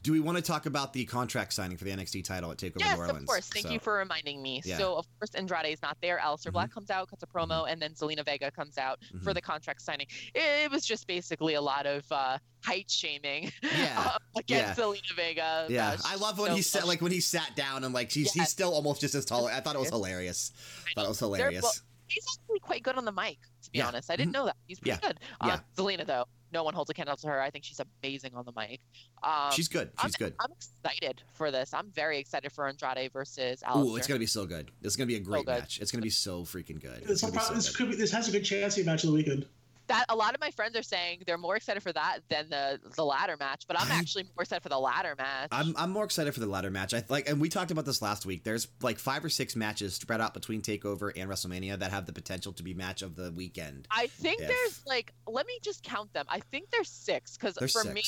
Do we want to talk about the contract signing for the NXT title at Takeover Yes, New Orleans? of course. Thank So- you for reminding me. Yeah. So, of course, Andrade is not there. Aleister Mhm. Black comes out, cuts a promo, and then Zelina Vega comes out for Mhm. the contract signing. It, was just basically a lot of uh, height shaming Yeah. against Zelina Vega. Yeah, I love when so he sat like when he sat down and like he's he's still almost just as tall. I thought it was hilarious. thought it was hilarious. well, He's actually quite good on the mic, to be Yeah. honest. I didn't know that. He's pretty Yeah. good. Uh, Yeah. Zelina, though, no one holds a candle to her. I think she's amazing on the mic. Um, she's good. She's I'm, good. I'm excited for this. I'm very excited for Andrade versus Aleister. Ooh, it's gonna be so good. It's gonna be a great good. match. It's gonna be so freaking good. This, It's gonna so this good. could be. This has a good chance to be match of the weekend. That a lot of my friends are saying they're more excited for that than the the ladder match, but I'm I- actually more excited for the ladder match. I'm, I'm more excited for the ladder match. I like, and we talked about this last week. There's like five or six matches spread out between Takeover and WrestleMania that have the potential to be match of the weekend. I think If- there's like let me just count them. I think there's six because for six. me,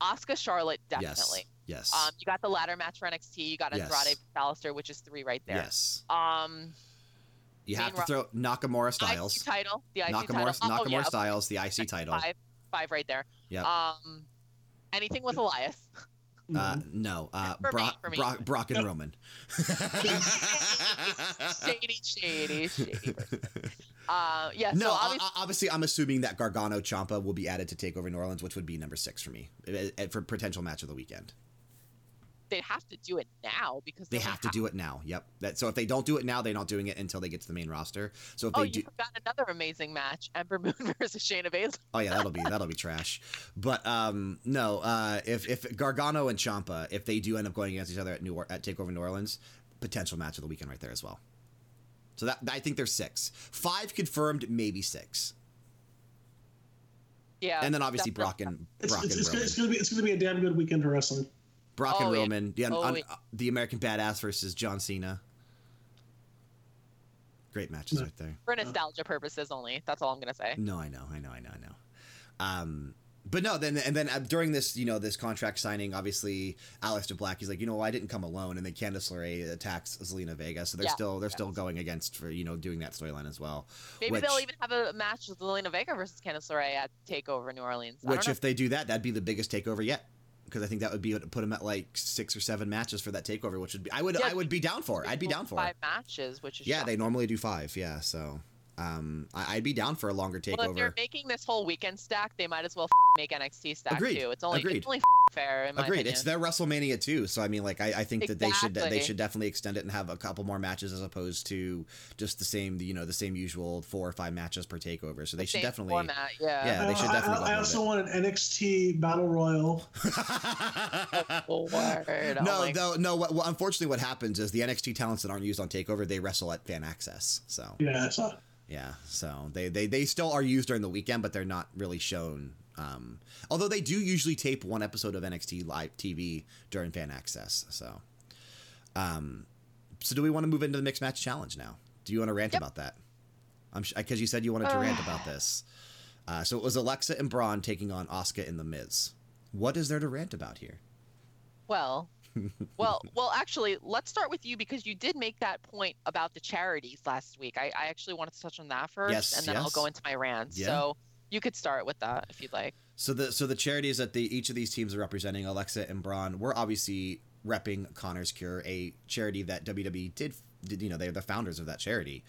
Asuka Charlotte definitely. Yes. Yes. Um, you got the ladder match for NXT. You got Andrade versus Aleister, which is three right there. yes. Um, You have to throw Nakamura IC Styles. title, the IC Nakamura, title. Oh, Nakamura yeah, okay. Styles, the IC title. Five, five right there. Yep. Um, anything with Elias. Uh, Mhm. no, uh, For me, Brock, for me. Brock, Brock and Roman. shady, shady, shady. Uh, yeah. no, so obviously, obviously, I'm assuming that Gargano Ciampa will be added to Takeover New Orleans, which would be number six for me eh, eh, for potential match of the weekend. They have to do it now because They only have to do it now. Yep. That, so if they don't do it now, they're not doing it until they get to the main roster. So if Oh, they you do, got another amazing match: Ember Moon versus Shayna Baszler. oh yeah, that'll be that'll be trash. But um, no, uh, if if Gargano and Ciampa, if they do end up going against each other at New or- at Takeover New Orleans, potential match of the weekend right there as well. So that I think there's six, five confirmed, maybe six, Yeah. and then obviously definitely. Brock and Brock it's, and it's, gonna, Roman. it's gonna be it's gonna be a damn good weekend for wrestling. Brock and Oh, yeah. Roman, the, Oh, un- yeah. the American Badass versus John Cena. Great matches No. right there. for nostalgia purposes only. That's all I'm gonna say. No, I know, I know, I know, I know. Um, but no, then and then uh, during this, you know, this contract signing, obviously, Aleister Black, he's like, you know, I didn't come alone, and then Candice LeRae attacks Zelina Vega, so they're Yeah. still they're Yeah. still going against for you know doing that storyline as well. Maybe which, they'll even have a match with Zelina Vega versus Candice LeRae at Takeover New Orleans. I which if they do that, that'd be the biggest takeover yet. Because I think that would be put him at like six or seven matches for that takeover, which would be I would Yeah, I would be down for. I'd be down for. it. five matches, which is Yeah, shocking. they normally do five. Yeah, so um, I, I'd be down for a longer takeover. Well, if they're making this whole weekend stack, they might as well f- make NXT stack Agreed. too. It's only Agreed. it's only f- fair in my Agreed. opinion. It's their WrestleMania too, so I mean, like, I, I think that they should they should definitely extend it and have a couple more matches as opposed to just the same, you know, the same usual four or five matches per takeover. So they should Same definitely. format. Yeah. Yeah, they should definitely I, go I also it. want an NXT Battle Royal. Oh, word. No, my- no, no. What, well, unfortunately, what happens is the NXT talents that aren't used on Takeover they wrestle at Fan Access. So Yeah, so yeah, so they they they still are used during the weekend, but they're not really shown. Um, although they do usually tape one episode of NXT live TV during Fan Access. So, um, so do we want to move into the mixed match challenge now? Do you want to rant Yep. about that? I'm because you said you wanted to rant about this. Uh, so it was Alexa and Braun taking on Asuka and The Miz. What is there to rant about here? Well, well, well. Actually, let's start with you because you did make that point about the charities last week. I, I actually wanted to touch on that first, Yes, and then I'll go into my rants. Yeah. So you could start with that if you'd like. So the so the charities that the each of these teams are representing, Alexa and Braun, we're obviously repping Connor's Cure, a charity that WWE did, did you know they're the founders of that charity,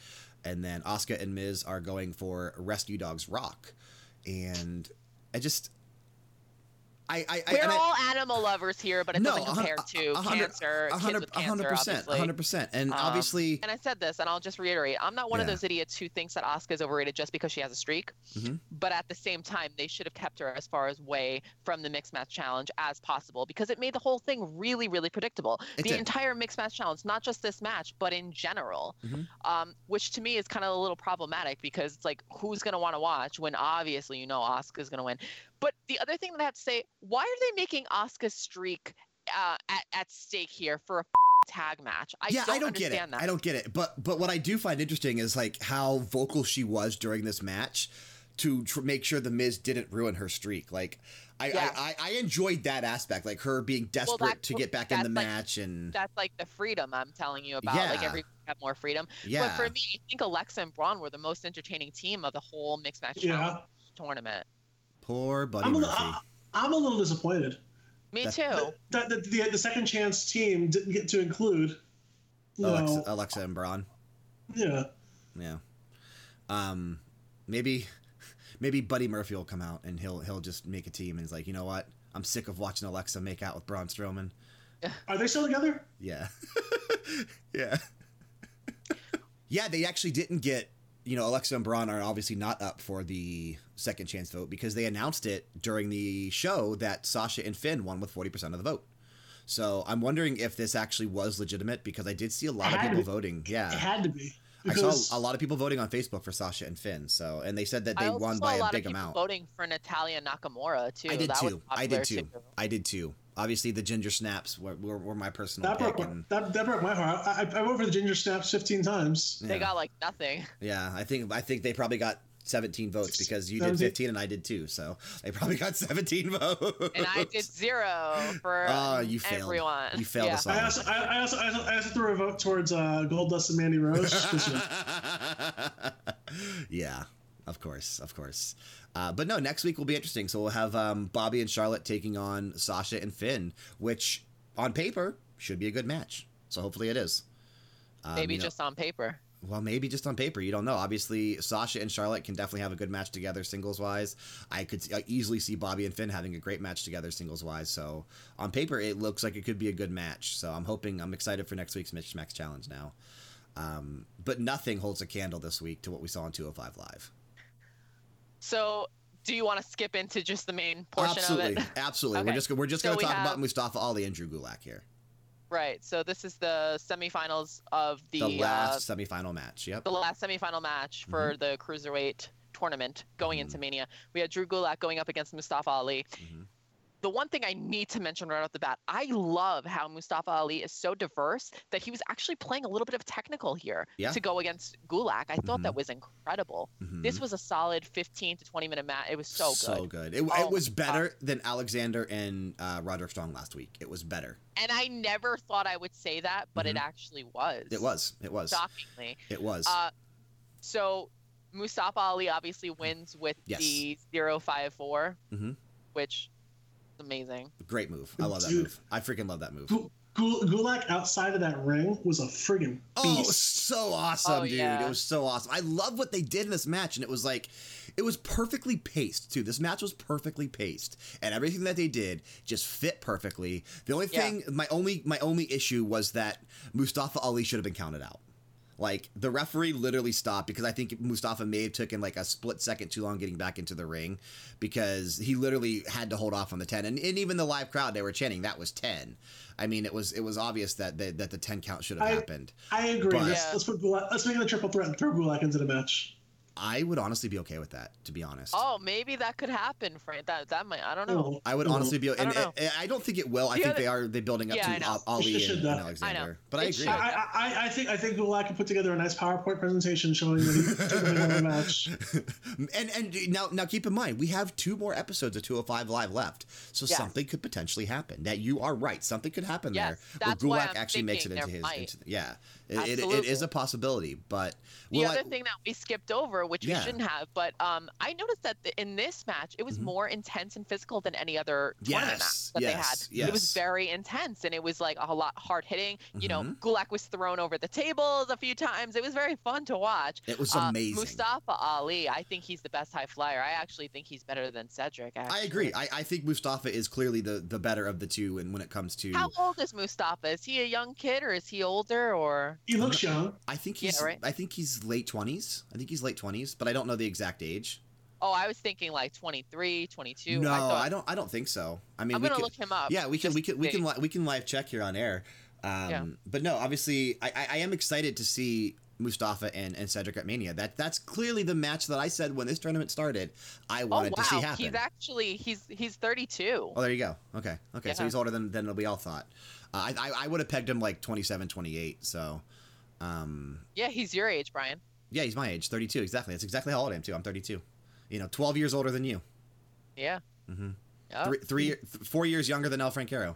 and then Asuka and Miz are going for Rescue Dogs Rock, and I just. I, I, I, We're and I- all animal lovers here, but it No, doesn't compare to cancer, a kids hundred with cancer, percent, a obviously. hundred percent, and Um, obviously, And I said this, and I'll just reiterate: I'm not one of those idiots who thinks that Asuka is overrated just because she has a streak. Mhm. But at the same time, they should have kept her as far as away from the mixed match challenge as possible because it made the whole thing really, really predictable. The entire mixed match challenge, not just this match, but in general, Mhm. um, which to me is kind of a little problematic because it's like, who's going to want to watch when obviously you know Asuka is going to win? But the other thing that I have to say, why are they making Asuka's streak uh, at, at stake here for a tag match? I yeah, don't, I don't get it. that. I don't get it. But but what I do find interesting is like how vocal she was during this match to tr- make sure the Miz didn't ruin her streak. Like I, Yeah. I, I I enjoyed that aspect, like her being desperate that's to get back in the that's like- match and that's like the freedom I'm telling you about. Yeah. Like Yeah. every have more freedom. yeah. But for me, I think Alexa and Braun were the most entertaining team of the whole mixed match yeah, tournament. Poor Buddy I'm a, Murphy. I, I'm a little disappointed. Me That- too. That the, the, the second chance team didn't get to include. You Alexa, know, Alexa and Braun. yeah. Yeah. Um, maybe maybe Buddy Murphy will come out and he'll he'll just make a team and he's like, you know what? I'm sick of watching Alexa make out with Braun Strowman. Are they still together? Yeah. yeah. yeah, they actually didn't get you know, Alexa and Braun are obviously not up for the second chance vote because they announced it during the show that Sasha and Finn won with 40% of the vote. So I'm wondering if this actually was legitimate because I did see a lot of people voting. Yeah. It had to be. I saw a lot of people voting on Facebook for Sasha and Finn. So, and they said that they won by a a lot big of people amount. voting for Natalya Nakamura too. I did that was too. I popular, did too. I did too. Obviously, the ginger snaps were, were, were my personal that pick. broke, my, And, that, that broke my heart. I, I, I voted for the Ginger Snaps 15 times. They got like nothing. Yeah, I think I think they probably got 17 votes because you did 15 and I did too. So they probably got 17 votes. And I did zero for Oh, you failed. everyone. You failed yeah. us all. I also, I, I also, I also, I also threw a vote towards uh, Goldust and Mandy Rose. just 'cause, you know, yeah, of course, of course. Uh, but no, next week will be interesting. So we'll have um, Bobby and Charlotte taking on Sasha and Finn, which on paper should be a good match. So hopefully it is. Um, Maybe you know- just on paper. Well, maybe just on paper. You don't know. Obviously, Sasha and Charlotte can definitely have a good match together singles wise. I could easily see Bobby and Finn having a great match together singles wise. So on paper, it looks like it could be a good match. So I'm hoping, I'm excited for next week's Mixed Match Challenge now. Um, but nothing holds a candle this week to what we saw on 205 Live. So, do you want to skip into just the main portion absolutely, of it? absolutely. We're just we're just So going to talk about Mustafa Ali and Drew Gulak here. Right. So this is the semifinals of the, The last uh, semifinal match. Yep. the last semifinal match for the cruiserweight tournament going into Mania. We had Drew Gulak going up against Mustafa Ali. Mhm. The one thing I need to mention right off the bat, I love how Mustafa Ali is so diverse that he was actually playing a little bit of technical here Yeah. to go against Gulak. I thought Mhm. that was incredible. Mhm. This was a solid 15 to 20 minute match. It was so good. So good. It, Oh it was better than Alexander and uh, Roderick Strong last week. It was better. And I never thought I would say that, but it Mhm. actually was. It was. It was. Shockingly. It was. Uh, so Mustafa Ali obviously wins with Yes. the 054, Mhm. which is amazing. Great move. I love that Dude. move. I freaking love that move. Gu- Gulak outside of that ring was a friggin' beast. Oh, beast. so awesome, Oh, dude. yeah. It was so awesome. I love what they did in this match, and it was like, it was perfectly paced, too. This match was perfectly paced, and everything that they did just fit perfectly. The only Yeah. thing, my only, my only issue was that Mustafa Ali should have been counted out. Like the referee literally stopped because I think Mustafa may have taken like a split second too long getting back into the ring because he literally had to hold off on the ten, and, and even the live crowd they were chanting that was ten. I mean, it was it was obvious that the, that the ten count should have I- happened. I agree. But- let's, Yeah. let's put Gulak, let's make it a triple threat and throw Gulak into the match. I would honestly be okay with that, to be honest. Oh, maybe that could happen, Frank. That that might. I don't know. Oh, I would oh. honestly be, and don't know. and I don't think it will. I The think other- they are. They building up Yeah, to Ali It should, and, though. and I know. Alexander, but I agree. should. I, I, I think I think Gulak can put together a nice PowerPoint presentation showing that he really won the match. and and now now keep in mind we have two more episodes of 205 live left, so Yes. something could potentially happen. That you are right, something could happen Yes, there that's where why Gulak actually makes it into his. might. Into, yeah, it, it, it is a possibility, but The other I- thing that we skipped over, which Yeah. we shouldn't have, but um, I noticed that the, in this match, it was Mhm. more intense and physical than any other tournament match that yes, they had. It was very intense, and it was like a lot hard hitting. You know, Mhm. Gulak was thrown over the tables a few times. It was very fun to watch. it was Uh, amazing. Mustafa Ali, I think he's the best high flyer. I actually think he's better than Cedric. I agree. I, I think Mustafa is clearly the the better of the two, and when it comes to How old is Mustafa? Is he a young kid or is he older or? He looks young. I think Yeah, he's right. I think he's late twenties. I think he's late twenties, but I don't know the exact age. Oh, I was thinking like 23, 22. no, I, I, don't. I don't think so. I mean, I'm we gonna could, look him up. yeah, we can just we can we can li- we can live check here on air. Um, Yeah. But no, obviously, I, I, I am excited to see Mustafa and, and Cedric at Mania. That that's clearly the match that I said when this tournament started. I Oh wanted wow, to see happen. he's actually he's he's 32. Oh, there you go. Okay. Okay. So he's older than, than we all thought. Uh, I, I, I would have pegged him like 27, 28. So, um, Yeah, he's your age, Brian. yeah, he's my age, 32. Exactly. That's exactly how old I am, too. I'm 32. You know, 12 years older than you. Yeah. Mm hmm. Oh, Three, three, year- th- four years younger than El Francaro.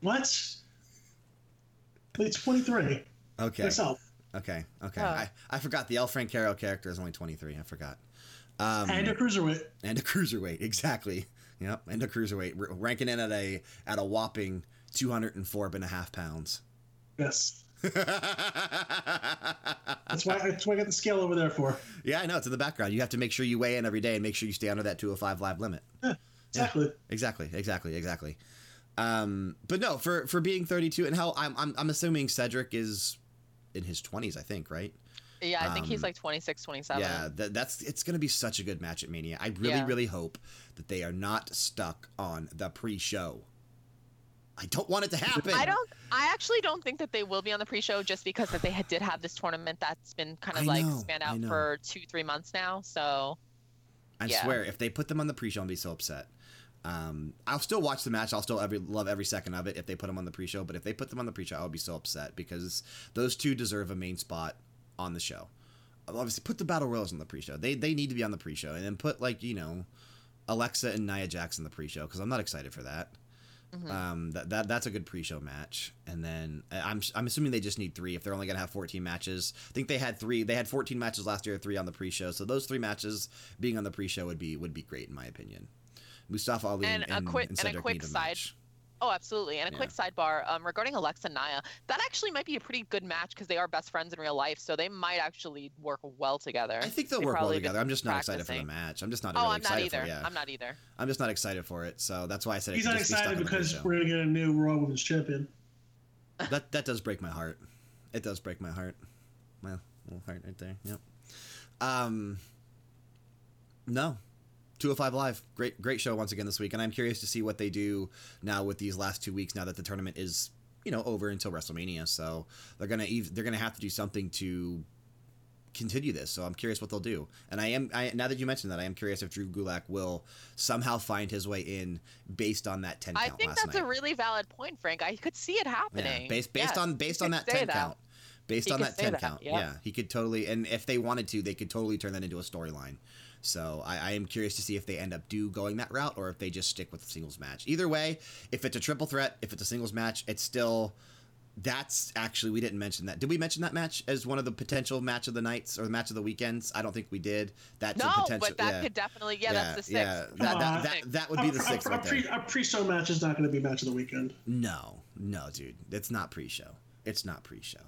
What? It's 23. Okay. Myself. Okay. Okay. Oh. I, I forgot the El Francaro character is only 23. I forgot. Um, and a cruiserweight. and a cruiserweight. Exactly. Yep. And a cruiserweight. r- Ranking in at a, at a whopping 204 and a half pounds. Yes. That's why, that's why I got the scale over there for. Yeah, I know. It's in the background. You have to make sure you weigh in every day and make sure you stay under that 205 live limit. Yeah, Exactly. Exactly, exactly, exactly. Um, but no, for for being 32 and how I'm I'm, I'm assuming Cedric is in his 20s, I think, right? Yeah, I think he's Um, like 26, 27. Yeah, that, that's it's going to be such a good match at Mania. I really, Yeah. really hope that they are not stuck on the pre-show. I don't want it to happen. I don't. I actually don't think that they will be on the pre-show just because that they had, did have this tournament that's been kind of I like know, spanned out for two, three months now. So I Yeah. swear, if they put them on the pre-show, I'll be so upset. Um, I'll still watch the match. I'll still every, love every second of it if they put them on the pre-show. But if they put them on the pre-show, I'll be so upset because those two deserve a main spot on the show. Obviously, put the battle royals on the pre-show. They they need to be on the pre-show, and then put like you know, Alexa and Nia Jax on the pre-show because I'm not excited for that. Mhm. Um, that, that that's a good pre-show match, and then uh, I'm I'm assuming they just need three if they're only gonna have 14 matches. I think they had three. They had 14 matches last year, three on the pre-show. So those three matches being on the pre-show would be would be great in my opinion. Mustafa Ali And and, a quick- and and a quick side- match. Oh, absolutely. And a Yeah. quick sidebar um, regarding Alexa and Nia, that actually might be a pretty good match because they are best friends in real life, so they might actually work well together. I think they'll They work well together. I'm just not excited for the match. I'm just not Oh, really I'm not excited either. for it. Yeah, I'm not either. I'm just not excited for it. So that's why I said it He's could not just be stuck excited on the because we're gonna get a new Raw Women's Champion. that that does break my heart. It does break my heart. My little heart right there. Yep. Um. No. 205 Live, great great show once again this week, and I'm curious to see what they do now with these last two weeks. Now that the tournament is, you know, over until WrestleMania, so they're gonna they're gonna have to do something to continue this. So I'm curious what they'll do. And I am I, now that you mentioned that, I am curious if Drew Gulak will somehow find his way in based on that 10 I count think that's night. a really valid point, Frank. I could see it happening. Yeah, based based Yes, on based on that ten that. count. Based He on that ten that, count, yeah. yeah, he could totally. And if they wanted to, they could totally turn that into a storyline. So I, I am curious to see if they end up do going that route or if they just stick with the singles match. Either way, if it's a triple threat, if it's a singles match, it's still. That's actually we didn't mention that. Did we mention that match as one of the potential match of the nights or the match of the weekends? I don't think we did. That's a No, potential. but that yeah. could definitely. Yeah, that's the sixth. Yeah, that, that, that, that would be the sixth a, right a, there. pre, a pre-show match is not going to be match of the weekend. No, no, dude. It's not pre show. It's not pre show.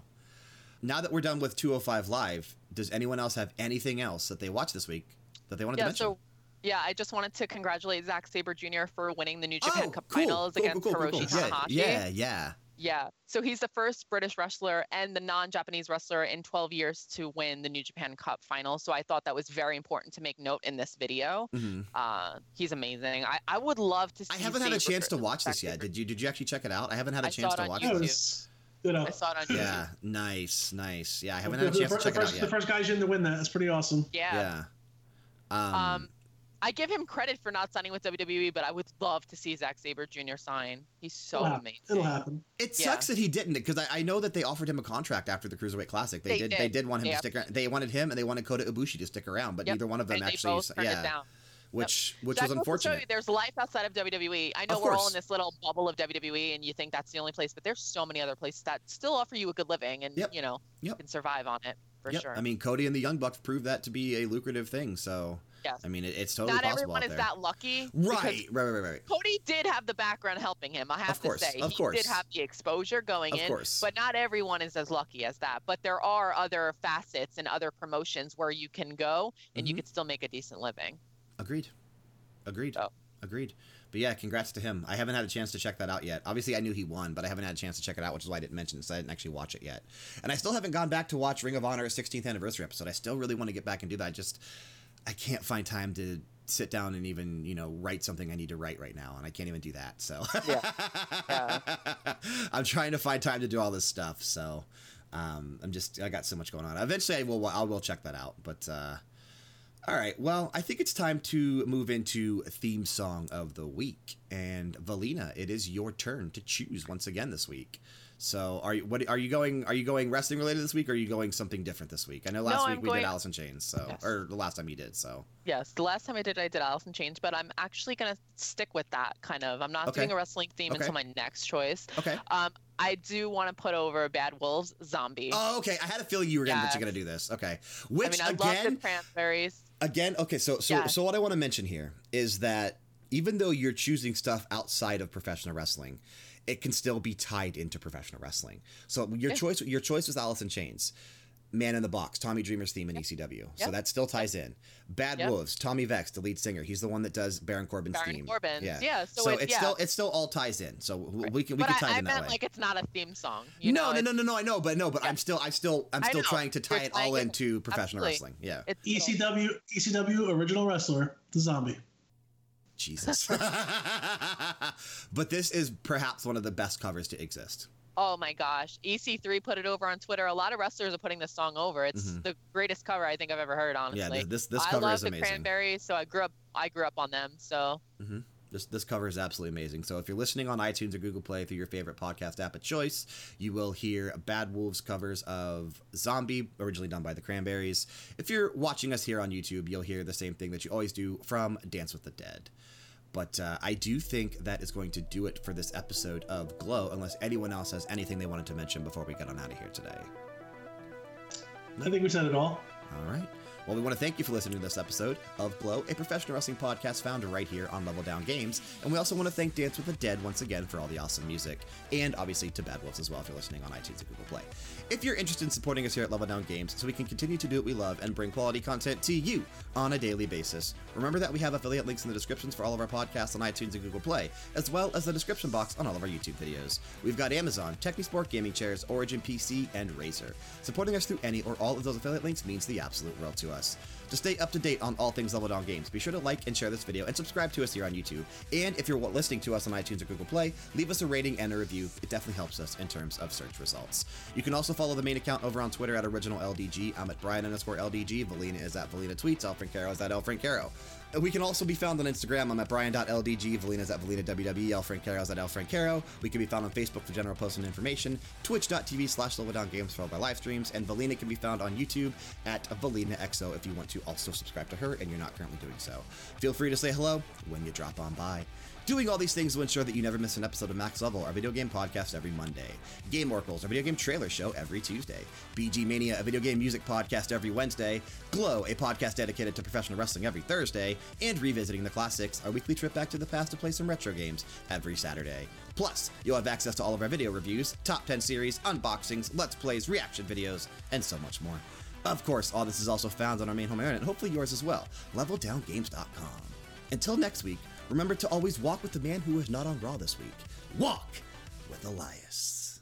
Now that we're done with 205 Live, does anyone else have anything else that they watched this week that they wanted to Yeah, mention? so yeah, I just wanted to congratulate Zack Sabre Jr. for winning the New Japan oh, Cup cool, Finals cool, against cool, cool, Hiroshi cool, cool. Tanahashi. Yeah, yeah, yeah. Yeah. So he's the first British wrestler and the non-Japanese wrestler in 12 years to win the New Japan Cup final. So I thought that was very important to make note in this video. Mhm. Uh, he's amazing. I, I would love to see. I haven't had a chance to watch this yet. Did you? Did you actually check it out? I haven't had a I chance saw it to on watch it. it YouTube. was, you know, I saw it on YouTube. Yeah, nice, nice. Yeah, I haven't the, had a chance the, to check the it first, out the first guy's in to win that. That's pretty awesome. Yeah. Yeah. Um, Um, I give him credit for not signing with WWE, but I would love to see Zack Sabre Jr. sign. He's so It'll happen. amazing. It'll happen. It Yeah. sucks that he didn't because I, I know that they offered him a contract after the Cruiserweight Classic. They, They did, did. They did want him to stick around. They wanted him and they wanted Kota Ibushi to stick around, but Yep. neither one of them And actually. both yeah, it down. which which That was goes to show unfortunate. you there's life outside of WWE. I know we're all in this little bubble of WWE, and you think that's the only place, but there's so many other places that still offer you a good living, and Yep. you know you can survive on it for Yep. sure. I mean, Cody and the Young Bucks proved that to be a lucrative thing. So, Yes. I mean, it, it's totally not possible everyone is there. that lucky. right, right, right, right, right. Cody did have the background helping him. I have course, to say, of he course. did have the exposure going Of in. course. But not everyone is as lucky as that. But there are other facets and other promotions where you can go and you Mhm. could still make a decent living. Agreed. Agreed. Oh. Agreed. But yeah, congrats to him. I haven't had a chance to check that out yet. Obviously, I knew he won, but I haven't had a chance to check it out, which is why I didn't mention it. So I didn't actually watch it yet. And I still haven't gone back to watch Ring of Honor 16th anniversary episode. I still really want to get back and do that. I just I can't find time to sit down and even you know write something I need to write right now, and I can't even do that. So Yeah. I'm trying to find time to do all this stuff. So um, I'm just I got so much going on. Eventually, I will I will check that out, but. Uh, all right. Well, I think it's time to move into theme song of the week. And Valina, it is your turn to choose once again this week. So, are you what are you going? Are you going wrestling related this week? or Are you going something different this week? I know last No, week I'm we going- did Alice in Chains, so Yes. or the last time you did. So, Yes, the last time I did, I did Alice in Chains, but I'm actually gonna stick with that kind of. I'm not Okay. doing a wrestling theme Okay. until my next choice. okay. Um, I do want to put over Bad Wolves Zombie. Oh, okay. I had a feeling you were gonna that you're gonna do this. Okay. I Which mean, I again, love the cranberries. Again okay so so Yeah. so what i want to mention here is that even though you're choosing stuff outside of professional wrestling it can still be tied into professional wrestling. So your choice your choice was alice in chains Man in the Box, Tommy Dreamer's theme in ECW. So that still ties in. Bad Yep. Wolves, Tommy Vext, the lead singer. He's the one that does Baron Corbin's Baron theme. Corbin's, Yeah. yeah, so So, it- it's yeah. still it still all ties in. So w- we can we but can I, tie it I in that meant way. like it's not a theme song. You no, know, no, no, no, no. I know, but no, but I'm still, I'm still, I'm still trying to tie You're it all tying it- into professional absolutely. wrestling. Yeah, It's ECW ECW original wrestler, the zombie. Jesus. but this is perhaps one of the best covers to exist. Oh my gosh. EC3 put it over on Twitter. A lot of wrestlers are putting this song over. It's Mhm. the greatest cover I think I've ever heard, honestly. Yeah, th- this this I love the. Cranberries, so I grew up I grew up on them. So This this cover is absolutely amazing. So if you're listening on iTunes or Google Play through your favorite podcast app of choice, you will hear Bad Wolves covers of Zombie, originally done by the Cranberries. If you're watching us here on YouTube, you'll hear the same thing that you always do from Dance with the Dead. But uh, I do think that is going to do it for this episode of Glow, unless anyone else has anything they wanted to mention before we get on out of here today. I think we said it all. All right. Well, we want to thank you for listening to this episode of Glow, a professional wrestling podcast found right here on Level Down Games. And we also want to thank Dance with the Dead once again for all the awesome music. And obviously to Bad Wolves as well if you're listening on iTunes and Google Play. If you're interested in supporting us here at Level Down Games so we can continue to do what we love and bring quality content to you on a daily basis, remember that we have affiliate links in the descriptions for all of our podcasts on iTunes and Google Play, as well as the description box on all of our YouTube videos. We've got Amazon, Technisport Gaming Chairs, Origin PC, and Razer. Supporting us through any or all of those affiliate links means the absolute world to us. To stay up to date on all things Level Down Games, be sure to like and share this video and subscribe to us here on YouTube. And if you're listening to us on iTunes or Google Play, leave us a rating and a review. It definitely helps us in terms of search results. You can also follow the main account over on Twitter at OriginalLDG. I'm at Brian underscore LDG. Valina is at Valina Tweets. Caro is at Alfred Caro. And We can also be found on Instagram. I'm at Brian.LDG. Valina's at Valina. Alfred at Alfred Caro. We can be found on Facebook for general posts and information. Twitch.tv slash Level Down Games for all our live streams. And Valina can be found on YouTube at Valina XO if you want to also subscribe to her and you're not currently doing so. Feel free to say hello when you drop on by. Doing all these things will ensure that you never miss an episode of Max Level, our video game podcast every Monday. Game Oracles, our video game trailer show every Tuesday. BG Mania, a video game music podcast every Wednesday. Glow, a podcast dedicated to professional wrestling every Thursday. And Revisiting the Classics, our weekly trip back to the past to play some retro games every Saturday. Plus, you'll have access to all of our video reviews, top 10 series, unboxings, let's plays, reaction videos, and so much more. Of course, all this is also found on our main home internet, and hopefully yours as well, leveldowngames.com. Until next week, remember to always walk with the man who is not on Raw this week. Walk with Elias.